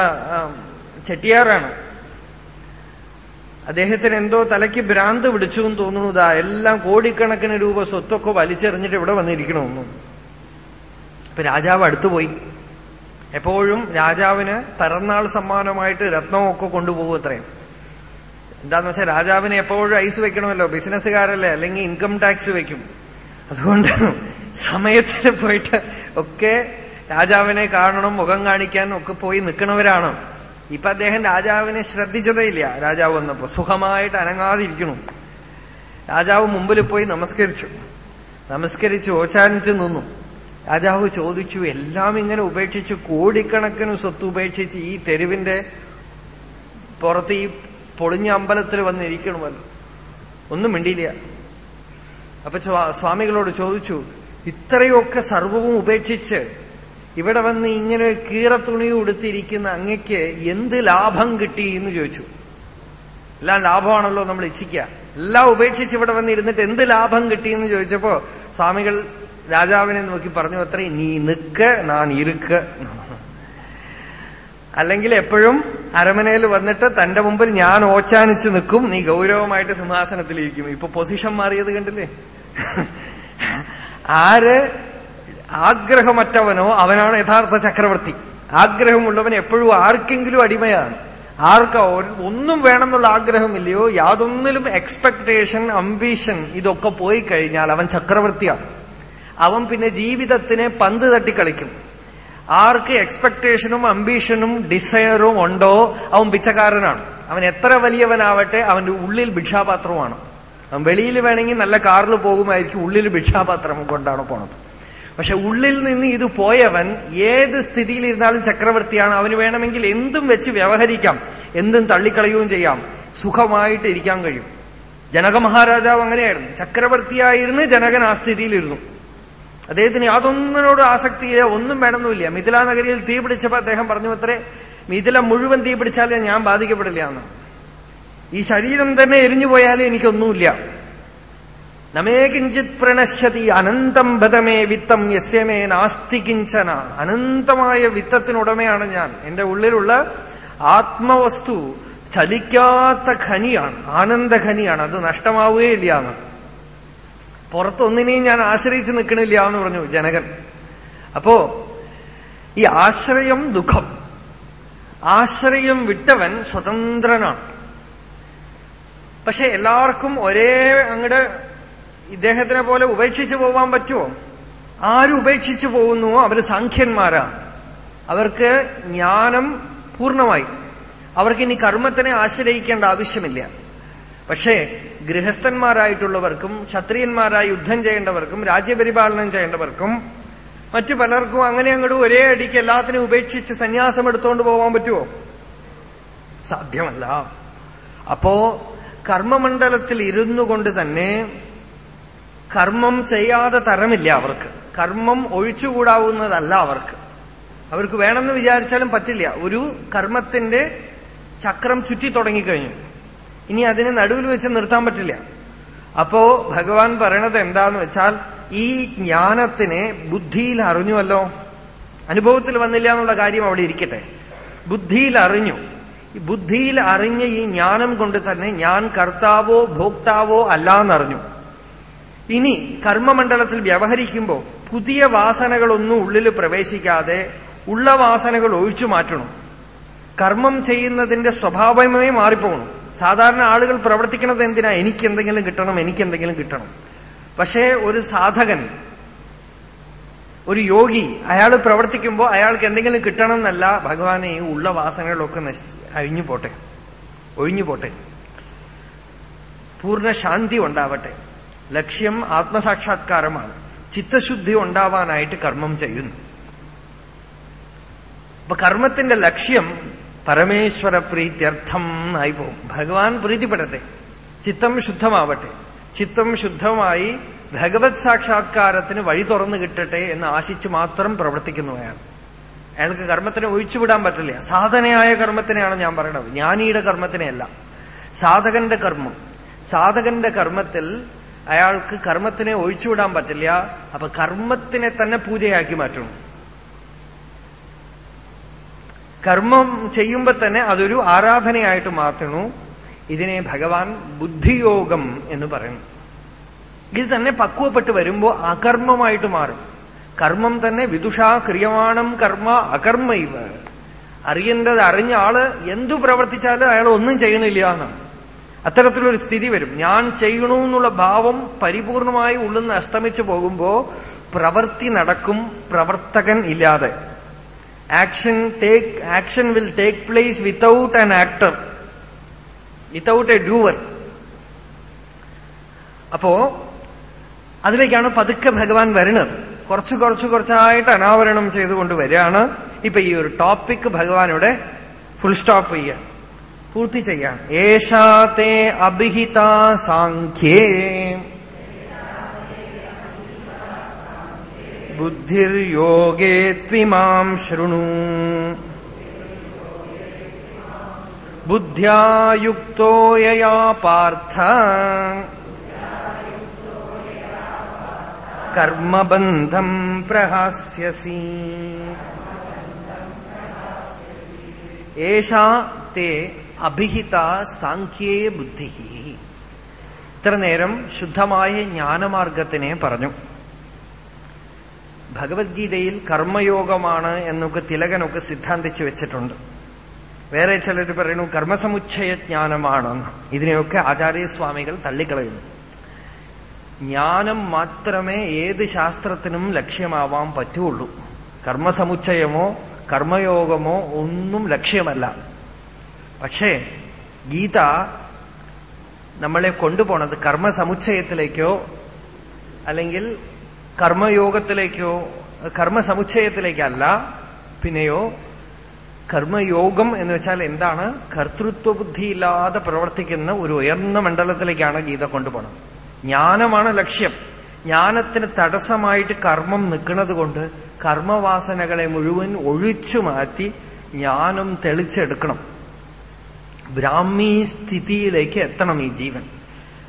S1: ചെട്ടിയാറാണ്. അദ്ദേഹത്തിന് എന്തോ തലയ്ക്ക് ഭ്രാന്ത് പിടിച്ചു എന്ന് തോന്നുന്നു. ഇതാ എല്ലാം കോടിക്കണക്കിന് രൂപ സ്വത്തൊക്കെ വലിച്ചെറിഞ്ഞിട്ട് ഇവിടെ വന്നിരിക്കണമെന്നു അപ്പൊ രാജാവ് അടുത്തുപോയി എപ്പോഴും രാജാവിന് പിറന്നാൾ സമ്മാനമായിട്ട് രത്നമൊക്കെ കൊണ്ടുപോകും അത്രയും. എന്താന്ന് വെച്ചാൽ രാജാവിന് എപ്പോഴും ഐസ് വെക്കണമല്ലോ. ബിസിനസ്സുകാരല്ലേ? അല്ലെങ്കിൽ ഇൻകം ടാക്സ് വെക്കും. അതുകൊണ്ട് സമയത്തിന് പോയിട്ട് ഒക്കെ രാജാവിനെ കാണണം മുഖം കാണിക്കാൻ ഒക്കെ പോയി നിൽക്കണവരാണ്. ഇപ്പൊ അദ്ദേഹം രാജാവിനെ ശ്രദ്ധിച്ചതേ ഇല്ല രാജാവ് വന്നപ്പോ സുഖമായിട്ട് അനങ്ങാതിരിക്കണു. രാജാവ് മുമ്പിൽ പോയി നമസ്കരിച്ചു. നമസ്കരിച്ച് ഓച്ചാനിച്ച് നിന്നു. രാജാവ് ചോദിച്ചു എല്ലാം ഇങ്ങനെ ഉപേക്ഷിച്ച് കോടിക്കണക്കിന് സ്വത്ത് ഉപേക്ഷിച്ച് ഈ തെരുവിന്റെ പുറത്ത് ഈ പൊളിഞ്ഞ അമ്പലത്തിൽ വന്നിരിക്കണമല്ലോ ഒന്നും മിണ്ടിയില്ല. അപ്പൊ സ്വാമികളോട് ചോദിച്ചു ഇത്രയൊക്കെ സർവവും ഉപേക്ഷിച്ച് ഇവിടെ വന്ന് ഇങ്ങനെ കീറ തുണി ഉടുത്തിരിക്കുന്ന അങ്ങയ്ക്ക് എന്ത് ലാഭം കിട്ടി എന്ന് ചോദിച്ചു. എല്ലാം ലാഭമാണല്ലോ നമ്മൾ ഇച്ഛിക്കുക. എല്ലാം ഉപേക്ഷിച്ച് ഇവിടെ വന്നിരുന്നിട്ട് എന്ത് ലാഭം കിട്ടി എന്ന് ചോദിച്ചപ്പോ സ്വാമികൾ രാജാവിനെ നോക്കി പറഞ്ഞു അത്രേ നീ നിക്ക് നാൻ ഇരുക്ക്. അല്ലെങ്കിൽ എപ്പോഴും അരമനയിൽ വന്നിട്ട് തന്റെ മുമ്പിൽ ഞാൻ ഓച്ചാനിച്ച് നിൽക്കും നീ ഗൗരവമായിട്ട് സിംഹാസനത്തിലിരിക്കും. ഇപ്പൊ പൊസിഷൻ മാറിയത് കണ്ടില്ലേ? ആര് ആഗ്രഹമറ്റവനോ അവനാണ് യഥാർത്ഥ ചക്രവർത്തി. ആഗ്രഹമുള്ളവൻ എപ്പോഴും ആർക്കെങ്കിലും അടിമയാണ്. ആർക്കാ ഒന്നും വേണമെന്നുള്ള ആഗ്രഹമില്ലയോ? യാതൊന്നിലും എക്സ്പെക്ടേഷൻ അംബീഷൻ ഇതൊക്കെ പോയി കഴിഞ്ഞാൽ അവൻ ചക്രവർത്തിയാണ്. അവൻ പിന്നെ ജീവിതത്തിനെ പന്ത് തട്ടി കളിക്കും ആർക്ക് എക്സ്പെക്ടേഷനും അംബീഷനും ഡിസയറും ഉണ്ടോ അവൻ പിച്ചക്കാരനാണ്. അവൻ എത്ര വലിയവനാവട്ടെ അവന്റെ ഉള്ളിൽ ഭിക്ഷാപാത്രമാണ്. അവൻ വെളിയിൽ വേണമെങ്കിൽ നല്ല കാറിൽ പോകുമായിരിക്കും ഉള്ളിൽ ഭിക്ഷാപാത്രം കൊണ്ടാണ് പോണത്. പക്ഷെ ഉള്ളിൽ നിന്ന് ഇത് പോയവൻ ഏത് സ്ഥിതിയിലിരുന്നാലും ചക്രവർത്തിയാണ്. അവന് വേണമെങ്കിൽ എന്തും വെച്ച് വ്യവഹരിക്കാം. എന്തും തള്ളിക്കളയുകയും ചെയ്യാം. സുഖമായിട്ട് ഇരിക്കാൻ കഴിയും. ജനക മഹാരാജാവ് അങ്ങനെയായിരുന്നു. ചക്രവർത്തിയായിരുന്ന് ജനകൻ ആ സ്ഥിതിയിലിരുന്നു. അദ്ദേഹത്തിന് യാതൊന്നിനോട് ആസക്തിയില്ല ഒന്നും വേണമെന്നില്ല. മിഥില നഗരിയിൽ തീ പിടിച്ചപ്പോ അദ്ദേഹം പറഞ്ഞു അത്രേ മിഥില മുഴുവൻ തീ പിടിച്ചാലേ ഞാൻ ബാധിക്കപ്പെടില്ല എന്ന്. ഈ ശരീരം തന്നെ എരിഞ്ഞു പോയാലേ എനിക്കൊന്നുമില്ല. നമേ കിഞ്ചിത് പ്രണശ്യതി അനന്തം ബദമേ വിത്തം യസ്യമേ നാസ്തി കിഞ്ചന. അനന്തമായ വിത്തത്തിനുടമയാണ് ഞാൻ. എന്റെ ഉള്ളിലുള്ള ആത്മവസ്തു ചലിക്കാത്ത ഖനിയാണ് ആനന്ദ ഖനിയാണ്. അത് നഷ്ടമാവുകയില്ല എന്ന്. പുറത്തൊന്നിനെയും ഞാൻ ആശ്രയിച്ച് നിൽക്കണില്ല എന്ന് പറഞ്ഞു ജനകൻ. അപ്പോ ഈ ആശ്രയം ദുഃഖം. ആശ്രയം വിട്ടവൻ സ്വതന്ത്രനാണ്. പക്ഷെ എല്ലാവർക്കും ഒരേ അങ്ങട് ഇദ്ദേഹത്തിനെ പോലെ ഉപേക്ഷിച്ചു പോവാൻ പറ്റുമോ? ആരും ഉപേക്ഷിച്ചു പോകുന്നുവോ അവർ സാഖ്യന്മാരാണ്. അവർക്ക് ജ്ഞാനം പൂർണമായി. അവർക്ക് ഇനി കർമ്മത്തിനെ ആശ്രയിക്കേണ്ട ആവശ്യമില്ല. പക്ഷേ ഗൃഹസ്ഥന്മാരായിട്ടുള്ളവർക്കും ക്ഷത്രിയന്മാരായി യുദ്ധം ചെയ്യേണ്ടവർക്കും രാജ്യപരിപാലനം ചെയ്യേണ്ടവർക്കും മറ്റു പലർക്കും അങ്ങനെ അങ്ങോട്ട് ഒരേ അടിക്ക് എല്ലാത്തിനും ഉപേക്ഷിച്ച് സന്യാസം എടുത്തുകൊണ്ട് പോകാൻ പറ്റുമോ? സാധ്യമല്ല. അപ്പോ കർമ്മമണ്ഡലത്തിൽ ഇരുന്നു കൊണ്ട് തന്നെ കർമ്മം ചെയ്യാതെ തരമില്ല അവർക്ക്. കർമ്മം ഒഴിച്ചുകൂടാവുന്നതല്ല അവർക്ക്. അവർക്ക് വേണമെന്ന് വിചാരിച്ചാലും പറ്റില്ല. ഒരു കർമ്മത്തിന്റെ ചക്രം ചുറ്റി തുടങ്ങിക്കഴിഞ്ഞു. ഇനി അതിനെ നടുവിൽ വെച്ച് നിർത്താൻ പറ്റില്ല. അപ്പോ ഭഗവാൻ പറയണത് എന്താന്ന് വെച്ചാൽ ഈ ജ്ഞാനത്തിനെ ബുദ്ധിയിൽ അറിഞ്ഞുവല്ലോ. അനുഭവത്തിൽ വന്നില്ല എന്നുള്ള കാര്യം അവിടെ ഇരിക്കട്ടെ. ബുദ്ധിയിൽ അറിഞ്ഞു. ബുദ്ധിയിൽ അറിഞ്ഞ ഈ ജ്ഞാനം കൊണ്ട് തന്നെ ഞാൻ കർത്താവോ ഭോക്താവോ അല്ല അല്ലാന്നറിഞ്ഞു. ഇനി കർമ്മമണ്ഡലത്തിൽ വ്യവഹരിക്കുമ്പോൾ പുതിയ വാസനകളൊന്നും ഉള്ളിൽ പ്രവേശിക്കാതെ ഉള്ള വാസനകൾ ഒഴിച്ചു മാറ്റണം. കർമ്മം ചെയ്യുന്നതിന്റെ സ്വഭാവമേ മാറിപ്പോകണം. സാധാരണ ആളുകൾ പ്രവർത്തിക്കുന്നത് എന്തിനാ? എനിക്ക് എന്തെങ്കിലും കിട്ടണം എനിക്ക് എന്തെങ്കിലും കിട്ടണം. പക്ഷേ ഒരു സാധകൻ ഒരു യോഗി അയാൾ പ്രവർത്തിക്കുമ്പോൾ അയാൾക്ക് എന്തെങ്കിലും കിട്ടണം എന്നല്ല ഭഗവാനെ ഉള്ള വാസനകളൊക്കെ നശി അഴിഞ്ഞു പോട്ടെ. ഒഴിഞ്ഞു പോട്ടെ. പൂർണ ശാന്തി ഉണ്ടാവട്ടെ. ലക്ഷ്യം ആത്മസാക്ഷാത്കാരമാണ്. ചിത്തശുദ്ധി ഉണ്ടാവാനായിട്ട് കർമ്മം ചെയ്യുന്നു. അപ്പൊ കർമ്മത്തിന്റെ ലക്ഷ്യം പരമേശ്വര പ്രീത്യർത്ഥം ആയി പോകും. ഭഗവാൻ പ്രീതിപ്പെടട്ടെ. ചിത്തം ശുദ്ധമാവട്ടെ. ചിത്തം ശുദ്ധമായി ഭഗവത് സാക്ഷാത്കാരത്തിന് വഴി തുറന്നു കിട്ടട്ടെ എന്ന് ആശിച്ച് മാത്രം പ്രവർത്തിക്കുന്നു അയാൾ. അയാൾക്ക് കർമ്മത്തിനെ ഒഴിച്ചുവിടാൻ പറ്റില്ല. സാധനയായ കർമ്മത്തിനെയാണ് ഞാൻ പറയണത്. ജ്ഞാനിയുടെ കർമ്മത്തിനെയല്ല. സാധകന്റെ കർമ്മം. സാധകന്റെ കർമ്മത്തിൽ അയാൾക്ക് കർമ്മത്തിനെ ഒഴിച്ചുവിടാൻ പറ്റില്ല അപ്പൊ കർമ്മത്തിനെ തന്നെ പൂജയാക്കി മാറ്റണം. കർമ്മം ചെയ്യുമ്പോ തന്നെ അതൊരു ആരാധനയായിട്ട് മാറ്റണു. ഇതിനെ ഭഗവാൻ ബുദ്ധിയോഗം എന്ന് പറയുന്നു ഇത് തന്നെ പക്വപ്പെട്ട് വരുമ്പോ അകർമ്മമായിട്ട് മാറും. കർമ്മം തന്നെ വിദുഷാ ക്രിയമാണം കർമ്മ അകർമ്മ ഇവ. അറിയേണ്ടത് അറിഞ്ഞ ആൾ എന്തു പ്രവർത്തിച്ചാലും അയാൾ ഒന്നും ചെയ്യണില്ല എന്നാണ്. അത്തരത്തിലൊരു സ്ഥിതി വരും. ഞാൻ ചെയ്യണു എന്നുള്ള ഭാവം പരിപൂർണമായി ഉള്ളിൽ നിന്ന് അസ്തമിച്ചു പോകുമ്പോ പ്രവൃത്തി നടക്കും പ്രവർത്തകൻ ഇല്ലാതെ. Action take action will take place without an actor without a doer അപ്പോ അതിലേക്കാണ് പതുക്കെ ഭഗവാൻ വരുന്നത്. കുറച്ച് കുറച്ച് കുറച്ചായിട്ട് അനാവരണം ചെയ്തുകൊണ്ട് വരികയാണ്. ഇപ്പൊ ഈ ഒരു ടോപ്പിക് ഭഗവാനോടെ ഫുൾ സ്റ്റോപ്പ് ചെയ്യാൻ പൂർത്തി ചെയ്യാൻ ഏഷാത്തെ അഭിഹിത സാഖ്യേ ബുദ്ധിർയോഗേ ത്വിമാം ശൃണു ബുദ്ധ്യായുക്തോ യയാ പാർത്ഥ കർമ്മബന്ധം പ്രഹാസ്യസി ഏഷാ തേ അഭിഹിത സാഖ്യേ ബുദ്ധി. ഇത്ര നേരം ശുദ്ധമായ ജ്ഞാനമാർഗത്തിനെ പറഞ്ഞു. ഭഗവത്ഗീതയിൽ കർമ്മയോഗമാണ് എന്നൊക്കെ തിലകനൊക്കെ സിദ്ധാന്തിച്ചു വെച്ചിട്ടുണ്ട്. വേറെ ചിലർ പറയുന്നു കർമ്മസമുച്ചയ ജ്ഞാനമാണെന്ന്. ഇതിനെയൊക്കെ ആചാര്യസ്വാമികൾ തള്ളിക്കളയുന്നു. ജ്ഞാനം മാത്രമേ ഏത് ശാസ്ത്രത്തിനും ലക്ഷ്യമാവാൻ പറ്റുള്ളൂ. കർമ്മസമുച്ചയമോ കർമ്മയോഗമോ ഒന്നും ലക്ഷ്യമല്ല. പക്ഷേ ഗീത നമ്മളെ കൊണ്ടുപോണത് കർമ്മസമുച്ചയത്തിലേക്കോ അല്ലെങ്കിൽ കർമ്മയോഗത്തിലേക്കോ കർമ്മസമുച്ചയത്തിലേക്കല്ല പിന്നെയോ കർമ്മയോഗം എന്ന് വെച്ചാൽ എന്താണ്? കർത്തൃത്വ ബുദ്ധിയില്ലാതെ പ്രവർത്തിക്കുന്ന ഒരു ഉയർന്ന മണ്ഡലത്തിലേക്കാണ് ഗീത കൊണ്ടുപോകുന്നത് ജ്ഞാനമാണ് ലക്ഷ്യം. ജ്ഞാനത്തിന് തടസ്സമായിട്ട് കർമ്മം നിൽക്കുന്നത് കൊണ്ട് കർമ്മവാസനകളെ മുഴുവൻ ഒഴിച്ചു മാറ്റി ജ്ഞാനം തെളിച്ചെടുക്കണം. ബ്രാഹ്മീ സ്ഥിതിയിലേക്ക് എത്തണം ഈ ജീവൻ.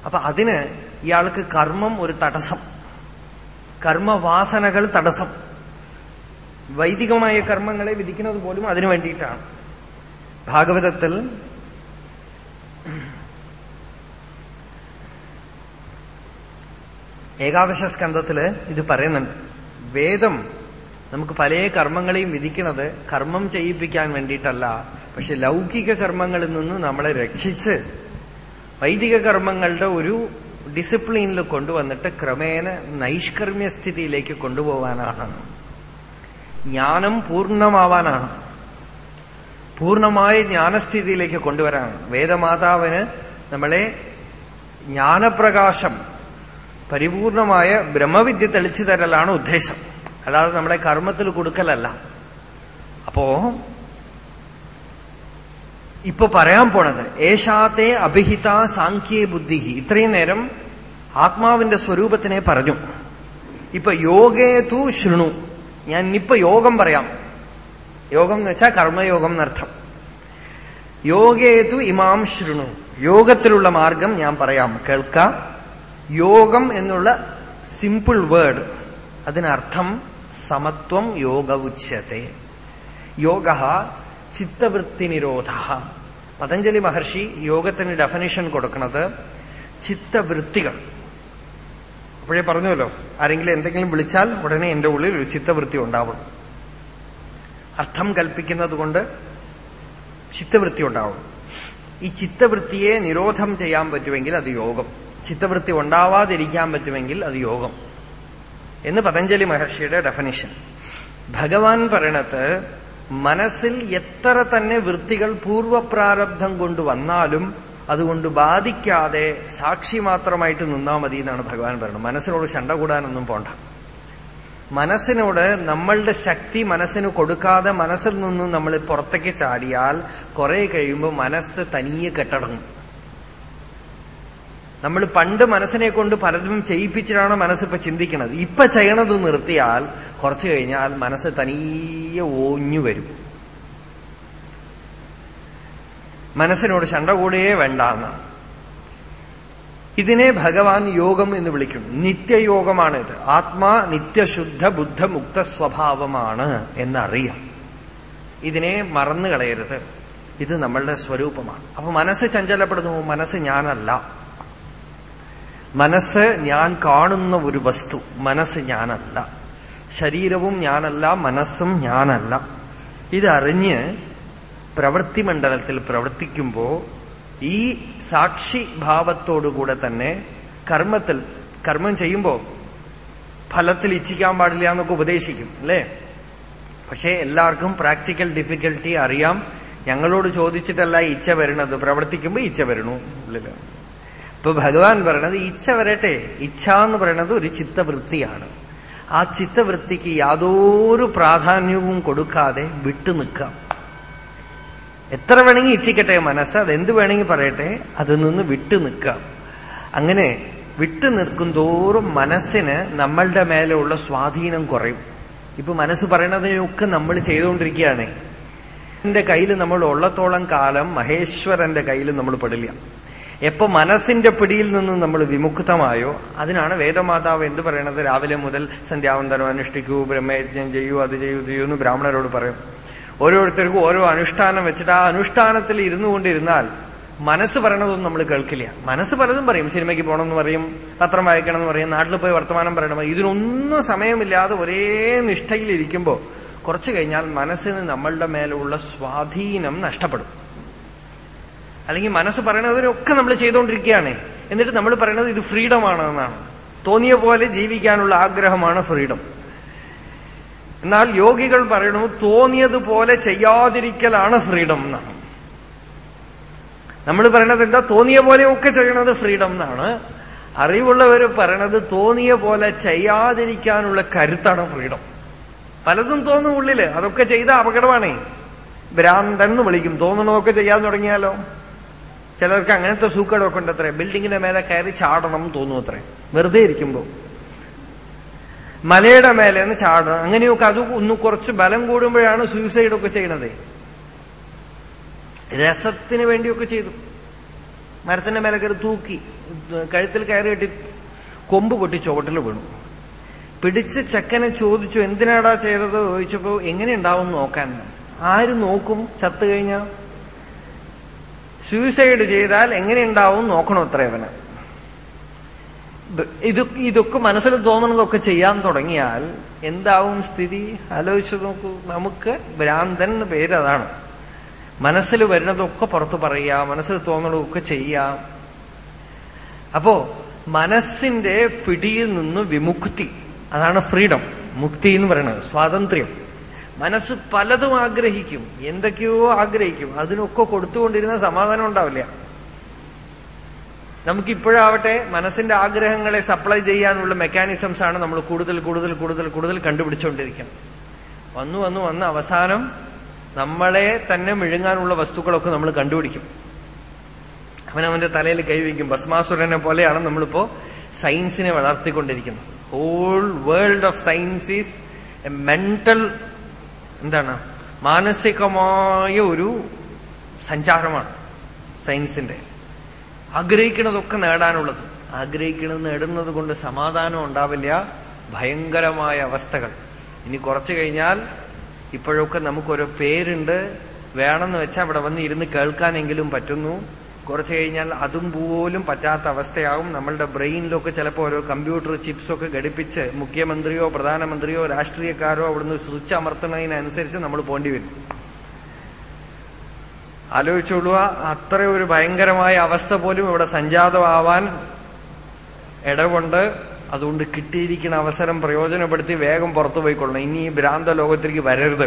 S1: അപ്പൊ അതിന് ഇയാൾക്ക് കർമ്മം ഒരു തടസ്സം. കർമ്മവാസനകൾ തടസ്സം. വൈദികമായ കർമ്മങ്ങളെ വിധിക്കുന്നത് പോലും അതിനു വേണ്ടിയിട്ടാണ്. ഭാഗവതത്തിൽ ഏകാദശ സ്കന്ധത്തിൽ ഇത് പറയുന്നുണ്ട്. വേദം നമുക്ക് പല കർമ്മങ്ങളെയും വിധിക്കുന്നത് കർമ്മം ചെയ്യിപ്പിക്കാൻ വേണ്ടിയിട്ടല്ല പക്ഷെ ലൗകിക കർമ്മങ്ങളിൽ നിന്ന് നമ്മളെ രക്ഷിച്ച് വൈദിക കർമ്മങ്ങളുടെ ഒരു ഡിസിപ്ലിനിൽ കൊണ്ടുവന്നിട്ട് ക്രമേണ നൈഷ്കർമ്മ്യ സ്ഥിതിയിലേക്ക് കൊണ്ടുപോവാനാണ്. ജ്ഞാനം പൂർണമാവാനാണ്. പൂർണമായ ജ്ഞാനസ്ഥിതിയിലേക്ക് കൊണ്ടുവരാനാണ് വേദമാതാവിന് നമ്മളെ ജ്ഞാനപ്രകാശം പരിപൂർണമായ ബ്രഹ്മവിദ്യ തെളിച്ചു തരലാണ് ഉദ്ദേശം. അല്ലാതെ നമ്മളെ കർമ്മത്തിൽ കൊടുക്കലല്ല. അപ്പോ ഇപ്പൊ പറയാൻ പോണത് ഏഷാത്തെ അഭിഹിത സാഖ്യേ ബുദ്ധി ഇത്രയും നേരം ആത്മാവിന്റെ സ്വരൂപത്തിനെ പറഞ്ഞു. ഇപ്പൊ യോഗേതു ശൃണു. ഞാൻ ഇപ്പൊ യോഗം പറയാം. യോഗം എന്ന് വെച്ചാൽ കർമ്മയോഗം എന്നർത്ഥം. യോഗേതു ഇമാം ശൃണു. യോഗത്തിലുള്ള മാർഗം ഞാൻ പറയാം. കേൾക്കാം. യോഗം എന്നുള്ള സിമ്പിൾ വേർഡ് അതിനർത്ഥം സമത്വം യോഗ ഉച്യത്തെ യോഗ ചിത്തവൃത്തി നിരോധ പതഞ്ജലി മഹർഷി യോഗത്തിന് ഡെഫനിഷൻ കൊടുക്കുന്നത് ചിത്തവൃത്തികൾ. അപ്പോഴേ പറഞ്ഞല്ലോ ആരെങ്കിലും എന്തെങ്കിലും വിളിച്ചാൽ ഉടനെ എന്റെ ഉള്ളിൽ ഒരു ചിത്തവൃത്തി ഉണ്ടാവും. അർത്ഥം കൽപ്പിക്കുന്നത് കൊണ്ട് ചിത്തവൃത്തി ഉണ്ടാവും. ഈ ചിത്തവൃത്തിയെ നിരോധം ചെയ്യാൻ പറ്റുമെങ്കിൽ അത് യോഗം. ചിത്തവൃത്തി ഉണ്ടാവാതിരിക്കാൻ പറ്റുമെങ്കിൽ അത് യോഗം. എന്ന് പതഞ്ജലി മഹർഷിയുടെ ഡെഫനിഷൻ ഭഗവാൻ പറയണത് മനസ്സിൽ എത്ര തന്നെ വൃത്തികൾ പൂർവപ്രാരബ്ധം കൊണ്ട് വന്നാലും അതുകൊണ്ട് ബാധിക്കാതെ സാക്ഷി മാത്രമായിട്ട് നിന്നാൽ മതി എന്നാണ് ഭഗവാൻ പറയുന്നത്. മനസ്സിനോട് ശണ്ട കൂടാനൊന്നും പോണ്ട. മനസ്സിനോട് നമ്മളുടെ ശക്തി മനസ്സിന് കൊടുക്കാതെ മനസ്സിൽ നിന്നും നമ്മൾ പുറത്തേക്ക് ചാടിയാൽ കുറെ കഴിയുമ്പോൾ മനസ്സ് തനിയെ കെട്ടടങ്ങും. നമ്മൾ പണ്ട് മനസ്സിനെ കൊണ്ട് പലതും ചെയ്യിപ്പിച്ചിട്ടാണ് മനസ്സിപ്പോ ചിന്തിക്കുന്നത് ഇപ്പൊ ചെയ്യണത് നിർത്തിയാൽ കുറച്ചു കഴിഞ്ഞാൽ മനസ്സ് തനിയെ ഓഞ്ഞു വരും. മനസ്സിനോട് ശണ്ട കൂടിയേ വേണ്ടാന്ന് ഇതിനെ ഭഗവാൻ യോഗം എന്ന് വിളിക്കുന്നു. നിത്യയോഗമാണ് ഇത്. ആത്മാ നിത്യശുദ്ധ ബുദ്ധമുക്ത സ്വഭാവമാണ് എന്നറിയാം. ഇതിനെ മറന്നു കളയരുത് ഇത് നമ്മളുടെ സ്വരൂപമാണ്. അപ്പൊ മനസ്സ് ചഞ്ചലപ്പെടുന്നു. മനസ്സ് ഞാനല്ല. മനസ്സ് ഞാൻ കാണുന്ന ഒരു വസ്തു മനസ്സ് ഞാനല്ല. ശരീരവും ഞാനല്ല മനസ്സും ഞാനല്ല. ഇതറിഞ്ഞ് പ്രവൃത്തി മണ്ഡലത്തിൽ പ്രവർത്തിക്കുമ്പോൾ ഈ സാക്ഷി ഭാവത്തോടുകൂടെ തന്നെ കർമ്മത്തിൽ കർമ്മം ചെയ്യുമ്പോൾ ഫലത്തിൽ ഇച്ഛിക്കാൻ പാടില്ല എന്നൊക്കെ ഉപദേശിക്കും അല്ലേ? പക്ഷേ എല്ലാവർക്കും പ്രാക്ടിക്കൽ ഡിഫിക്കൽട്ടി അറിയാം. ഞങ്ങളോട് ചോദിച്ചിട്ടല്ല ഇച്ഛ വരണത് പ്രവർത്തിക്കുമ്പോൾ ഇച്ഛ വരണു. ഉള്ളിൽ ഇപ്പൊ ഭഗവാൻ പറയണത് ഇച്ഛ വരട്ടെ. ഇച്ഛ എന്ന് പറയണത് ഒരു ചിത്തവൃത്തിയാണ്. ആ ചിത്തവൃത്തിക്ക് യാതൊരു പ്രാധാന്യവും കൊടുക്കാതെ വിട്ടു നിൽക്കാം. എത്ര വേണമെങ്കിൽ ഇച്ഛിക്കട്ടെ മനസ്സ് അതെന്ത് വേണമെങ്കിൽ പറയട്ടെ അതിൽ നിന്ന് വിട്ടു നിൽക്കാം. അങ്ങനെ വിട്ടു നിൽക്കും തോറും മനസ്സിന് നമ്മളുടെ മേലെയുള്ള സ്വാധീനം കുറയും. ഇപ്പൊ മനസ്സ് പറയണതിനൊക്കെ നമ്മൾ ചെയ്തുകൊണ്ടിരിക്കുകയാണ്. എന്റെ കയ്യിൽ നമ്മൾ ഉള്ളത്തോളം കാലം മഹേശ്വരന്റെ കയ്യിൽ നമ്മൾ പെടില്ല. എപ്പോ മനസ്സിന്റെ പിടിയിൽ നിന്ന് നമ്മൾ വിമുക്തമായോ? അതിനാണ് വേദമാതാവ് എന്ത് പറയണത്? രാവിലെ മുതൽ സന്ധ്യാവന്തനം അനുഷ്ഠിക്കൂ ബ്രഹ്മയജ്ഞം ചെയ്യൂ അത് ചെയ്യൂ ചെയ്യൂ എന്ന് ബ്രാഹ്മണരോട് പറയും. ഓരോരുത്തർക്കും ഓരോ അനുഷ്ഠാനം വെച്ചിട്ട് ആ അനുഷ്ഠാനത്തിൽ ഇരുന്നു കൊണ്ടിരുന്നാൽ മനസ്സ് പറയണതൊന്നും നമ്മൾ കേൾക്കില്ല. മനസ്സ് പലതും പറയും. സിനിമയ്ക്ക് പോകണമെന്ന് പറയും പത്രം വായിക്കണം എന്ന് പറയും നാട്ടിൽ പോയി വർത്തമാനം പറയണം. ഇതിനൊന്നും സമയമില്ലാതെ ഒരേ നിഷ്ഠയിലിരിക്കുമ്പോൾ കുറച്ചു കഴിഞ്ഞാൽ മനസ്സിന് നമ്മളുടെ മേലുള്ള സ്വാധീനം നഷ്ടപ്പെടും. അല്ലെങ്കിൽ മനസ്സ് പറയണതിനൊക്കെ നമ്മൾ ചെയ്തുകൊണ്ടിരിക്കുകയാണ്. എന്നിട്ട് നമ്മൾ പറയുന്നത് ഇത് ഫ്രീഡം ആണെന്നാണ്. തോന്നിയ പോലെ ജീവിക്കാനുള്ള ആഗ്രഹമാണ് ഫ്രീഡം എന്നാൽ യോഗികൾ പറയണു തോന്നിയതുപോലെ ചെയ്യാതിരിക്കലാണ് ഫ്രീഡം എന്നാണ്. നമ്മൾ പറയണത് എന്താ? തോന്നിയ പോലെയൊക്കെ ചെയ്യണത് ഫ്രീഡം എന്നാണ്. അറിവുള്ളവർ പറയണത് തോന്നിയ പോലെ ചെയ്യാതിരിക്കാനുള്ള കരുത്താണ് ഫ്രീഡം പലതും തോന്നും ഉള്ളിൽ. അതൊക്കെ ചെയ്ത അപകടമാണേ. ഭ്രാന്തൻ എന്ന് വിളിക്കും. തോന്നണമൊക്കെ ചെയ്യാൻ തുടങ്ങിയാലോ? ചിലർക്ക് അങ്ങനത്തെ സൂക്കടമൊക്കെ ഉണ്ട് അത്രേ ബിൽഡിങ്ങിന്റെ മേലെ കയറി ചാടണം തോന്നും അത്രേ. വെറുതെ ഇരിക്കുമ്പോ. മലയുടെ മേലെ നിന്ന് ചാടണം. അങ്ങനെയൊക്കെ അത് ഒന്ന് കുറച്ച് ബലം കൂടുമ്പോഴാണ് സൂയിസൈഡൊക്കെ ചെയ്യണത്. രസത്തിന് വേണ്ടിയൊക്കെ ചെയ്തു. മരത്തിന്റെ മേലെ കയറി തൂക്കി കഴുത്തിൽ കയറി കെട്ടി കൊമ്പ് പൊട്ടി ചുവട്ടിൽ വീണു. പിടിച്ച് ചെക്കനെ ചോദിച്ചു എന്തിനാടാ ചെയ്തത്? ചോദിച്ചപ്പോ എങ്ങനെ ഉണ്ടാവും നോക്കാൻ. ആര് നോക്കും? ചത്തു കഴിഞ്ഞാൽ സൂയിസൈഡ് ചെയ്താൽ എങ്ങനെയുണ്ടാവും നോക്കണം അത്ര ഇത് ഇതൊക്കെ മനസ്സിൽ തോന്നുന്നതൊക്കെ ചെയ്യാൻ തുടങ്ങിയാൽ എന്താവും സ്ഥിതി? ആലോചിച്ചു നോക്കൂ. നമുക്ക് ഭ്രാന്തൻ എന്ന് പേര് അതാണ്. മനസ്സിൽ വരുന്നതൊക്കെ പുറത്തു പറയുക മനസ്സിൽ തോന്നുന്നതൊക്കെ ചെയ്യാം അപ്പോ മനസ്സിന്റെ പിടിയിൽ നിന്ന് വിമുക്തി. അതാണ് ഫ്രീഡം. മുക്തി എന്ന് പറയുന്നത്. സ്വാതന്ത്ര്യം. മനസ്സ് പലതും ആഗ്രഹിക്കും. എന്തൊക്കെയോ ആഗ്രഹിക്കും. അതിനൊക്കെ കൊടുത്തുകൊണ്ടിരുന്ന സമാധാനം ഉണ്ടാവില്ല. നമുക്കിപ്പോഴാവട്ടെ മനസ്സിന്റെ ആഗ്രഹങ്ങളെ സപ്ലൈ ചെയ്യാനുള്ള മെക്കാനിസംസ് ആണ് നമ്മൾ കൂടുതൽ കൂടുതൽ കൂടുതൽ കൂടുതൽ കണ്ടുപിടിച്ചുകൊണ്ടിരിക്കണം വന്നു വന്നു വന്ന് അവസാനം നമ്മളെ തന്നെ മിഴുങ്ങാനുള്ള വസ്തുക്കളൊക്കെ നമ്മൾ കണ്ടുപിടിക്കും. അവനവന്റെ തലയിൽ കൈവയ്ക്കും ഭസ്മാസുരനെ പോലെയാണ് നമ്മളിപ്പോ സയൻസിനെ വളർത്തിക്കൊണ്ടിരിക്കുന്നത്. Whole world of science is a mental എന്താണ്? മാനസികമായ ഒരു സഞ്ചാരമാണ് സയൻസിന്റെ. ആഗ്രഹിക്കുന്നതൊക്കെ നേടാനുള്ളത്. ആഗ്രഹിക്കുന്നത് നേടുന്നത് കൊണ്ട് സമാധാനം ഉണ്ടാവില്ല. ഭയങ്കരമായ അവസ്ഥകൾ. ഇനി കുറച്ചു കഴിഞ്ഞാൽ ഇപ്പോഴൊക്കെ നമുക്കൊരു പേരുണ്ട്. വേണമെന്ന് വെച്ചാൽ അവിടെ വന്ന് ഇരുന്ന് കേൾക്കാനെങ്കിലും പറ്റുന്നു. കുറച്ചു കഴിഞ്ഞാൽ അതും പോലും പറ്റാത്ത അവസ്ഥയാവും. നമ്മളുടെ ബ്രെയിനിലൊക്കെ ചിലപ്പോൾ ഓരോ കമ്പ്യൂട്ടർ ചിപ്സൊക്കെ ഘടിപ്പിച്ച് മുഖ്യമന്ത്രിയോ പ്രധാനമന്ത്രിയോ രാഷ്ട്രീയക്കാരോ അവിടുന്ന് സ്വിച്ച് അമർത്തുന്നതിനനുസരിച്ച് നമ്മൾ പോണ്ടി വരും. ആലോചിച്ചോളുക അത്ര ഒരു ഭയങ്കരമായ അവസ്ഥ പോലും ഇവിടെ സംജാതമാവാൻ ഇടകൊണ്ട് അതുകൊണ്ട് കിട്ടിയിരിക്കുന്ന അവസരം പ്രയോജനപ്പെടുത്തി വേഗം പുറത്തു പോയിക്കൊള്ളണം. ഇനി ഈ ഭ്രാന്ത ലോകത്തിലേക്ക് വരരുത്.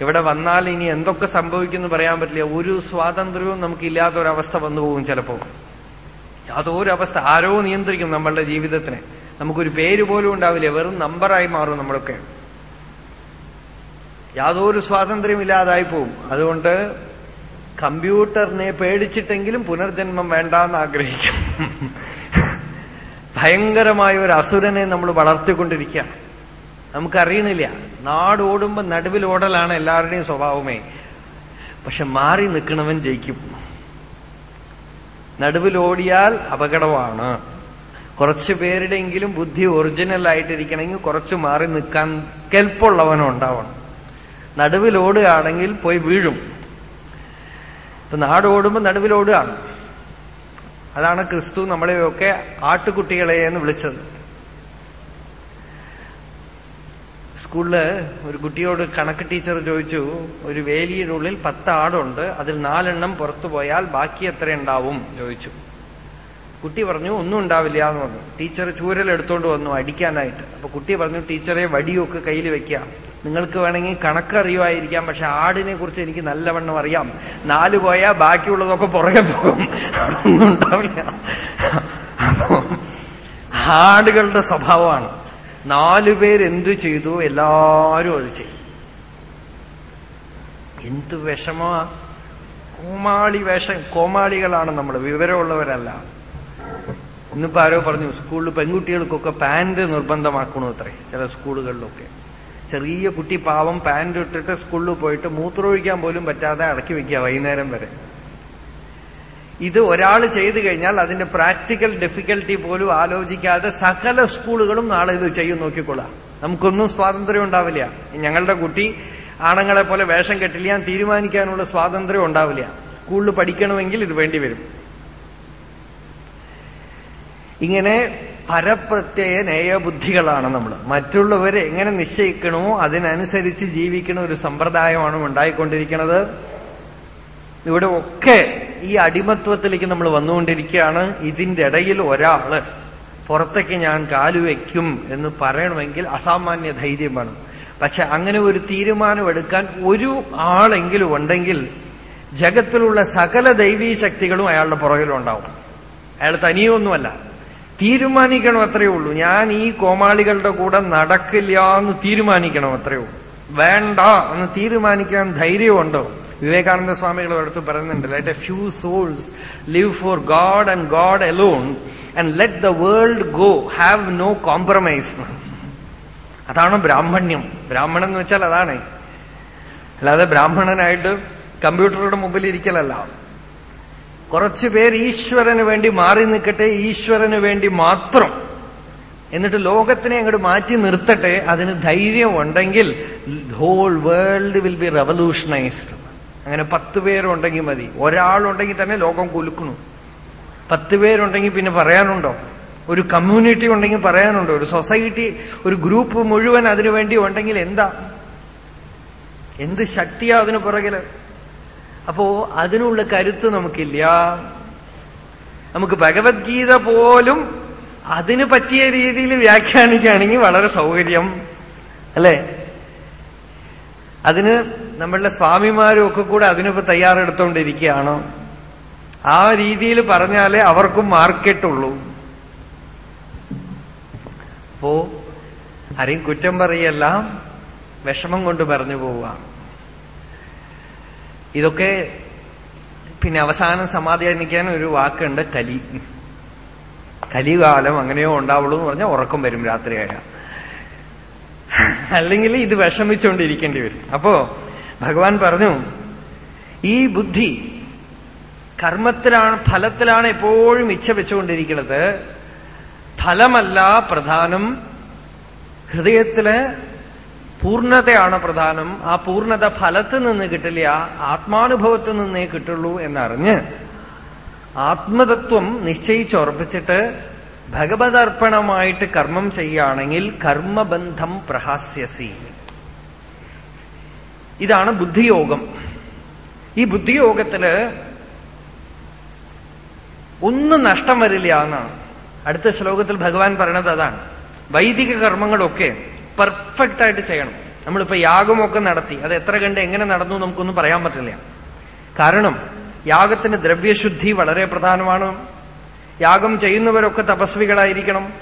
S1: ഇവിടെ വന്നാൽ ഇനി എന്തൊക്കെ സംഭവിക്കുന്നു പറയാൻ പറ്റില്ല. ഒരു സ്വാതന്ത്ര്യവും നമുക്ക് ഇല്ലാത്തൊരവസ്ഥ വന്നു പോകും ചിലപ്പോൾ യാതൊരു അവസ്ഥ ആരോ നിയന്ത്രിക്കും നമ്മളുടെ ജീവിതത്തിനെ. നമുക്കൊരു പേര് പോലും ഉണ്ടാവില്ല. വെറും നമ്പറായി മാറും നമ്മളൊക്കെ. യാതൊരു സ്വാതന്ത്ര്യം ഇല്ലാതായി പോവും. അതുകൊണ്ട് കമ്പ്യൂട്ടറിനെ പേടിച്ചിട്ടെങ്കിലും പുനർജന്മം വേണ്ടാന്ന് ആഗ്രഹിക്കും. ഭയങ്കരമായ ഒരു അസുരനെ നമ്മൾ വളർത്തിക്കൊണ്ടിരിക്കുക നമുക്കറിയണില്ല. നാട് ഓടുമ്പോ നടുവിൽ ഓടലാണ് എല്ലാവരുടെയും സ്വഭാവമേ. പക്ഷെ മാറി നിൽക്കണവൻ ജയിക്കും. നടുവിൽ ഓടിയാൽ അപകടമാണ്. കുറച്ച് പേരുടെയെങ്കിലും ബുദ്ധി ഒറിജിനൽ ആയിട്ടിരിക്കണമെങ്കിൽ കുറച്ച് മാറി നിൽക്കാൻ കെൽപ്പുള്ളവനും ഉണ്ടാവണം. നടുവിലോടുകയാണെങ്കിൽ പോയി വീഴും. ഇപ്പൊ നാട് നടുവിലോടുകയാണ് അതാണ് ക്രിസ്തു നമ്മളെയൊക്കെ ആട്ടുകുട്ടികളെ എന്ന് വിളിച്ചത്. സ്കൂളിൽ ഒരു കുട്ടിയോട് കണക്ക് ടീച്ചർ ചോദിച്ചു ഒരു വേലിയുടെ ഉള്ളിൽ പത്ത് ആടുണ്ട് അതിൽ നാലെണ്ണം പുറത്തു പോയാൽ ബാക്കി എത്ര ഉണ്ടാവും? ചോദിച്ചു. കുട്ടി പറഞ്ഞു ഒന്നും ഉണ്ടാവില്ല എന്ന് പറഞ്ഞു. ടീച്ചർ ചൂരൽ എടുത്തോണ്ട് വന്നു അടിക്കാനായിട്ട്. അപ്പൊ കുട്ടി പറഞ്ഞു ടീച്ചറെ വടിയൊക്കെ കയ്യിൽ വെക്കാം. നിങ്ങൾക്ക് വേണമെങ്കിൽ കണക്കറിയുമായിരിക്കാം പക്ഷെ ആടിനെ കുറിച്ച് എനിക്ക് നല്ലവണ്ണം അറിയാം. നാല് പോയാൽ ബാക്കിയുള്ളതൊക്കെ പുറകെ പോകും. ഒന്നും ഉണ്ടാവില്ല. ആടുകളുടെ സ്വഭാവമാണ്. നാലു പേരെന്തു ചെയ്തു? എല്ലാരും അത് ചെയ്തു. എന്തു വിഷമാ? കോമാളി വേഷം കോമാളികളാണ് നമ്മൾ വിവരമുള്ളവരല്ല. ഇന്നിപ്പോ ആരോ പറഞ്ഞു സ്കൂളിൽ പെൺകുട്ടികൾക്കൊക്കെ പാന്റ് നിർബന്ധമാക്കണു അത്രേ ചില സ്കൂളുകളിലൊക്കെ. ചെറിയ കുട്ടി പാവം പാന്റ് ഇട്ടിട്ട് സ്കൂളിൽ പോയിട്ട് മൂത്രമൊഴിക്കാൻ പോലും പറ്റാതെ അടക്കി വെക്കുക വൈകുന്നേരം വരെ. ഇത് ഒരാൾ ചെയ്തു കഴിഞ്ഞാൽ അതിന്റെ പ്രാക്ടിക്കൽ ഡിഫിക്കൽട്ടി പോലും ആലോചിക്കാതെ സകല സ്കൂളുകളും നാളെ ഇത് ചെയ്യും നോക്കിക്കൊള്ളാം. നമുക്കൊന്നും സ്വാതന്ത്ര്യം ഉണ്ടാവില്ല. ഞങ്ങളുടെ കുട്ടി ആണുങ്ങളെ പോലെ വേഷം കെട്ടില്ല തീരുമാനിക്കാനുള്ള സ്വാതന്ത്ര്യം ഉണ്ടാവില്ല. സ്കൂളിൽ പഠിക്കണമെങ്കിൽ ഇത് വേണ്ടി വരും. ഇങ്ങനെ പരപ്രത്യയ നേയബുദ്ധികളാണ് നമ്മൾ മറ്റുള്ളവരെ എങ്ങനെ നിശ്ചയിക്കണമോ അതിനനുസരിച്ച് ജീവിക്കണ ഒരു സമ്പ്രദായമാണ് ഉണ്ടായിക്കൊണ്ടിരിക്കുന്നത്. ഇവിടെ ഒക്കെ ഈ അടിമത്വത്തിലേക്ക് നമ്മൾ വന്നുകൊണ്ടിരിക്കുകയാണ്. ഇതിന്റെ ഇടയിൽ ഒരാൾ പുറത്തേക്ക് ഞാൻ കാലുവെക്കും എന്ന് പറയണമെങ്കിൽ അസാമാന്യ ധൈര്യമാണ് പക്ഷെ അങ്ങനെ ഒരു തീരുമാനം എടുക്കാൻ ഒരു ആളെങ്കിലും ഉണ്ടെങ്കിൽ ജഗത്തിലുള്ള സകല ദൈവീ ശക്തികളും അയാളുടെ പുറകിലുണ്ടാവും. അയാൾ തനിയൊന്നുമല്ല. തീരുമാനിക്കണം അത്രയേ ഉള്ളൂ. ഞാൻ ഈ കോമാളികളുടെ കൂടെ നടക്കില്ല എന്ന് തീരുമാനിക്കണം അത്രയേ ഉള്ളൂ. വേണ്ട എന്ന് തീരുമാനിക്കാൻ ധൈര്യമുണ്ടോ? വിവേകാനന്ദ സ്വാമികൾ അടുത്ത് പറയുന്നുണ്ട് let a few souls live for God and God alone and let the world go have no compromise അതാണ് ബ്രാഹ്മണ്യം. ബ്രാഹ്മണൻ എന്ന് വെച്ചാൽ അതാണ്. അല്ലാതെ ബ്രാഹ്മണനായിട്ട് കമ്പ്യൂട്ടറുടെ മുമ്പിൽ ഇരിക്കലല്ല. കുറച്ചു പേർ ഈശ്വരന് വേണ്ടി മാറി നിൽക്കട്ടെ ഈശ്വരന് വേണ്ടി മാത്രം. എന്നിട്ട് ലോകത്തിനെ അങ്ങോട്ട് മാറ്റി നിർത്തട്ടെ അതിന് ധൈര്യം ഉണ്ടെങ്കിൽ whole world will be revolutionised അങ്ങനെ പത്ത് പേരുണ്ടെങ്കിൽ മതി. ഒരാളുണ്ടെങ്കിൽ തന്നെ ലോകം കുലുക്കണു പത്ത് പേരുണ്ടെങ്കിൽ പിന്നെ പറയാനുണ്ടോ? ഒരു കമ്മ്യൂണിറ്റി ഉണ്ടെങ്കിൽ പറയാനുണ്ടോ? ഒരു സൊസൈറ്റി ഒരു ഗ്രൂപ്പ് മുഴുവൻ അതിനു വേണ്ടി ഉണ്ടെങ്കിൽ എന്താ? എന്ത് ശക്തിയാ അതിന് പുറകിൽ? അപ്പോ അതിനുള്ള കരുത്ത് നമുക്കില്ല. നമുക്ക് ഭഗവത്ഗീത പോലും അതിന് പറ്റിയ രീതിയിൽ വ്യാഖ്യാനിക്കുകയാണെങ്കിൽ വളരെ സൗകര്യം. അല്ലേ? അതിന് നമ്മളുടെ സ്വാമിമാരും ഒക്കെ കൂടെ അതിനിപ്പോ തയ്യാറെടുത്തോണ്ടിരിക്കുകയാണ്. ആ രീതിയിൽ പറഞ്ഞാലേ അവർക്കും മാർക്കറ്റുള്ളൂ. അപ്പോ ആരെയും കുറ്റം പറയല്ല വിഷമം കൊണ്ട് പറഞ്ഞു പോവുക. ഇതൊക്കെ പിന്നെ അവസാനം സമാധാനിക്കാൻ ഒരു വാക്കുണ്ട് കലി. കലികാലം അങ്ങനെയോ ഉണ്ടാവുള്ളൂ എന്ന് പറഞ്ഞാൽ ഉറക്കം വരും രാത്രിയായ അല്ലെങ്കിൽ ഇത് വിഷമിച്ചുകൊണ്ടിരിക്കേണ്ടി വരും. അപ്പോ ഭഗവാൻ പറഞ്ഞു ഈ ബുദ്ധി കർമ്മത്തിലാണ് ഫലത്തിലാണ് എപ്പോഴും ഇച്ഛ വെച്ചുകൊണ്ടിരിക്കുന്നത്. ഫലമല്ല പ്രധാനം. ഹൃദയത്തിൽ പൂർണതയാണ് പ്രധാനം. ആ പൂർണത ഫലത്തിൽ നിന്ന് കിട്ടില്ല ആത്മാനുഭവത്തിൽ നിന്നേ കിട്ടുള്ളൂ എന്നറിഞ്ഞ് ആത്മതത്വം നിശ്ചയിച്ചുറപ്പിച്ചിട്ട് ഭഗവതർപ്പണമായിട്ട് കർമ്മം ചെയ്യുകയാണെങ്കിൽ കർമ്മബന്ധം പ്രഹാസ്യസി. ഇതാണ് ബുദ്ധിയോഗം. ഈ ബുദ്ധിയോഗത്തിൽ ഒന്നും നഷ്ടം വരില്ല എന്നാണ്. അടുത്ത ശ്ലോകത്തിൽ ഭഗവാൻ പറയണത് അതാണ്. വൈദിക കർമ്മങ്ങളൊക്കെ പെർഫെക്റ്റ് ആയിട്ട് ചെയ്യണം. നമ്മളിപ്പോ യാഗമൊക്കെ നടത്തി. അത് എത്ര കണ്ട് എങ്ങനെ നടന്നു നമുക്കൊന്നും പറയാൻ പറ്റില്ല. കാരണം യാഗത്തിന് ദ്രവ്യശുദ്ധി വളരെ പ്രധാനമാണ്. യാഗം ചെയ്യുന്നവരൊക്കെ തപസ്വികളായിരിക്കണം.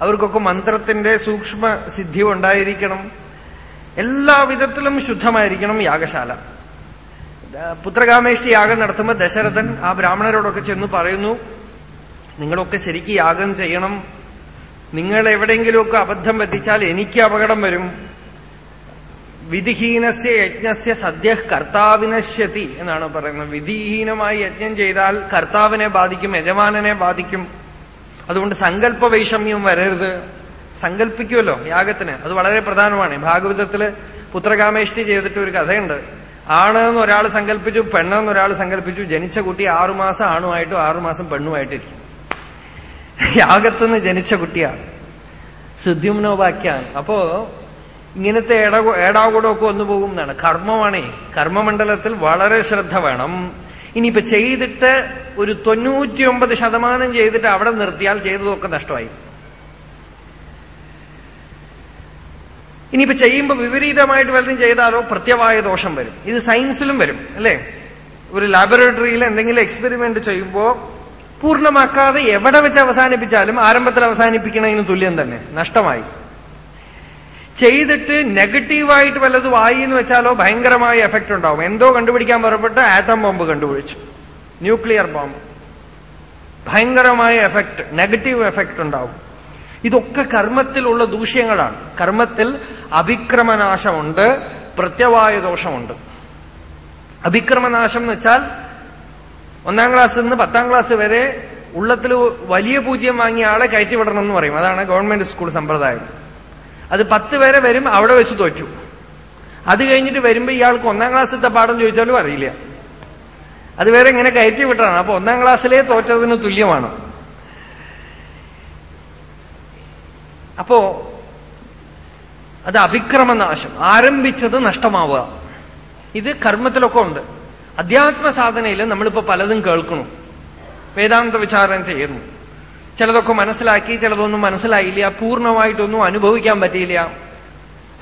S1: അവർക്കൊക്കെ മന്ത്രത്തിന്റെ സൂക്ഷ്മ സിദ്ധി ഉണ്ടായിരിക്കണം എല്ലാ വിധത്തിലും ശുദ്ധമായിരിക്കണം യാഗശാല. പുത്രകാമേഷ്ടി യാഗം നടത്തുമ്പോൾ ദശരഥൻ ആ ബ്രാഹ്മണരോടൊക്കെ ചെന്ന് പറയുന്നു നിങ്ങളൊക്കെ ശരിക്ക് യാഗം ചെയ്യണം. നിങ്ങൾ എവിടെയെങ്കിലുമൊക്കെ അബദ്ധം പറ്റിച്ചാൽ എനിക്ക് അപകടം വരും. വിധിഹീനസ്യ യജ്ഞസ്യ സദ്യ കർത്താവിനശ്യതി എന്നാണ് പറയുന്നത്. വിധിഹീനമായി യജ്ഞം ചെയ്താൽ കർത്താവിനെ ബാധിക്കും യജമാനനെ ബാധിക്കും. അതുകൊണ്ട് സങ്കല്പ വരരുത്. സങ്കല്പിക്കുമല്ലോ യാഗത്തിന്. അത് വളരെ പ്രധാനമാണ്. ഭാഗവതത്തിൽ പുത്രകാമേഷ്ടി ചെയ്തിട്ട് ഒരു കഥയുണ്ട്. ആണെന്ന് ഒരാൾ സങ്കല്പിച്ചു പെണ്ണെന്ന് ഒരാൾ സങ്കല്പിച്ചു ജനിച്ച കുട്ടി ആറുമാസം ആണുമായിട്ടും ആറുമാസം പെണ്ണുമായിട്ടിരിക്കും. യാഗത്തുനിന്ന് ജനിച്ച കുട്ടിയാണ് സുദ്യുമ്നോവാക്യാണ് അപ്പോ ഇങ്ങനത്തെ ഏട ഏടാകൂടമൊക്കെ വന്നു പോകും എന്നാണ്. കർമ്മമാണേ. കർമ്മമണ്ഡലത്തിൽ വളരെ ശ്രദ്ധ വേണം. ഇനിയിപ്പോ ചെയ്തിട്ട് ഒരു തൊണ്ണൂറ്റിയൊമ്പത് ശതമാനം ചെയ്തിട്ട് അവിടെ നിർത്തിയാൽ ചെയ്തതൊക്കെ നഷ്ടമായി. ഇനിയിപ്പോ ചെയ്യുമ്പോൾ വിപരീതമായിട്ട് വല്ലതും ചെയ്താലോ പ്രത്യവായ ദോഷം വരും. ഇത് സയൻസിലും വരും അല്ലേ? ഒരു ലാബോറട്ടറിയിൽ എന്തെങ്കിലും എക്സ്പെരിമെന്റ് ചെയ്യുമ്പോൾ പൂർണമാക്കാതെ എവിടെ വെച്ച് അവസാനിപ്പിച്ചാലും ആരംഭത്തിൽ അവസാനിപ്പിക്കണതിന് തുല്യം തന്നെ. നഷ്ടമായി. ചെയ്തിട്ട് നെഗറ്റീവായിട്ട് വല്ലതും ആയി എന്ന് വെച്ചാലോ ഭയങ്കരമായ എഫക്റ്റ് ഉണ്ടാവും. എന്തോ കണ്ടുപിടിക്കാൻ പുറപ്പെട്ട് ആറ്റം ബോംബ് കണ്ടുപിടിച്ചു. ന്യൂക്ലിയർ ബോംബ് ഭയങ്കരമായ എഫക്റ്റ് നെഗറ്റീവ് എഫക്റ്റ് ഉണ്ടാവും. ഇതൊക്കെ കർമ്മത്തിലുള്ള ദൂഷ്യങ്ങളാണ്. കർമ്മത്തിൽ അഭിക്രമനാശമുണ്ട് പ്രത്യവായ ദോഷമുണ്ട്. അഭിക്രമനാശം എന്ന് വെച്ചാൽ ഒന്നാം ക്ലാസ്സിൽ നിന്ന് പത്താം ക്ലാസ് വരെ ഉള്ളത്തിൽ വലിയ പൂജ്യം വാങ്ങിയ ആളെ കയറ്റിവിടണം എന്ന് പറയും. അതാണ് ഗവൺമെന്റ് സ്കൂൾ സമ്പ്രദായം. അത് പത്ത് വരെ വരും അവിടെ വെച്ച് തോറ്റു. അത് കഴിഞ്ഞിട്ട് വരുമ്പോ ഇയാൾക്ക് ഒന്നാം ക്ലാസ്സിലത്തെ പാഠം ചോദിച്ചാലും അറിയില്ല. അത് അതുവരെ ഇങ്ങനെ കയറ്റി വിട്ടാണ് അപ്പൊ ഒന്നാം ക്ലാസ്സിലേ തോറ്റതിന് തുല്യമാണ്. അപ്പോ അത് അഭിക്രമനാശം ആരംഭിച്ചത് നഷ്ടമാവുക. ഇത് കർമ്മത്തിലൊക്കെ ഉണ്ട്. അധ്യാത്മ സാധനയിൽ നമ്മളിപ്പോ പലതും കേൾക്കണു വേദാന്ത വിചാരം ചെയ്യുന്നു. ചിലതൊക്കെ മനസ്സിലാക്കി ചിലതൊന്നും മനസ്സിലായില്ല പൂർണമായിട്ടൊന്നും അനുഭവിക്കാൻ പറ്റിയില്ല.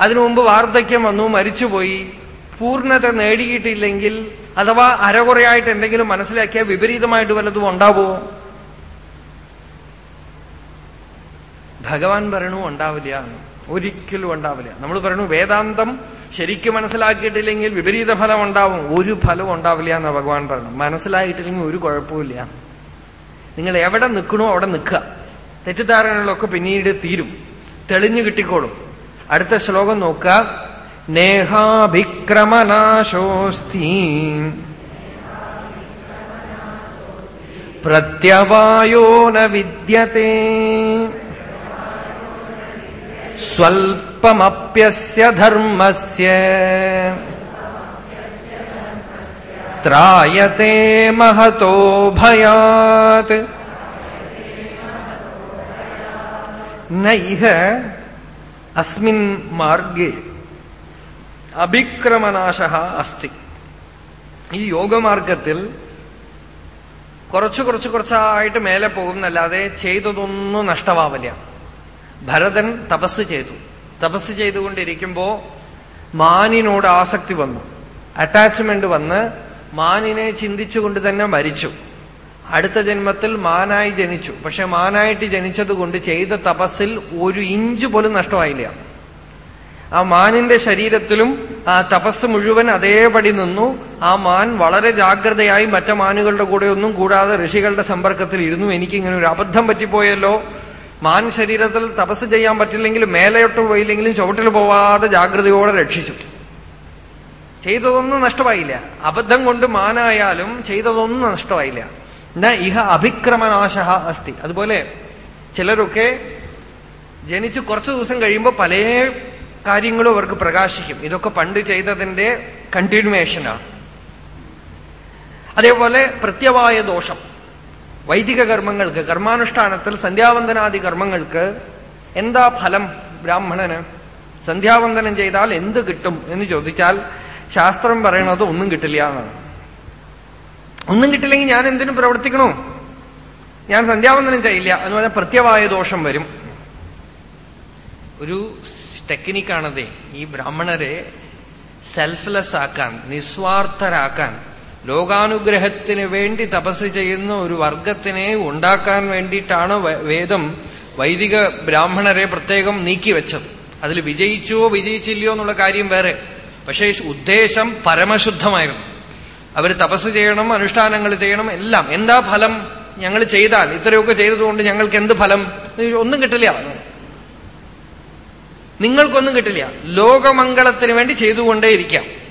S1: അതിനു മുമ്പ് വാർദ്ധക്യം വന്നു മരിച്ചുപോയി. പൂർണത നേടിയിട്ടില്ലെങ്കിൽ അഥവാ അരകുറയായിട്ട് എന്തെങ്കിലും മനസ്സിലാക്കിയാൽ വിപരീതമായിട്ട് വല്ലതും ഉണ്ടാവുമോ? ഭഗവാൻ പറയണു ഉണ്ടാവില്ല. ഒരിക്കലും ഉണ്ടാവില്ല. നമ്മൾ പറയണു വേദാന്തം ശരിക്കും മനസ്സിലാക്കിയിട്ടില്ലെങ്കിൽ വിപരീത ഫലം ഉണ്ടാവും. ഒരു ഫലവും ഉണ്ടാവില്ല എന്ന് ഭഗവാൻ പറഞ്ഞു മനസ്സിലായിട്ടില്ലെങ്കിൽ ഒരു കുഴപ്പമില്ല നിങ്ങൾ എവിടെ നിൽക്കണോ അവിടെ നിൽക്കുക. തെറ്റിദ്ധാരണകളൊക്കെ പിന്നീട് തീരും. തെളിഞ്ഞു കിട്ടിക്കോളും. അടുത്ത ശ്ലോകം നോക്കുക. നേഹാഭിക്രമനാശോസ്തി. പ്രത്യവായോ ന വിദ്യത്തെ. സ്വൽപ്പമപ്യസ്യ ധർമ്മസ്യ. ത്രായത്തെ മഹതോ ഭയാത്. നൈഹ അസ്മിൻ മാർഗേ അഭിക്രമനാശ അസ്തി. ഈ യോഗമാർഗത്തിൽ കുറച്ചു കുറച്ച് കുറച്ചായിട്ട് മേലെ പോകുന്നല്ലാതെ ചെയ്തതൊന്നും നഷ്ടമാവില്ല. ഭരതൻ തപസ് ചെയ്തു. തപസ് ചെയ്തുകൊണ്ടിരിക്കുമ്പോ മാനിനോട് ആസക്തി വന്നു. അറ്റാച്ച്മെന്റ് വന്ന് മാനിനെ ചിന്തിച്ചുകൊണ്ട് തന്നെ മരിച്ചു. അടുത്ത ജന്മത്തിൽ മാനായി ജനിച്ചു. പക്ഷെ മാനായിട്ട് ജനിച്ചത് കൊണ്ട് ചെയ്ത തപസ്സിൽ ഒരു ഇഞ്ച് പോലും നഷ്ടമായില്ല. ആ മാനിന്റെ ശരീരത്തിലും ആ തപസ് മുഴുവൻ അതേപടി നിന്നു. ആ മാൻ വളരെ ജാഗ്രതയായി മറ്റ മാനുകളുടെ കൂടെ ഒന്നും കൂടാതെ ഋഷികളുടെ സമ്പർക്കത്തിൽ ഇരുന്നു. എനിക്കിങ്ങനെ ഒരു അബദ്ധം പറ്റിപ്പോയല്ലോ. മാൻ ശരീരത്തിൽ തപസ് ചെയ്യാൻ പറ്റില്ലെങ്കിലും മേലയോട്ട് പോയില്ലെങ്കിലും ചുവട്ടിൽ പോവാതെ ജാഗ്രതയോടെ രക്ഷിച്ചു. ചെയ്തതൊന്നും നഷ്ടമായില്ല. അബദ്ധം കൊണ്ട് മാനായാലും ചെയ്തതൊന്നും നഷ്ടമായില്ല. എന്നാ ഇഹ അഭിക്രമനാശ അസ്തി. അതുപോലെ ചിലരൊക്കെ ജനിച്ച് കുറച്ചു ദിവസം കഴിയുമ്പോൾ പല കാര്യങ്ങളും അവർക്ക് പ്രകാശിക്കും. ഇതൊക്കെ പണ്ട് ചെയ്തതിന്റെ കണ്ടിന്യൂവേഷനാണ് അതേപോലെ പ്രത്യവായ ദോഷം. വൈദിക കർമ്മങ്ങൾക്ക് കർമാനുഷ്ഠാനത്തിൽ സന്ധ്യാവന്തനാദി കർമ്മങ്ങൾക്ക് എന്താ ഫലം ബ്രാഹ്മണന്? സന്ധ്യാവന്തനം ചെയ്താൽ എന്ത് കിട്ടും എന്ന് ചോദിച്ചാൽ ശാസ്ത്രം പറയണത് ഒന്നും കിട്ടില്ല എന്നാണ്. ഒന്നും കിട്ടില്ലെങ്കിൽ ഞാൻ എന്തിനു പ്രവർത്തിക്കണോ? ഞാൻ സന്ധ്യാവന്തനം ചെയ്യില്ല. എന്ന് പറഞ്ഞാൽ പ്രത്യവായ ദോഷം വരും. ഒരു ടെക്നിക്കാണതേ ഈ ബ്രാഹ്മണരെ സെൽഫ്ലെസ് ആക്കാൻ നിസ്വാർത്ഥരാക്കാൻ ലോകാനുഗ്രഹത്തിന് വേണ്ടി തപസ് ചെയ്യുന്ന ഒരു വർഗത്തിനെ ഉണ്ടാക്കാൻ വേണ്ടിയിട്ടാണ് വേദം വൈദിക ബ്രാഹ്മണരെ പ്രത്യേകം നീക്കിവെച്ചത്. അതിൽ വിജയിച്ചോ വിജയിച്ചില്ലയോ എന്നുള്ള കാര്യം വേറെ. പക്ഷേ ഉദ്ദേശം പരമശുദ്ധമായിരുന്നു. അവർ തപസ് ചെയ്യണം അനുഷ്ഠാനങ്ങൾ ചെയ്യണം എല്ലാം. എന്താ ഫലം ഞങ്ങൾ ചെയ്താൽ? ഇത്രയൊക്കെ ചെയ്തതുകൊണ്ട് ഞങ്ങൾക്ക് എന്ത് ഫലം? ഒന്നും കിട്ടില്ല. നിങ്ങൾക്കൊന്നും കിട്ടില്ല. ലോകമംഗളത്തിന് വേണ്ടി ചെയ്തുകൊണ്ടേയിരിക്കാം.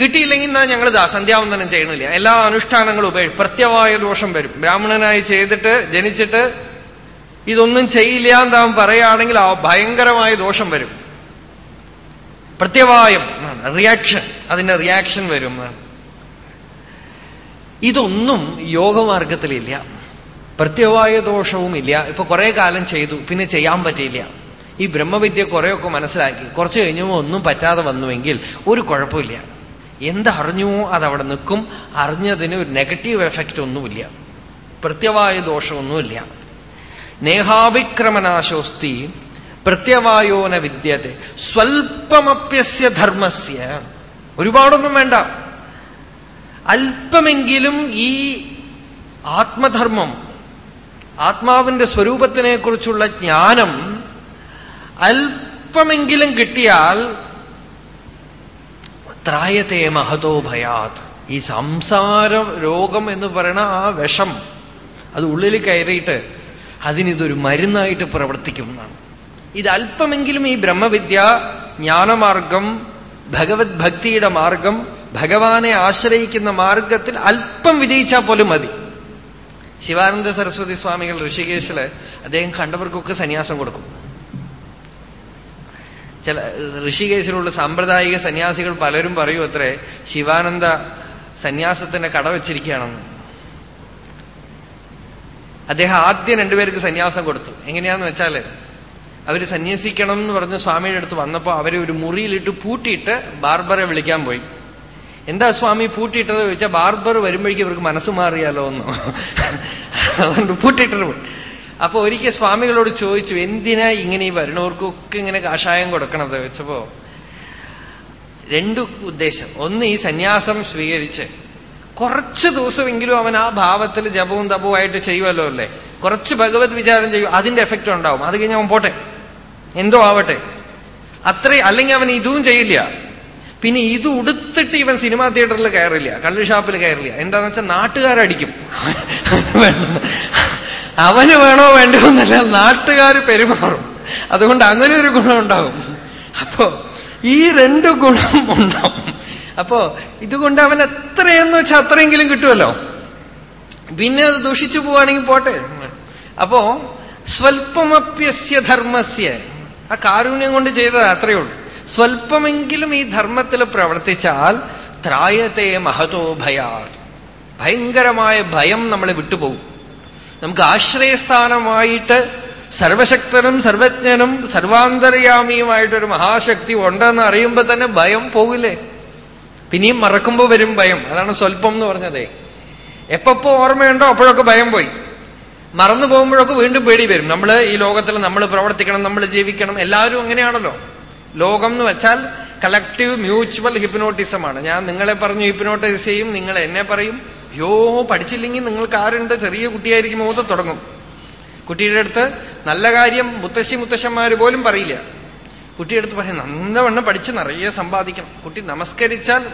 S1: കിട്ടിയില്ലെങ്കിൽ എന്നാ ഞങ്ങൾ ദാ സന്ധ്യാവന്തനം ചെയ്യണില്ല. എല്ലാ അനുഷ്ഠാനങ്ങളും ഉപയോഗിച്ച് പ്രത്യവായ ദോഷം വരും. ബ്രാഹ്മണനായി ചെയ്തിട്ട് ജനിച്ചിട്ട് ഇതൊന്നും ചെയ്യില്ല എന്ന് താൻ പറയുകയാണെങ്കിൽ ആ ഭയങ്കരമായ ദോഷം വരും. പ്രത്യവായം റിയാക്ഷൻ. അതിന്റെ റിയാക്ഷൻ വരും. ഇതൊന്നും യോഗമാർഗത്തിലില്ല. പ്രത്യവായ ദോഷവും ഇല്ല. ഇപ്പൊ കുറെ കാലം ചെയ്തു. പിന്നെ ചെയ്യാൻ പറ്റിയില്ല. ഈ ബ്രഹ്മവിദ്യ കുറെയൊക്കെ മനസ്സിലാക്കി. കുറച്ച് കഴിഞ്ഞപ്പോൾ ഒന്നും പറ്റാതെ വന്നുവെങ്കിൽ ഒരു കുഴപ്പമില്ല. എന്തറിഞ്ഞുവോ അതവിടെ നിൽക്കും? അറിഞ്ഞതിന് ഒരു നെഗറ്റീവ് എഫക്റ്റ് ഒന്നുമില്ല. പ്രത്യവായ ദോഷമൊന്നുമില്ല. നേഹാവിക്രമനാശോസ്തി പ്രത്യവായോന വിദ്യത്തെ. സ്വൽപ്പമപ്യസ്യ ധർമ്മസ്യ. ഒരുപാടൊന്നും വേണ്ട. അല്പമെങ്കിലും ഈ ആത്മധർമ്മം ആത്മാവിന്റെ സ്വരൂപത്തിനെ കുറിച്ചുള്ള ജ്ഞാനം അല്പമെങ്കിലും കിട്ടിയാൽ ത്രായത്തെ മഹതോ ഭയാത്. ഈ സംസാര രോഗം എന്ന് പറയുന്ന ആ വിഷം അത് ഉള്ളിൽ കയറിയിട്ട് അതിനിതൊരു മരുന്നായിട്ട് പ്രവർത്തിക്കും എന്നാണ് ഇത് അല്പമെങ്കിലും ഈ ബ്രഹ്മവിദ്യ ജ്ഞാനമാർഗം ഭഗവത് ഭക്തിയുടെ മാർഗം ഭഗവാനെ ആശ്രയിക്കുന്ന മാർഗത്തിൽ അല്പം വിജയിച്ചാൽ പോലും മതി. ശിവാനന്ദ സരസ്വതി സ്വാമികൾ ഋഷികേശിൽ അദ്ദേഹം കണ്ടവർക്കൊക്കെ സന്യാസം കൊടുക്കും. ചില ഋഷികേശിലുള്ള സാമ്പ്രദായിക സന്യാസികൾ പലരും പറയൂ അത്രേ ശിവാനന്ദ സന്യാസത്തിന്റെ കട വെച്ചിരിക്കുകയാണെന്ന്. അദ്ദേഹം ആദ്യം രണ്ടുപേർക്ക് സന്യാസം കൊടുത്തു. എങ്ങനെയാന്ന് വെച്ചാൽ അവർ സന്യസിക്കണം എന്ന് പറഞ്ഞ് സ്വാമിയുടെ അടുത്ത് വന്നപ്പോ അവരെ ഒരു മുറിയിലിട്ട് പൂട്ടിയിട്ട് ബാർബറെ വിളിക്കാൻ പോയി. എന്താ സ്വാമി പൂട്ടിയിട്ടത്? ചോദിച്ചാൽ ബാർബർ വരുമ്പോഴേക്കും ഇവർക്ക് മനസ്സ് മാറിയാലോ എന്ന്. അതുകൊണ്ട് പൂട്ടിയിട്ടത് അപ്പൊ ഒരിക്കൽ സ്വാമികളോട് ചോദിച്ചു എന്തിനാ ഇങ്ങനെ ഈ വരുന്നവർക്കൊക്കെ ഇങ്ങനെ കാഷായം കൊടുക്കണത്? വെച്ചപ്പോ രണ്ടു ഉദ്ദേശം. ഒന്ന് ഈ സന്യാസം സ്വീകരിച്ച് കുറച്ച് ദിവസമെങ്കിലും അവൻ ആ ഭാവത്തിൽ ജപവും തപവും ആയിട്ട് ചെയ്യുമല്ലോ അല്ലേ? കുറച്ച് ഭഗവത് വിചാരം ചെയ്യും അതിന്റെ എഫക്റ്റ് ഉണ്ടാവും. അത് കഴിഞ്ഞ് അവൻ പോട്ടെ. എന്തോ ആവട്ടെ. അത്ര അല്ലെങ്കിൽ അവൻ ഇതും ചെയ്യില്ല. പിന്നെ ഇത് ഉടുത്തിട്ട് ഇവൻ സിനിമാ തിയേറ്ററിൽ കയറില്ല കള്ളു ഷാപ്പിൽ കയറില്ല. എന്താന്ന് വെച്ചാൽ നാട്ടുകാരടിക്കും. അവന് വേണോ വേണ്ടോ എന്നല്ല നാട്ടുകാർ പെരുമാറും. അതുകൊണ്ട് അങ്ങനെ ഒരു ഗുണം ഉണ്ടാവും അപ്പോ ഈ രണ്ട് ഗുണം ഉണ്ടാവും. അപ്പോ ഇതുകൊണ്ട് അവൻ എത്രയെന്ന് വെച്ചാൽ അത്രയെങ്കിലും കിട്ടുമല്ലോ പിന്നെ അത് ദൂഷിച്ചു പോവാണെങ്കിൽ പോട്ടെ. അപ്പോ സ്വൽപ്പമപ്യസ്യ ധർമ്മസ്യ. ആ കാരുണ്യം കൊണ്ട് ചെയ്തത് അത്രയേ ഉള്ളൂ. സ്വൽപ്പമെങ്കിലും ഈ ധർമ്മത്തിൽ പ്രവർത്തിച്ചാൽ ത്രായത്തെ മഹതോ ഭയാത്. ഭയങ്കരമായ ഭയം നമ്മളെ വിട്ടുപോകും. നമുക്ക് ആശ്രയസ്ഥാനമായിട്ട് സർവശക്തനും സർവജ്ഞനും സർവാന്തര്യാമിയുമായിട്ടൊരു മഹാശക്തി ഉണ്ടെന്ന് അറിയുമ്പോ തന്നെ ഭയം പോകില്ലേ? പിന്നെയും മറക്കുമ്പോ വരും ഭയം. അതാണ് സ്വല്പം എന്ന് പറഞ്ഞതേ. എപ്പോ ഓർമ്മയുണ്ടോ അപ്പോഴൊക്കെ ഭയം പോയി. മറന്നു പോകുമ്പോഴൊക്കെ വീണ്ടും പേടി വരും. നമ്മൾ ഈ ലോകത്തിൽ നമ്മൾ പ്രവർത്തിക്കണം നമ്മൾ ജീവിക്കണം എല്ലാവരും അങ്ങനെയാണല്ലോ. ലോകം എന്ന് വെച്ചാൽ കളക്റ്റീവ് മ്യൂച്വൽ ഹിപ്നോട്ടിസമാണ് ഞാൻ നിങ്ങളെ പറഞ്ഞു ഹിപ്നോട്ടൈസ് ചെയ്യും നിങ്ങൾ എന്നെ പറയും. യോ പഠിച്ചില്ലെങ്കിൽ നിങ്ങൾക്ക് ആരുണ്ട്? ചെറിയ കുട്ടിയായിരിക്കും മൂത്ത് തുടങ്ങും. കുട്ടിയുടെ അടുത്ത് നല്ല കാര്യം മുത്തശ്ശി മുത്തശ്ശന്മാർ പോലും പറയില്ല. കുട്ടിയുടെ അടുത്ത് പറയും നന്നവണ്ണം പഠിച്ച് നിറയെ സമ്പാദിക്കണം. കുട്ടി നമസ്കരിച്ചാൽ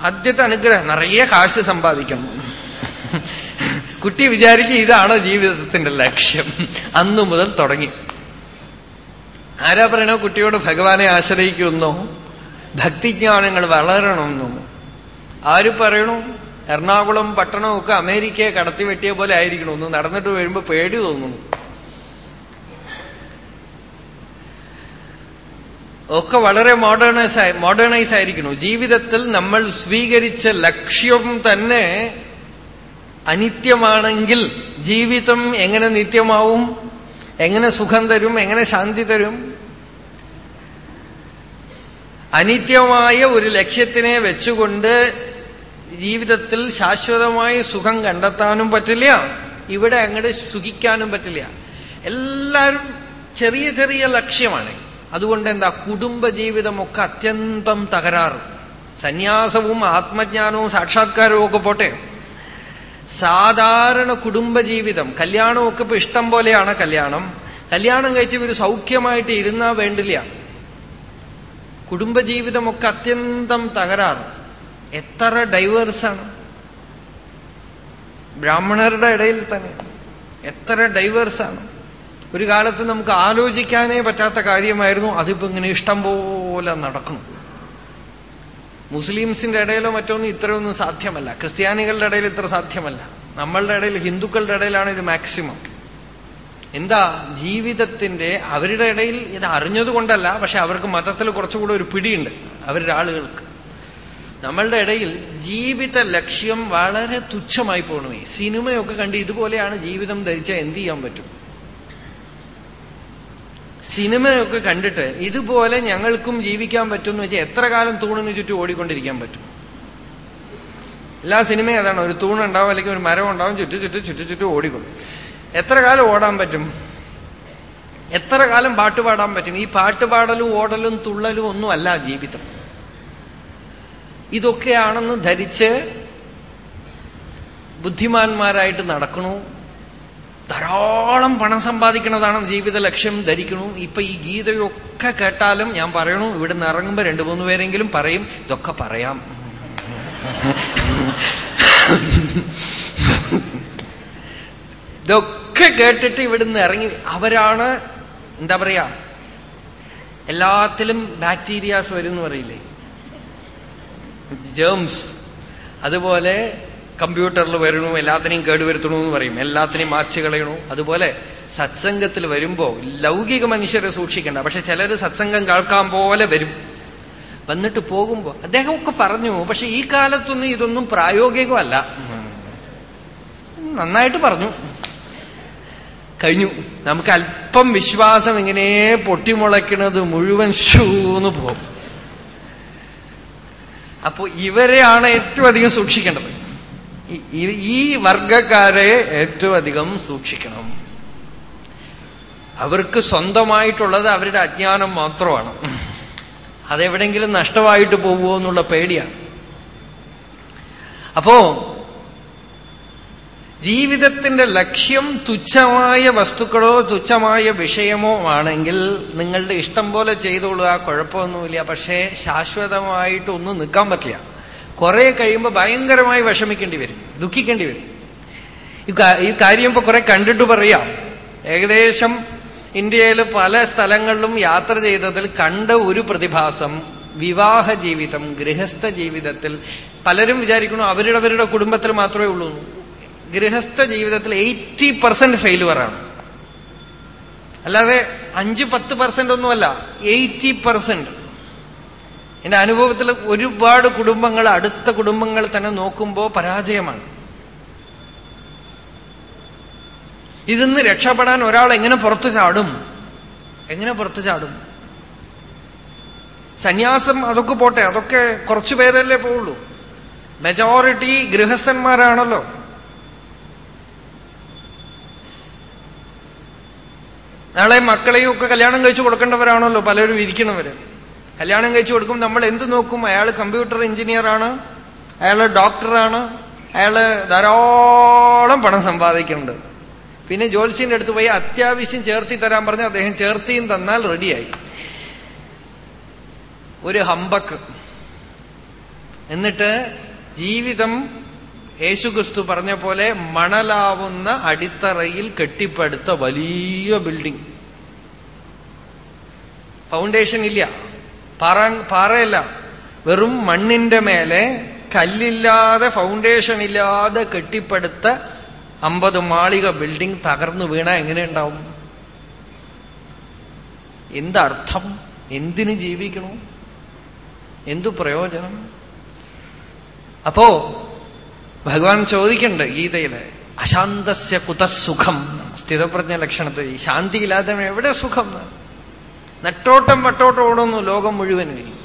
S1: ആദ്യത്തെ അനുഗ്രഹം നിറയെ കാശ് സമ്പാദിക്കണം. കുട്ടി വിചാരിക്കും ഇതാണ് ജീവിതത്തിന്റെ ലക്ഷ്യം. അന്നു മുതൽ തുടങ്ങി. ആരാ പറയണോ കുട്ടിയോട് ഭഗവാനെ ആശ്രയിക്കുന്നു? ഭക്തിജ്ഞാനങ്ങൾ വളരണമെന്നോ. ആര് പറയണു? എറണാകുളം പട്ടണമൊക്കെ അമേരിക്കയെ കടത്തി വെട്ടിയ പോലെ ആയിരിക്കണം. ഒന്ന് നടന്നിട്ട് വരുമ്പോ പേടി തോന്നുന്നു. ഒക്കെ വളരെ മോഡേണൈസ് മോഡേണൈസ് ആയിരിക്കണം. ജീവിതത്തിൽ നമ്മൾ സ്വീകരിച്ച ലക്ഷ്യം തന്നെ അനിത്യമാണെങ്കിൽ ജീവിതം എങ്ങനെ നിത്യമാവും? എങ്ങനെ സുഖം തരും? എങ്ങനെ ശാന്തി തരും? അനിത്യമായ ഒരു ലക്ഷ്യത്തിനെ വെച്ചുകൊണ്ട് ജീവിതത്തിൽ ശാശ്വതമായി സുഖം കണ്ടെത്താനും പറ്റില്ല. ഇവിടെ അങ്ങോട്ട് സുഖിക്കാനും പറ്റില്ല. എല്ലാവരും ചെറിയ ചെറിയ ലക്ഷ്യമാണ്. അതുകൊണ്ട് എന്താ കുടുംബ ജീവിതമൊക്കെ അത്യന്തം തകരാറ്. സന്യാസവും ആത്മജ്ഞാനവും സാക്ഷാത്കാരവും ഒക്കെ പോട്ടെ. സാധാരണ കുടുംബജീവിതം കല്യാണമൊക്കെ ഇപ്പൊ ഇഷ്ടം പോലെയാണ് കല്യാണം. കല്യാണം കഴിച്ച് ഒരു സൗഖ്യമായിട്ട് ഇരുന്നാ വേണ്ടില്ല. കുടുംബജീവിതമൊക്കെ അത്യന്തം തകരാറ്. എത്ര ഡൈവേഴ്സാണ് ബ്രാഹ്മണരുടെ ഇടയിൽ തന്നെ എത്ര ഡൈവേഴ്സാണ് ഒരു കാലത്ത് നമുക്ക് ആലോചിക്കാനേ പറ്റാത്ത കാര്യമായിരുന്നു അതിപ്പോ ഇങ്ങനെ ഇഷ്ടം പോലെ നടക്കണം മുസ്ലിംസിന്റെ ഇടയിലോ മറ്റൊന്നും ഇത്രയൊന്നും സാധ്യമല്ല. ക്രിസ്ത്യാനികളുടെ ഇടയിൽ ഇത്ര സാധ്യമല്ല. നമ്മളുടെ ഇടയിൽ ഹിന്ദുക്കളുടെ ഇടയിലാണ് ഇത് മാക്സിമം എന്താ? ജീവിതത്തിന്റെ അവരുടെ ഇടയിൽ ഇത് അറിഞ്ഞതുകൊണ്ടല്ല പക്ഷെ അവർക്ക് മതത്തിൽ കുറച്ചുകൂടെ ഒരു പിടിയുണ്ട്. അവരുടെ ആളുകൾക്ക് നമ്മളുടെ ഇടയിൽ ജീവിത ലക്ഷ്യം വളരെ തുച്ഛമായി പോകണമേ സിനിമയൊക്കെ കണ്ട് ഇതുപോലെയാണ് ജീവിതം ധരിച്ചാൽ എന്ത് ചെയ്യാൻ പറ്റും? സിനിമയൊക്കെ കണ്ടിട്ട് ഇതുപോലെ ഞങ്ങൾക്കും ജീവിക്കാൻ പറ്റും എന്ന് വെച്ചാൽ എത്ര കാലം തൂണിന് ചുറ്റും ഓടിക്കൊണ്ടിരിക്കാൻ പറ്റും? എല്ലാ സിനിമയും അതാണ്. ഒരു തൂണുണ്ടാവും അല്ലെങ്കിൽ ഒരു മരം ഉണ്ടാവും ചുറ്റു ചുറ്റു ചുറ്റു ചുറ്റും ഓടിക്കൊള്ളു. എത്ര കാലം ഓടാൻ പറ്റും? എത്ര കാലം പാട്ട് പാടാൻ പറ്റും? ഈ പാട്ടുപാടലും ഓടലും തുള്ളലും ഒന്നും അല്ല ജീവിതം. ഇതൊക്കെയാണെന്ന് ധരിച്ച് ബുദ്ധിമാന്മാരായിട്ട് നടക്കണു. ധാരാളം പണം സമ്പാദിക്കുന്നതാണ് ജീവിത ലക്ഷ്യം ധരിക്കണു. ഇപ്പൊ ഈ ഗീതയൊക്കെ കേട്ടാലും ഞാൻ പറയണു ഇവിടുന്ന് ഇറങ്ങുമ്പോ രണ്ടു മൂന്ന് പേരെങ്കിലും പറയും ഇതൊക്കെ പറയാം. ഇതൊക്കെ കേട്ടിട്ട് ഇവിടുന്ന് ഇറങ്ങി അവരാണ് എന്താ പറയാ എല്ലാത്തിലും ബാക്ടീരിയാസ് വരും എന്ന് പറയില്ലേ? ജേംസ് അതുപോലെ കമ്പ്യൂട്ടറിൽ വരണു എല്ലാത്തിനെയും കേടുവരുത്തണു എന്ന് പറയും. എല്ലാത്തിനെയും മാച്ച് കളയണു. അതുപോലെ സത്സംഗത്തിൽ വരുമ്പോ ലൗകിക മനുഷ്യരെ സൂക്ഷിക്കണ്ട. പക്ഷെ ചിലര് സത്സംഗം കേൾക്കാൻ പോലെ വരും. വന്നിട്ട് പോകുമ്പോ അദ്ദേഹമൊക്കെ പറഞ്ഞു പക്ഷെ ഈ കാലത്തൊന്നും ഇതൊന്നും പ്രായോഗികമല്ല. നന്നായിട്ട് പറഞ്ഞു. കഴിഞ്ഞു. നമുക്ക് അല്പം വിശ്വാസം ഇങ്ങനെ പൊട്ടിമുളയ്ക്കുന്നത് മുഴുവൻ ഷൂന്ന് പോകും. അപ്പോ ഇവരെയാണ് ഏറ്റവും അധികം സൂക്ഷിക്കേണ്ടത്. ഈ വർഗക്കാരെ ഏറ്റവും അധികം സൂക്ഷിക്കണം. അവർക്ക് സ്വന്തമായിട്ടുള്ളത് അവരുടെ അജ്ഞാനം മാത്രമാണ്. അതെവിടെങ്കിലും നഷ്ടമായിട്ട് പോവുമോ എന്നുള്ള പേടിയാണ്. അപ്പോ ജീവിതത്തിന്റെ ലക്ഷ്യം തുച്ഛമായ വസ്തുക്കളോ തുച്ഛമായ വിഷയമോ ആണെങ്കിൽ നിങ്ങളുടെ ഇഷ്ടം പോലെ ചെയ്തോളൂ ആ കുഴപ്പമൊന്നുമില്ല. പക്ഷേ ശാശ്വതമായിട്ടൊന്നും നിൽക്കാൻ പറ്റില്ല. കുറെ കഴിയുമ്പോൾ ഭയങ്കരമായി വിഷമിക്കേണ്ടി വരും ദുഃഖിക്കേണ്ടി വരും. ഈ കാര്യം ഇപ്പൊ കുറെ കണ്ടിട്ട് പറയാം. ഏകദേശം ഇന്ത്യയിൽ പല സ്ഥലങ്ങളിലും യാത്ര ചെയ്തതിൽ കണ്ട ഒരു പ്രതിഭാസം വിവാഹ ജീവിതം ഗൃഹസ്ഥ ജീവിതത്തിൽ. പലരും വിചാരിക്കുന്നു അവരുടെ അവരുടെ കുടുംബത്തിൽ മാത്രമേ ഉള്ളൂ ഗൃഹസ്ഥ ജീവിതത്തിൽ എയ്റ്റി പെർസെന്റ് ഫെയിലുവറാണ്. അല്ലാതെ അഞ്ച് പത്ത് പെർസെന്റ് ഒന്നുമല്ല എയ്റ്റി പെർസെന്റ്. എന്റെ അനുഭവത്തിൽ ഒരുപാട് കുടുംബങ്ങൾ അടുത്ത കുടുംബങ്ങൾ തന്നെ നോക്കുമ്പോൾ പരാജയമാണ്. ഇതിന്ന് രക്ഷപ്പെടാൻ ഒരാൾ എങ്ങനെ പുറത്തു ചാടും? എങ്ങനെ പുറത്തു ചാടും? സന്യാസം അതൊക്കെ പോട്ടെ അതൊക്കെ കുറച്ചു പേരല്ലേ പോവുള്ളൂ. മെജോറിറ്റി ഗൃഹസ്ഥന്മാരാണല്ലോ. നാളെ മക്കളെയും ഒക്കെ കല്യാണം കഴിച്ചു കൊടുക്കേണ്ടവരാണല്ലോ പലരും ഇരിക്കണവര്. കല്യാണം കഴിച്ചു കൊടുക്കും നമ്മൾ എന്ത് നോക്കും? അയാൾ കമ്പ്യൂട്ടർ എഞ്ചിനീയർ ആണ് അയാൾ ഡോക്ടറാണ് അയാൾ ധാരാളം പണം സമ്പാദിക്കുന്നുണ്ട്. പിന്നെ ജോത്സ്യന്റെ അടുത്ത് പോയി അത്യാവശ്യം ചേർത്തി തരാൻ പറഞ്ഞ് അദ്ദേഹം ചേർത്തിയും തന്നാൽ റെഡിയായി. ഒരു ഹമ്പക്ക്. എന്നിട്ട് ജീവിതം യേശുക്രിസ്തു പറഞ്ഞ പോലെ മണലാവുന്ന അടിത്തറയിൽ കെട്ടിപ്പടുത്ത വലിയ ബിൽഡിംഗ് ഫൗണ്ടേഷൻ ഇല്ല. പാറ പാറയല്ല. വെറും മണ്ണിന്റെ മേലെ കല്ലില്ലാതെ ഫൗണ്ടേഷൻ ഇല്ലാതെ കെട്ടിപ്പടുത്ത അമ്പത് മാളിക ബിൽഡിംഗ് തകർന്നു വീണ എങ്ങനെയുണ്ടാവും എന്തർത്ഥം? എന്തിന് ജീവിക്കണോ? എന്തു പ്രയോജനം? അപ്പോ ഭഗവാൻ ചോദിക്കണ്ട് ഗീതയിൽ അശാന്തസ്യ കുതസുഖം സ്ഥിതപ്രജ്ഞ ലക്ഷണത്തിൽ ശാന്തിയില്ലാതെ എവിടെ സുഖം? നെട്ടോട്ടം വട്ടോട്ടം ഓടുന്നു ലോകം മുഴുവനും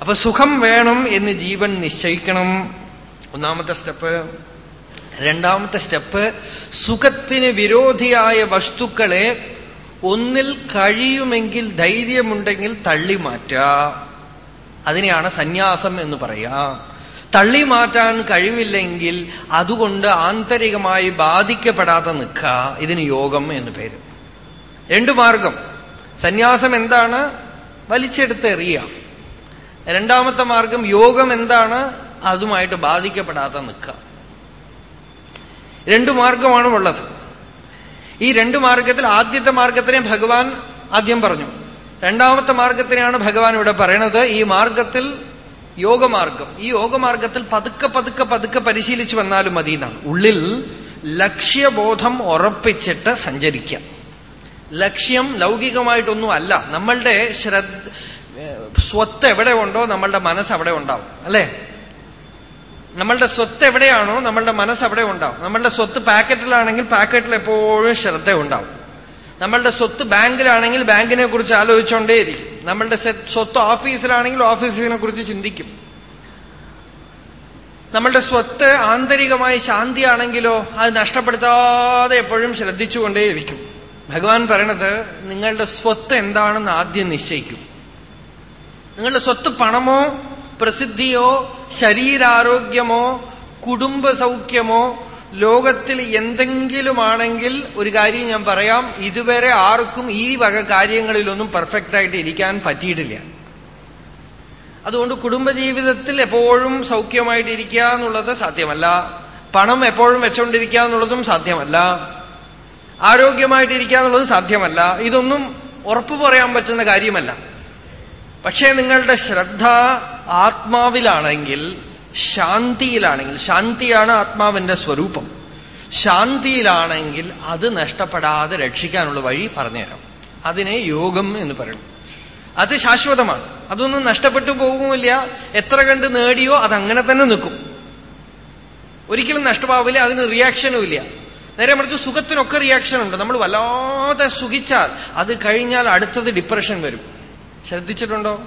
S1: അപ്പൊ സുഖം വേണം എന്ന് ജീവൻ നിശ്ചയിക്കണം. ഒന്നാമത്തെ സ്റ്റെപ്പ്. രണ്ടാമത്തെ സ്റ്റെപ്പ് സുഖത്തിന് വിരോധിയായ വസ്തുക്കളെ ഒന്നിൽ കഴിയുമെങ്കിൽ ധൈര്യമുണ്ടെങ്കിൽ തള്ളി മാറ്റുക അതിനെയാണ് സന്യാസം എന്ന് പറയാം. തള്ളി മാറ്റാൻ കഴിവില്ലെങ്കിൽ അതുകൊണ്ട് ആന്തരികമായി ബാധിക്കപ്പെടാതെ നിൽക്കുക. ഇതിന് യോഗം എന്ന് പേര്. രണ്ടു മാർഗം. സന്യാസം എന്താണ്? വലിച്ചെടുത്ത് രണ്ടാമത്തെ മാർഗം യോഗം എന്താണ്? അതുമായിട്ട് ബാധിക്കപ്പെടാതെ നിൽക്കുക. രണ്ടു മാർഗമാണ് ഉള്ളത്. ഈ രണ്ടു മാർഗത്തിൽ ആദ്യത്തെ മാർഗത്തിനെ ഭഗവാൻ ആദ്യം പറഞ്ഞു. രണ്ടാമത്തെ മാർഗത്തിനെയാണ് ഭഗവാൻ ഇവിടെ പറയണത്. ഈ മാർഗത്തിൽ യോഗമാർഗം. ഈ യോഗമാർഗത്തിൽ പതുക്കെ പതുക്കെ പതുക്കെ പരിശീലിച്ചു വന്നാലും മതി എന്നാണ്. ഉള്ളിൽ ലക്ഷ്യബോധം ഉറപ്പിച്ചിട്ട് സഞ്ചരിക്കാം ലക്ഷ്യം ലൗകികമായിട്ടൊന്നും അല്ല. നമ്മളുടെ ശ്രദ്ധ സ്വത്ത് എവിടെ ഉണ്ടോ നമ്മളുടെ മനസ്സ് അവിടെ ഉണ്ടാവും. അല്ലേ? നമ്മളുടെ സ്വത്ത് എവിടെയാണോ നമ്മളുടെ മനസ്സ് അവിടെ ഉണ്ടാവും. നമ്മളുടെ സ്വത്ത് പാക്കറ്റിലാണെങ്കിൽ പാക്കറ്റിൽ എപ്പോഴും ശ്രദ്ധ ഉണ്ടാവും. നമ്മളുടെ സ്വത്ത് ബാങ്കിലാണെങ്കിൽ ബാങ്കിനെ കുറിച്ച് ആലോചിച്ചുകൊണ്ടേയിരിക്കും നമ്മളുടെ സ്വത്ത് ഓഫീസിലാണെങ്കിൽ ഓഫീസിനെ കുറിച്ച് ചിന്തിക്കും. നമ്മളുടെ സ്വത്ത് ആന്തരികമായി ശാന്തിയാണെങ്കിലോ അത് നഷ്ടപ്പെടുത്താതെ എപ്പോഴും ശ്രദ്ധിച്ചുകൊണ്ടേയിരിക്കും. ഭഗവാൻ പറയണത് നിങ്ങളുടെ സ്വത്ത് എന്താണെന്ന് ആദ്യം നിശ്ചയിക്കും. നിങ്ങളുടെ സ്വത്ത് പണമോ പ്രസിദ്ധിയോ ശരീരാരോഗ്യമോ കുടുംബ സൗഖ്യമോ ലോകത്തിൽ എന്തെങ്കിലുമാണെങ്കിൽ ഒരു കാര്യം ഞാൻ പറയാം. ഇതുവരെ ആർക്കും ഈ വക കാര്യങ്ങളിലൊന്നും പെർഫെക്റ്റ് ആയിട്ട് ഇരിക്കാൻ പറ്റിയിട്ടില്ല. അതുകൊണ്ട് കുടുംബജീവിതത്തിൽ എപ്പോഴും സൗഖ്യമായിട്ടിരിക്കുക എന്നുള്ളത് സാധ്യമല്ല. പണം എപ്പോഴും വെച്ചുകൊണ്ടിരിക്കുക എന്നുള്ളതും സാധ്യമല്ല. ആരോഗ്യമായിട്ടിരിക്കുക എന്നുള്ളത് സാധ്യമല്ല. ഇതൊന്നും ഉറപ്പു പറയാൻ പറ്റുന്ന കാര്യമല്ല. പക്ഷേ നിങ്ങളുടെ ശ്രദ്ധ ആത്മാവിലാണെങ്കിൽ ശാന്തിയിലാണെങ്കിൽ ശാന്തിയാണ് ആത്മാവിന്റെ സ്വരൂപം. ശാന്തിയിലാണെങ്കിൽ അത് നഷ്ടപ്പെടാതെ രക്ഷിക്കാനുള്ള വഴി പറഞ്ഞുതരാം അതിനെ യോഗം എന്ന് പറയും. അത് ശാശ്വതമാണ്. അതൊന്നും നഷ്ടപ്പെട്ടു പോകുമില്ല. എത്ര കണ്ട് നേടിയോ അതങ്ങനെ തന്നെ നിൽക്കും. ഒരിക്കലും നഷ്ടമാവില്ല അതിന് റിയാക്ഷനും ഇല്ല. നേരെ മറിച്ച് സുഖത്തിനൊക്കെ റിയാക്ഷൻ ഉണ്ട്. നമ്മൾ വല്ലാതെ സുഖിച്ചാൽ അത് കഴിഞ്ഞാൽ അടുത്തത് ഡിപ്രഷൻ വരും. ശ്രദ്ധിച്ചിട്ടുണ്ടോ?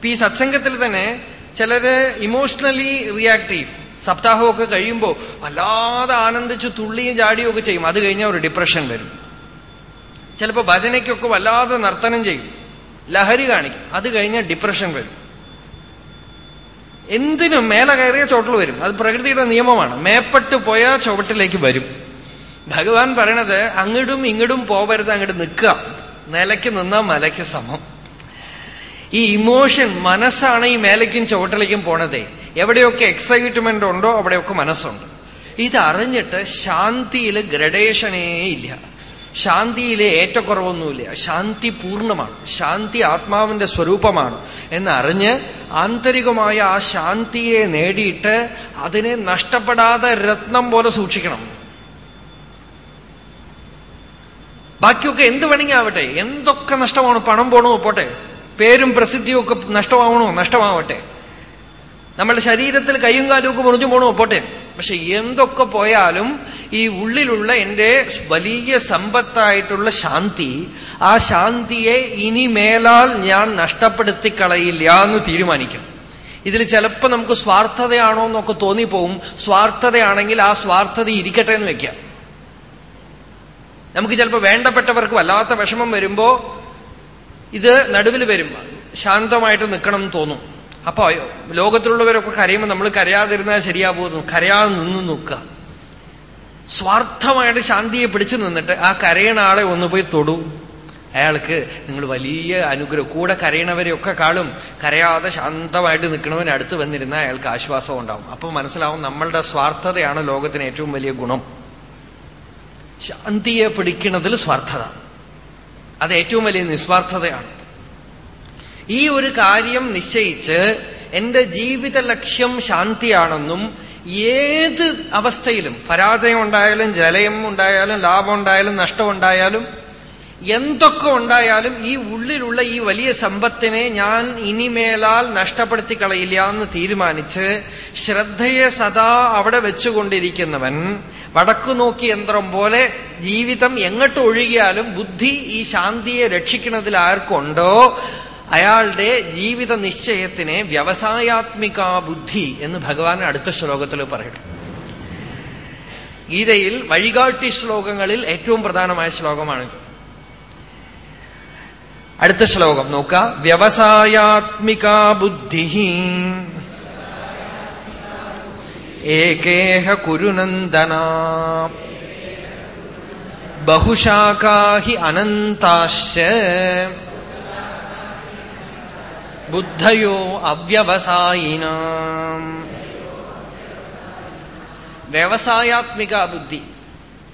S1: ഇപ്പൊ ഈ സത്സംഗത്തിൽ തന്നെ ചിലര് ഇമോഷണലി റിയാക്ട് ചെയ്യും സപ്താഹമൊക്കെ കഴിയുമ്പോൾ വല്ലാതെ ആനന്ദിച്ചു തുള്ളിയും ചാടിയും ഒക്കെ ചെയ്യും. അത് കഴിഞ്ഞാൽ ഒരു ഡിപ്രഷൻ വരും. ചിലപ്പോൾ ഭജനയ്ക്കൊക്കെ വല്ലാതെ നർത്തനം ചെയ്യും. ലഹരി കാണിക്കും. അത് കഴിഞ്ഞാൽ ഡിപ്രഷൻ വരും. എന്തിനും മേലെ കയറിയ ചോട്ടിൽ വരും. അത് പ്രകൃതിയുടെ നിയമമാണ്. മേപ്പെട്ട് പോയാൽ ചുവട്ടിലേക്ക് വരും. ഭഗവാൻ പറയണത് അങ്ങടും ഇങ്ങടും പോവരുത് അങ്ങോട്ട് നിൽക്കുക. നിലയ്ക്ക് നിന്നാൽ മലയ്ക്ക് സമം. ഈ ഇമോഷൻ മനസ്സാണ് ഈ മേലയ്ക്കും ചുവട്ടിലേക്കും പോണതേ. എവിടെയൊക്കെ എക്സൈറ്റ്മെന്റ് ഉണ്ടോ അവിടെയൊക്കെ മനസ്സുണ്ട്. ഇത് അറിഞ്ഞിട്ട് ശാന്തിയിൽ ഗ്രഡേഷനേ ഇല്ല. ശാന്തിയിലെ ഏറ്റക്കുറവൊന്നുമില്ല. ശാന്തി പൂർണമാണ്. ശാന്തി ആത്മാവിന്റെ സ്വരൂപമാണ് എന്നറിഞ്ഞ് ആന്തരികമായ ആ ശാന്തിയെ നേടിയിട്ട് അതിനെ നഷ്ടപ്പെടാതെ രത്നം പോലെ സൂക്ഷിക്കണം. ബാക്കിയൊക്കെ എന്ത് വേണമെങ്കിൽ ആവട്ടെ. എന്തൊക്കെ നഷ്ടമാണ്? പണം പോണോ? പോട്ടെ. പേരും പ്രസിദ്ധിയും ഒക്കെ നഷ്ടമാവണോ? നഷ്ടമാവട്ടെ. നമ്മുടെ ശരീരത്തിൽ കൈയും കാലും ഒക്കെ മുറിഞ്ഞു പോണോ? പോട്ടെ. പക്ഷെ എന്തൊക്കെ പോയാലും ഈ ഉള്ളിലുള്ള എന്റെ വലിയ സമ്പത്തായിട്ടുള്ള ശാന്തി ആ ശാന്തിയെ ഇനി മേലാൽ ഞാൻ നഷ്ടപ്പെടുത്തി കളയില്ല എന്ന് തീരുമാനിക്കും. ഇതിൽ ചിലപ്പോൾ നമുക്ക് സ്വാർത്ഥതയാണോ എന്നൊക്കെ തോന്നിപ്പോവും. സ്വാർത്ഥതയാണെങ്കിൽ ആ സ്വാർത്ഥത ഇരിക്കട്ടെ എന്ന് വെക്കാം. നമുക്ക് ചിലപ്പോൾ വേണ്ടപ്പെട്ടവർക്ക് വല്ലാത്ത വിഷമം വരുമ്പോ ഇത് നടുവിൽ വരും. ശാന്തമായിട്ട് നിൽക്കണം എന്ന് തോന്നും. അപ്പൊ ലോകത്തിലുള്ളവരൊക്കെ കരയുമ്പോൾ നമ്മൾ കരയാതിരുന്നാൽ ശരിയാവുന്നു കരയാതെ നിന്ന് നോക്കുക സ്വാർത്ഥമായിട്ട് ശാന്തിയെ പിടിച്ചു നിന്നിട്ട് ആ കരയണ ആളെ ഒന്ന് പോയി തൊടൂ. അയാൾക്ക് നിങ്ങൾ വലിയ അനുഗ്രഹം. കൂടെ കരയണവരെയൊക്കെ കാളും കരയാതെ ശാന്തമായിട്ട് നിൽക്കണവന് അടുത്ത് വന്നിരുന്നാൽ അയാൾക്ക് ആശ്വാസം ഉണ്ടാവും. അപ്പൊ മനസ്സിലാവും നമ്മളുടെ സ്വാർത്ഥതയാണ് ലോകത്തിന് ഏറ്റവും വലിയ ഗുണം. ശാന്തിയെ പിടിക്കുന്നതിൽ സ്വാർത്ഥത. അത് ഏറ്റവും വലിയ നിസ്വാർത്ഥതയാണ്. ഈ ഒരു കാര്യം നിശ്ചയിച്ച് എന്റെ ജീവിത ലക്ഷ്യം ശാന്തിയാണെന്നും ഏത് അവസ്ഥയിലും പരാജയം ഉണ്ടായാലും ജലയം ഉണ്ടായാലും ലാഭം ഉണ്ടായാലും നഷ്ടം ഉണ്ടായാലും എന്തൊക്കെ ഉണ്ടായാലും ഈ ഉള്ളിലുള്ള ഈ വലിയ സമ്പത്തിനെ ഞാൻ ഇനിമേലാൽ നഷ്ടപ്പെടുത്തി കളയില്ല എന്ന് തീരുമാനിച്ച് ശ്രദ്ധയെ സദാ അവിടെ വെച്ചുകൊണ്ടിരിക്കുന്നവൻ വടക്കു നോക്കി യന്ത്രം പോലെ ജീവിതം എങ്ങോട്ട് ഒഴുകിയാലും ബുദ്ധി ഈ ശാന്തിയെ രക്ഷിക്കുന്നതിൽ ആർക്കുണ്ടോ? അയാളുടെ ജീവിത നിശ്ചയത്തിനെ വ്യവസായാത്മിക ബുദ്ധി എന്ന് ഭഗവാൻ അടുത്ത ശ്ലോകത്തിൽ പറയട്ടെ. ഗീതയിൽ വഴികാട്ടി ശ്ലോകങ്ങളിൽ ഏറ്റവും പ്രധാനമായ ശ്ലോകമാണിത്. അടുത്ത ശ്ലോകം നോക്ക. വ്യവസായാത്മിക ബുദ്ധി ഏകേഹ കുരുനന്ദന. ബഹുശാഖാഹി അനന്താശ്ച. ബുദ്ധയോ അവ്യവസായിനാം. വ്യവസായാത്മിക ബുദ്ധി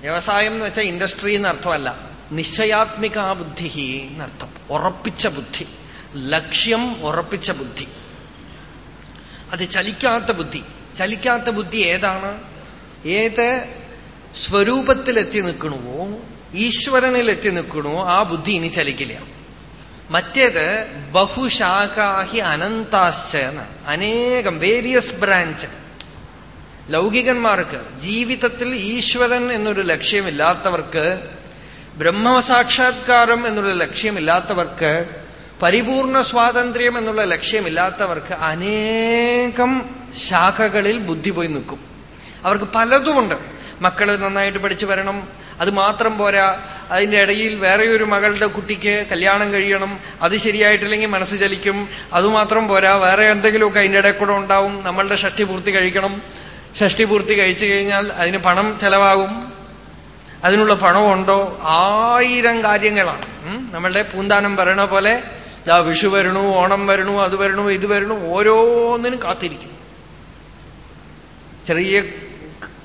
S1: വ്യവസായം എന്ന് വെച്ചാൽ ഇൻഡസ്ട്രി എന്നർത്ഥമല്ല. നിശ്ചയാത്മിക ബുദ്ധി എന്നർത്ഥം. ഉറപ്പിച്ച ബുദ്ധി. ലക്ഷ്യം ഉറപ്പിച്ച ബുദ്ധി. അത് ചലിക്കാത്ത ബുദ്ധി. ചലിക്കാത്ത ബുദ്ധി ഏതാണ്? ഏത് സ്വരൂപത്തിലെത്തി നിൽക്കണമോ ഈശ്വരനിൽ എത്തി നിൽക്കണമോ ആ ബുദ്ധി ഇനി ചലിക്കില്ല. മറ്റേത് ബഹുശാഖാഹി അനന്താശ്ച അനേകം വേരിയസ് ബ്രാഞ്ച് ലൗകികന്മാർക്ക് ജീവിതത്തിൽ ഈശ്വരൻ എന്നൊരു ലക്ഷ്യമില്ലാത്തവർക്ക് ബ്രഹ്മസാക്ഷാത്കാരം എന്നുള്ള ലക്ഷ്യമില്ലാത്തവർക്ക് പരിപൂർണ സ്വാതന്ത്ര്യം എന്നുള്ള ലക്ഷ്യമില്ലാത്തവർക്ക് അനേകം ശാഖകളിൽ ബുദ്ധി പോയി നിൽക്കും. അവർക്ക് പലതുമുണ്ട്. മക്കൾ നന്നായിട്ട് പഠിച്ചു വരണം. അത് മാത്രം പോരാ. അതിന്റെ ഇടയിൽ വേറെ ഒരു മകളുടെ കുട്ടിക്ക് കല്യാണം കഴിയണം. അത് ശരിയായിട്ടില്ലെങ്കിൽ മനസ്സ് ചലിക്കും. അതുമാത്രം പോരാ. വേറെ എന്തെങ്കിലുമൊക്കെ അതിന്റെ ഇടയിൽ കൂടെ ഉണ്ടാവും. നമ്മളുടെ ഷഷ്ടി പൂർത്തി കഴിക്കണം. ഷഷ്ടി പൂർത്തി കഴിച്ചു കഴിഞ്ഞാൽ അതിന് പണം ചെലവാകും. അതിനുള്ള പണമുണ്ടോ? ആയിരം കാര്യങ്ങളാണ്. നമ്മളുടെ പൂന്താനം പറയണ പോലെ ഇതാ വിഷു വരണു ഓണം വരണു അത് വരണു ഇത് വരണു ഓരോന്നിനും കാത്തിരിക്കും. ചെറിയ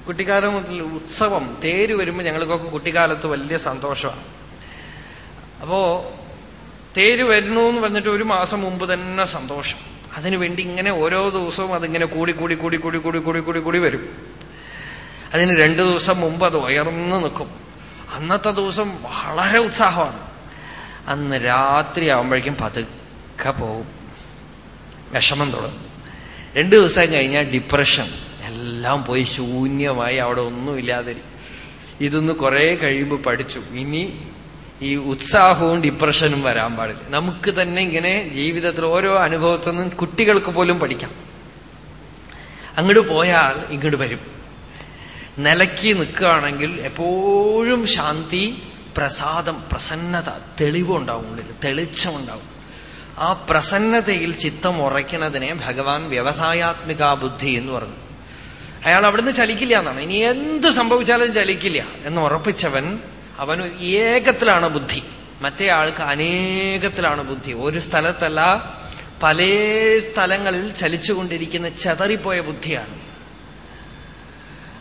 S1: കുട്ടിക്കാലം മുതൽ ഉത്സവം തേര് വരുമ്പോൾ ഞങ്ങൾക്കൊക്കെ കുട്ടിക്കാലത്ത് വലിയ സന്തോഷമാണ്. അപ്പോ തേര് വരുന്നു എന്ന് പറഞ്ഞിട്ട് ഒരു മാസം മുമ്പ് തന്നെ സന്തോഷം. അതിനുവേണ്ടി ഇങ്ങനെ ഓരോ ദിവസവും അതിങ്ങനെ കൂടി കൂടി കൂടി കൂടി കൂടി കൂടി കൂടി കൂടി വരും. അതിന് രണ്ടു ദിവസം മുമ്പ് അത് ഉയർന്നു നിൽക്കും. അന്നത്തെ ദിവസം വളരെ ഉത്സാഹമാണ്. അന്ന് രാത്രി ആവുമ്പോഴേക്കും പതുക്കെ പോകും. വിഷമം തുടങ്ങും. രണ്ടു ദിവസം കഴിഞ്ഞാൽ ഡിപ്രഷൻ എല്ലാം പോയി ശൂന്യമായി അവിടെ ഒന്നുമില്ലാതെ. ഇതൊന്ന് കുറെ കഴിയുമ്പോൾ പഠിച്ചു. ഇനി ഈ ഉത്സാഹവും ഡിപ്രഷനും വരാൻ പാടില്ല. നമുക്ക് തന്നെ ഇങ്ങനെ ജീവിതത്തിൽ ഓരോ അനുഭവത്തിൽ നിന്നും കുട്ടികൾക്ക് പോലും പഠിക്കാം. അങ്ങോട്ട് പോയാൽ ഇങ്ങോട്ട് വരും. നിലയ്ക്ക് നിൽക്കുകയാണെങ്കിൽ എപ്പോഴും ശാന്തി പ്രസാദം പ്രസന്നത തെളിവുണ്ടാവും ഉള്ളിൽ തെളിച്ചമുണ്ടാവും. ആ പ്രസന്നതയിൽ ചിത്തം ഉറയ്ക്കുന്നതിനെ ഭഗവാൻ വ്യവസായാത്മിക ബുദ്ധി എന്ന് പറഞ്ഞു. അയാൾ അവിടുന്ന് ചലിക്കില്ല എന്നാണ്. ഇനി എന്ത് സംഭവിച്ചാലും ചലിക്കില്ല എന്ന് ഉറപ്പിച്ചവൻ അവന് ഏകത്തിലാണ് ബുദ്ധി. മറ്റേ ആൾക്ക് അനേകത്തിലാണ് ബുദ്ധി. ഒരു സ്ഥലത്തല്ല പല സ്ഥലങ്ങളിൽ ചലിച്ചുകൊണ്ടിരിക്കുന്ന ചെതറിപ്പോയ ബുദ്ധിയാണ്.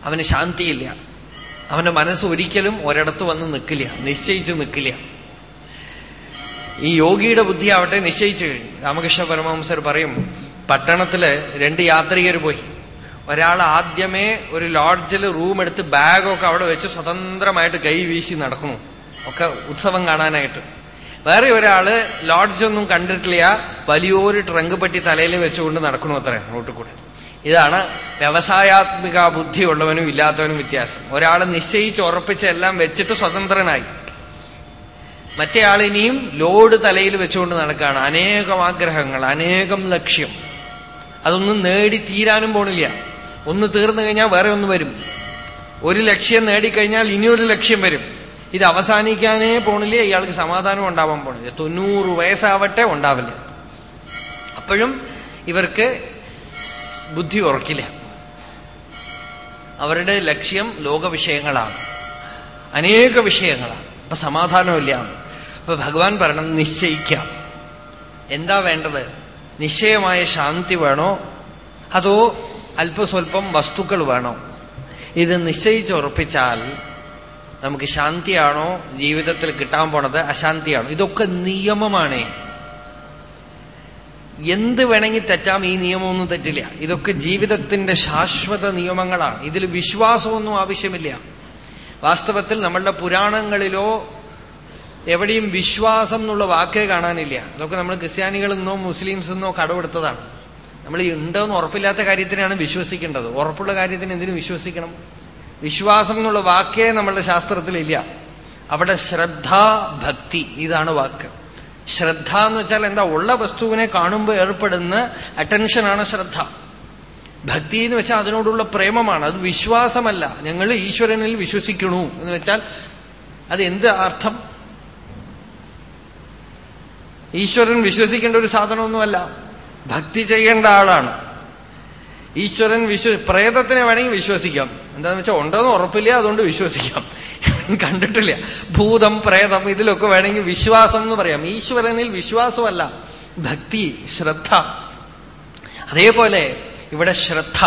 S1: അവന് ശാന്തിയില്ല. അവന്റെ മനസ്സ് ഒരിക്കലും ഒരിടത്ത് വന്ന് നിൽക്കില്ല നിശ്ചയിച്ച് നിൽക്കില്ല ഈ യോഗിയുടെ ബുദ്ധി ആവട്ടെ നിശ്ചയിച്ചു കഴിഞ്ഞു. രാമകൃഷ്ണ പരമഹംസർ പറയും പട്ടണത്തിൽ രണ്ട് യാത്രികർ പോയി. ഒരാൾ ആദ്യമേ ഒരു ലോഡ്ജിൽ റൂം എടുത്ത് ബാഗൊക്കെ അവിടെ വെച്ച് സ്വതന്ത്രമായിട്ട് കൈ വീശി നടക്കണു ഒക്കെ ഉത്സവം കാണാനായിട്ട്. വേറെ ഒരാൾ ലോഡ്ജൊന്നും കണ്ടിട്ടില്ല. വലിയൊരു ട്രങ്ക് പെട്ടി തലയിൽ വെച്ചുകൊണ്ട് നടക്കണു അത്ര റോട്ടിൽ കൂടെ ഇതാണ് വ്യവസായാത്മിക ബുദ്ധിയുള്ളവനും ഇല്ലാത്തവനും വ്യത്യാസം. ഒരാൾ നിശ്ചയിച്ച് ഉറപ്പിച്ച് എല്ലാം വെച്ചിട്ട് സ്വതന്ത്രനായി. മറ്റേ ഇനിയും ലോഡ് തലയിൽ വെച്ചുകൊണ്ട് നടക്കുകയാണ് അനേകം ആഗ്രഹങ്ങൾ അനേകം ലക്ഷ്യം. അതൊന്നും നേടി തീരാനും പോണില്ല. ഒന്ന് തീർന്നു കഴിഞ്ഞാൽ വേറെ ഒന്ന് വരും. ഒരു ലക്ഷ്യം നേടിക്കഴിഞ്ഞാൽ ഇനിയൊരു ലക്ഷ്യം വരും. ഇത് അവസാനിക്കാനേ പോണില്ല ഇയാൾക്ക് സമാധാനം ഉണ്ടാവാൻ പോണില്ല. തൊണ്ണൂറ് വയസ്സാവട്ടെ ഉണ്ടാവില്ല. അപ്പോഴും ഇവർക്ക് ബുദ്ധി ഉറക്കില്ല. അവരുടെ ലക്ഷ്യം ലോകവിഷയങ്ങളാണ്. അനേക വിഷയങ്ങളാണ്. അപ്പൊ സമാധാനമില്ല. അപ്പൊ ഭഗവാൻ പറയണം നിശ്ചയിക്കാം. എന്താ വേണ്ടത്? നിശ്ചയമായ ശാന്തി വേണോ? അതോ അല്പസ്വല്പം വസ്തുക്കൾ വേണോ? ഇത് നിശ്ചയിച്ചുറപ്പിച്ചാൽ നമുക്ക് ശാന്തിയാണോ? ജീവിതത്തിൽ കിട്ടാൻ പോണത് അശാന്തിയാണോ? ഇതൊക്കെ നിയമമാണ്. എന്ത് വേണമെങ്കിൽ തെറ്റാം ഈ നിയമമൊന്നും തെറ്റില്ല. ഇതൊക്കെ ജീവിതത്തിന്റെ ശാശ്വത നിയമങ്ങളാണ്. ഇതിൽ വിശ്വാസമൊന്നും ആവശ്യമില്ല. വാസ്തവത്തിൽ നമ്മളുടെ പുരാണങ്ങളിലോ എവിടെയും വിശ്വാസം എന്നുള്ള വാക്കേ കാണാനില്ല. അതൊക്കെ നമ്മൾ ക്രിസ്ത്യാനികളിൽ നിന്നോ മുസ്ലിംസ് നിന്നോ കടമെടുത്തതാണ്. നമ്മൾ ഉണ്ടോന്ന് ഉറപ്പില്ലാത്ത കാര്യത്തിനാണ് വിശ്വസിക്കേണ്ടത്. ഉറപ്പുള്ള കാര്യത്തിന് എന്തിനു വിശ്വസിക്കണം? വിശ്വാസം എന്നുള്ള വാക്കേ നമ്മളുടെ ശാസ്ത്രത്തിലില്ല. അവിടെ ശ്രദ്ധ ഭക്തി ഇതാണ് വാക്ക്. ശ്രദ്ധ എന്ന് വെച്ചാൽ എന്താ ഉള്ള വസ്തുവിനെ കാണുമ്പോൾ ഏർപ്പെടുന്ന അറ്റൻഷനാണ് ശ്രദ്ധ. ഭക്തി എന്ന് വെച്ചാൽ അതിനോടുള്ള പ്രേമമാണ്. അത് വിശ്വാസമല്ല. ഞങ്ങൾ ഈശ്വരനിൽ വിശ്വസിക്കണു എന്ന് വെച്ചാൽ അത് എന്ത് അർത്ഥം? ഈശ്വരൻ വിശ്വസിക്കേണ്ട ഒരു സാധനമൊന്നുമല്ല. ഭക്തി ചെയ്യേണ്ട ആളാണ്. ഈശ്വരൻ വിശ്വ പ്രേതത്തിനെ വേണമെങ്കിൽ വിശ്വസിക്കാം. എന്താന്ന് വെച്ചാൽ ഉണ്ടെന്ന് ഉറപ്പില്ല അതുകൊണ്ട് വിശ്വസിക്കാം. കണ്ടിട്ടില്ല. ഭൂതം പ്രേതം ഇതിലൊക്കെ വേണമെങ്കിൽ വിശ്വാസം എന്ന് പറയാം. ഈശ്വരനിൽ വിശ്വാസമല്ല. ഭക്തി ശ്രദ്ധ. അതേപോലെ ഇവിടെ ശ്രദ്ധ.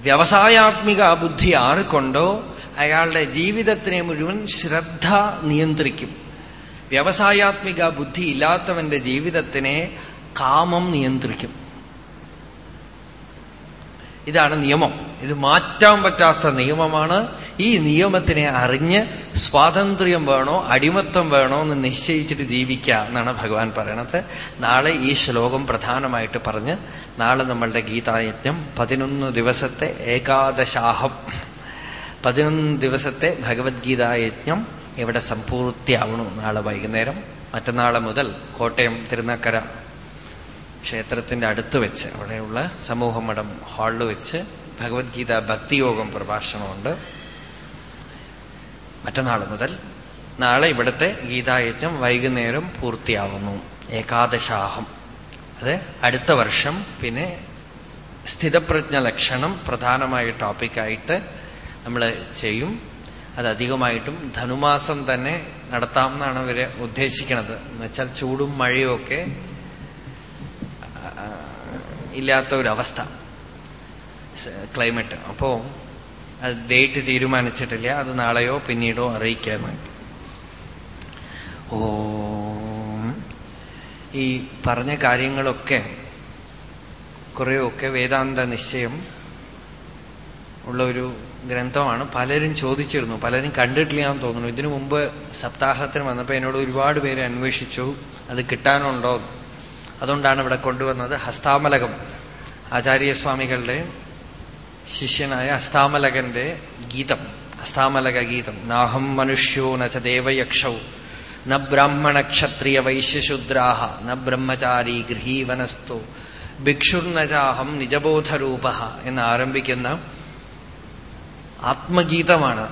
S1: വ്യവസായാത്മിക ബുദ്ധി ആർക്കൊണ്ടോ? അയാളുടെ ജീവിതത്തിനെ മുഴുവൻ ശ്രദ്ധ നിയന്ത്രിക്കും. വ്യവസായാത്മിക ബുദ്ധി ഇല്ലാത്തവന്റെ ജീവിതത്തിനെ കാമം നിയന്ത്രിക്കും. ഇതാണ് നിയമം. ഇത് മാറ്റാൻ പറ്റാത്ത നിയമമാണ് ഈ നിയമത്തിനെ അറിഞ്ഞ് സ്വാതന്ത്ര്യം വേണോ അടിമത്തം വേണോ എന്ന് നിശ്ചയിച്ചിട്ട് ജീവിക്കുക എന്നാണ് ഭഗവാൻ പറയണത്. നാളെ ഈ ശ്ലോകം പ്രധാനമായിട്ട് പറഞ്ഞ് നാളെ നമ്മളുടെ ഗീതായജ്ഞം പതിനൊന്ന് ദിവസത്തെ ഏകാദശാഹം. പതിനൊന്ന് ദിവസത്തെ ഭഗവത്ഗീതായജ്ഞം ഇവിടെ സമ്പൂർത്തിയാവണു നാളെ വൈകുന്നേരം. മറ്റന്നാളെ മുതൽ കോട്ടയം തിരുനക്കര ക്ഷേത്രത്തിന്റെ അടുത്ത് വെച്ച് അവിടെയുള്ള സമൂഹമഠം ഹാളിൽ വെച്ച് ഭഗവത്ഗീത ഭക്തിയോഗം പ്രഭാഷണമുണ്ട്. മറ്റന്നാൾ മുതൽ നാളെ ഇവിടുത്തെ ഗീതായജ്ഞം വൈകുന്നേരം പൂർത്തിയാവുന്നു. ഏകാദശാഹം. അത് അടുത്ത വർഷം പിന്നെ സ്ഥിതപ്രജ്ഞ ലക്ഷണം പ്രധാനമായ ടോപ്പിക്കായിട്ട് നമ്മൾ ചെയ്യും. അതധികമായിട്ടും ധനുമാസം തന്നെ നടത്താം എന്നാണ് അവർ ഉദ്ദേശിക്കുന്നത് എന്നുവെച്ചാൽ ചൂടും മഴയും ഒക്കെ ഇല്ലാത്ത ഒരവസ്ഥ ക്ലൈമറ്റ്. അപ്പോ അത് ഡേറ്റ് തീരുമാനിച്ചിട്ടില്ല. അത് നാളെയോ പിന്നീടോ അറിയിക്കാന്ന്. ഓ. ഈ പറഞ്ഞ കാര്യങ്ങളൊക്കെ കുറേയൊക്കെ വേദാന്ത നിശ്ചയം ഉള്ള ഒരു ഗ്രന്ഥമാണ്. പലരും ചോദിച്ചിരുന്നു. പലരും കണ്ടിട്ടില്ല എന്ന് തോന്നുന്നു. ഇതിനു മുമ്പ് സപ്താഹത്തിന് വന്നപ്പോൾ എന്നോട് ഒരുപാട് പേര് അന്വേഷിച്ചു. അത് കിട്ടാനുണ്ടോ? അതുകൊണ്ടാണ് ഇവിടെ കൊണ്ടുവന്നത് ഹസ്താമലകം. ആചാര്യസ്വാമികളുടെ ശിഷ്യനായ അസ്താമലകന്റെ ഗീതം. അസ്താമലക ഗീതം. നാഹം മനുഷ്യോ നച്ച ദേവയക്ഷൗ. ന ബ്രാഹ്മണ ക്ഷത്രിയ വൈശ്യശൂദ്രാഹ. ന ബ്രഹ്മചാരി ഗൃഹീവനസ്തു ഭിക്ഷുർനചാഹം നിജബോധരൂപ എന്ന് ആരംഭിക്കുന്ന ആത്മഗീതമാണ്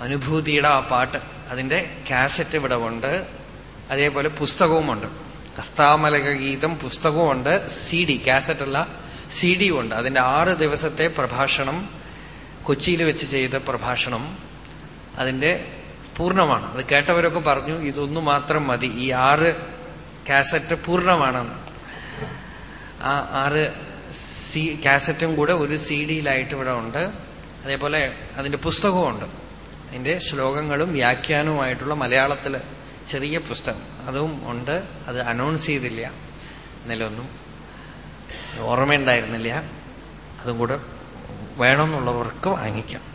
S1: അനുഭൂതിയുടെ ആ പാട്ട്. അതിന്റെ കാസറ്റ് ഇവിടെ ഉണ്ട്. അതേപോലെ പുസ്തകവുമുണ്ട്. അസ്താമലക ഗീതം പുസ്തകവുമുണ്ട്. സി ഡി കാസറ്റ് അല്ല സി ഉണ്ട്. അതിന്റെ ആറ് ദിവസത്തെ പ്രഭാഷണം കൊച്ചിയിൽ വെച്ച് ചെയ്ത പ്രഭാഷണം അതിന്റെ പൂർണമാണ്. അത് കേട്ടവരൊക്കെ പറഞ്ഞു ഇതൊന്നു മാത്രം മതി. ഈ ആറ് കാസറ്റ് പൂർണമാണെന്ന് ആ ആറ് സി കാസറ്റും കൂടെ ഒരു സി ഡിയിലായിട്ട് ഇവിടെ ഉണ്ട്. അതേപോലെ അതിന്റെ പുസ്തകമുണ്ട് അതിന്റെ ശ്ലോകങ്ങളും വ്യാഖ്യാനവുമായിട്ടുള്ള മലയാളത്തിൽ ചെറിയ പുസ്തകം. അതും ഉണ്ട്. അത് അനൗൺസ് ചെയ്തില്ല. ഇന്നലൊന്നും ഓർമ്മയുണ്ടായിരുന്നില്ല. അതും കൂടെ വേണമെന്നുള്ളവർക്ക് വാങ്ങിക്കാം.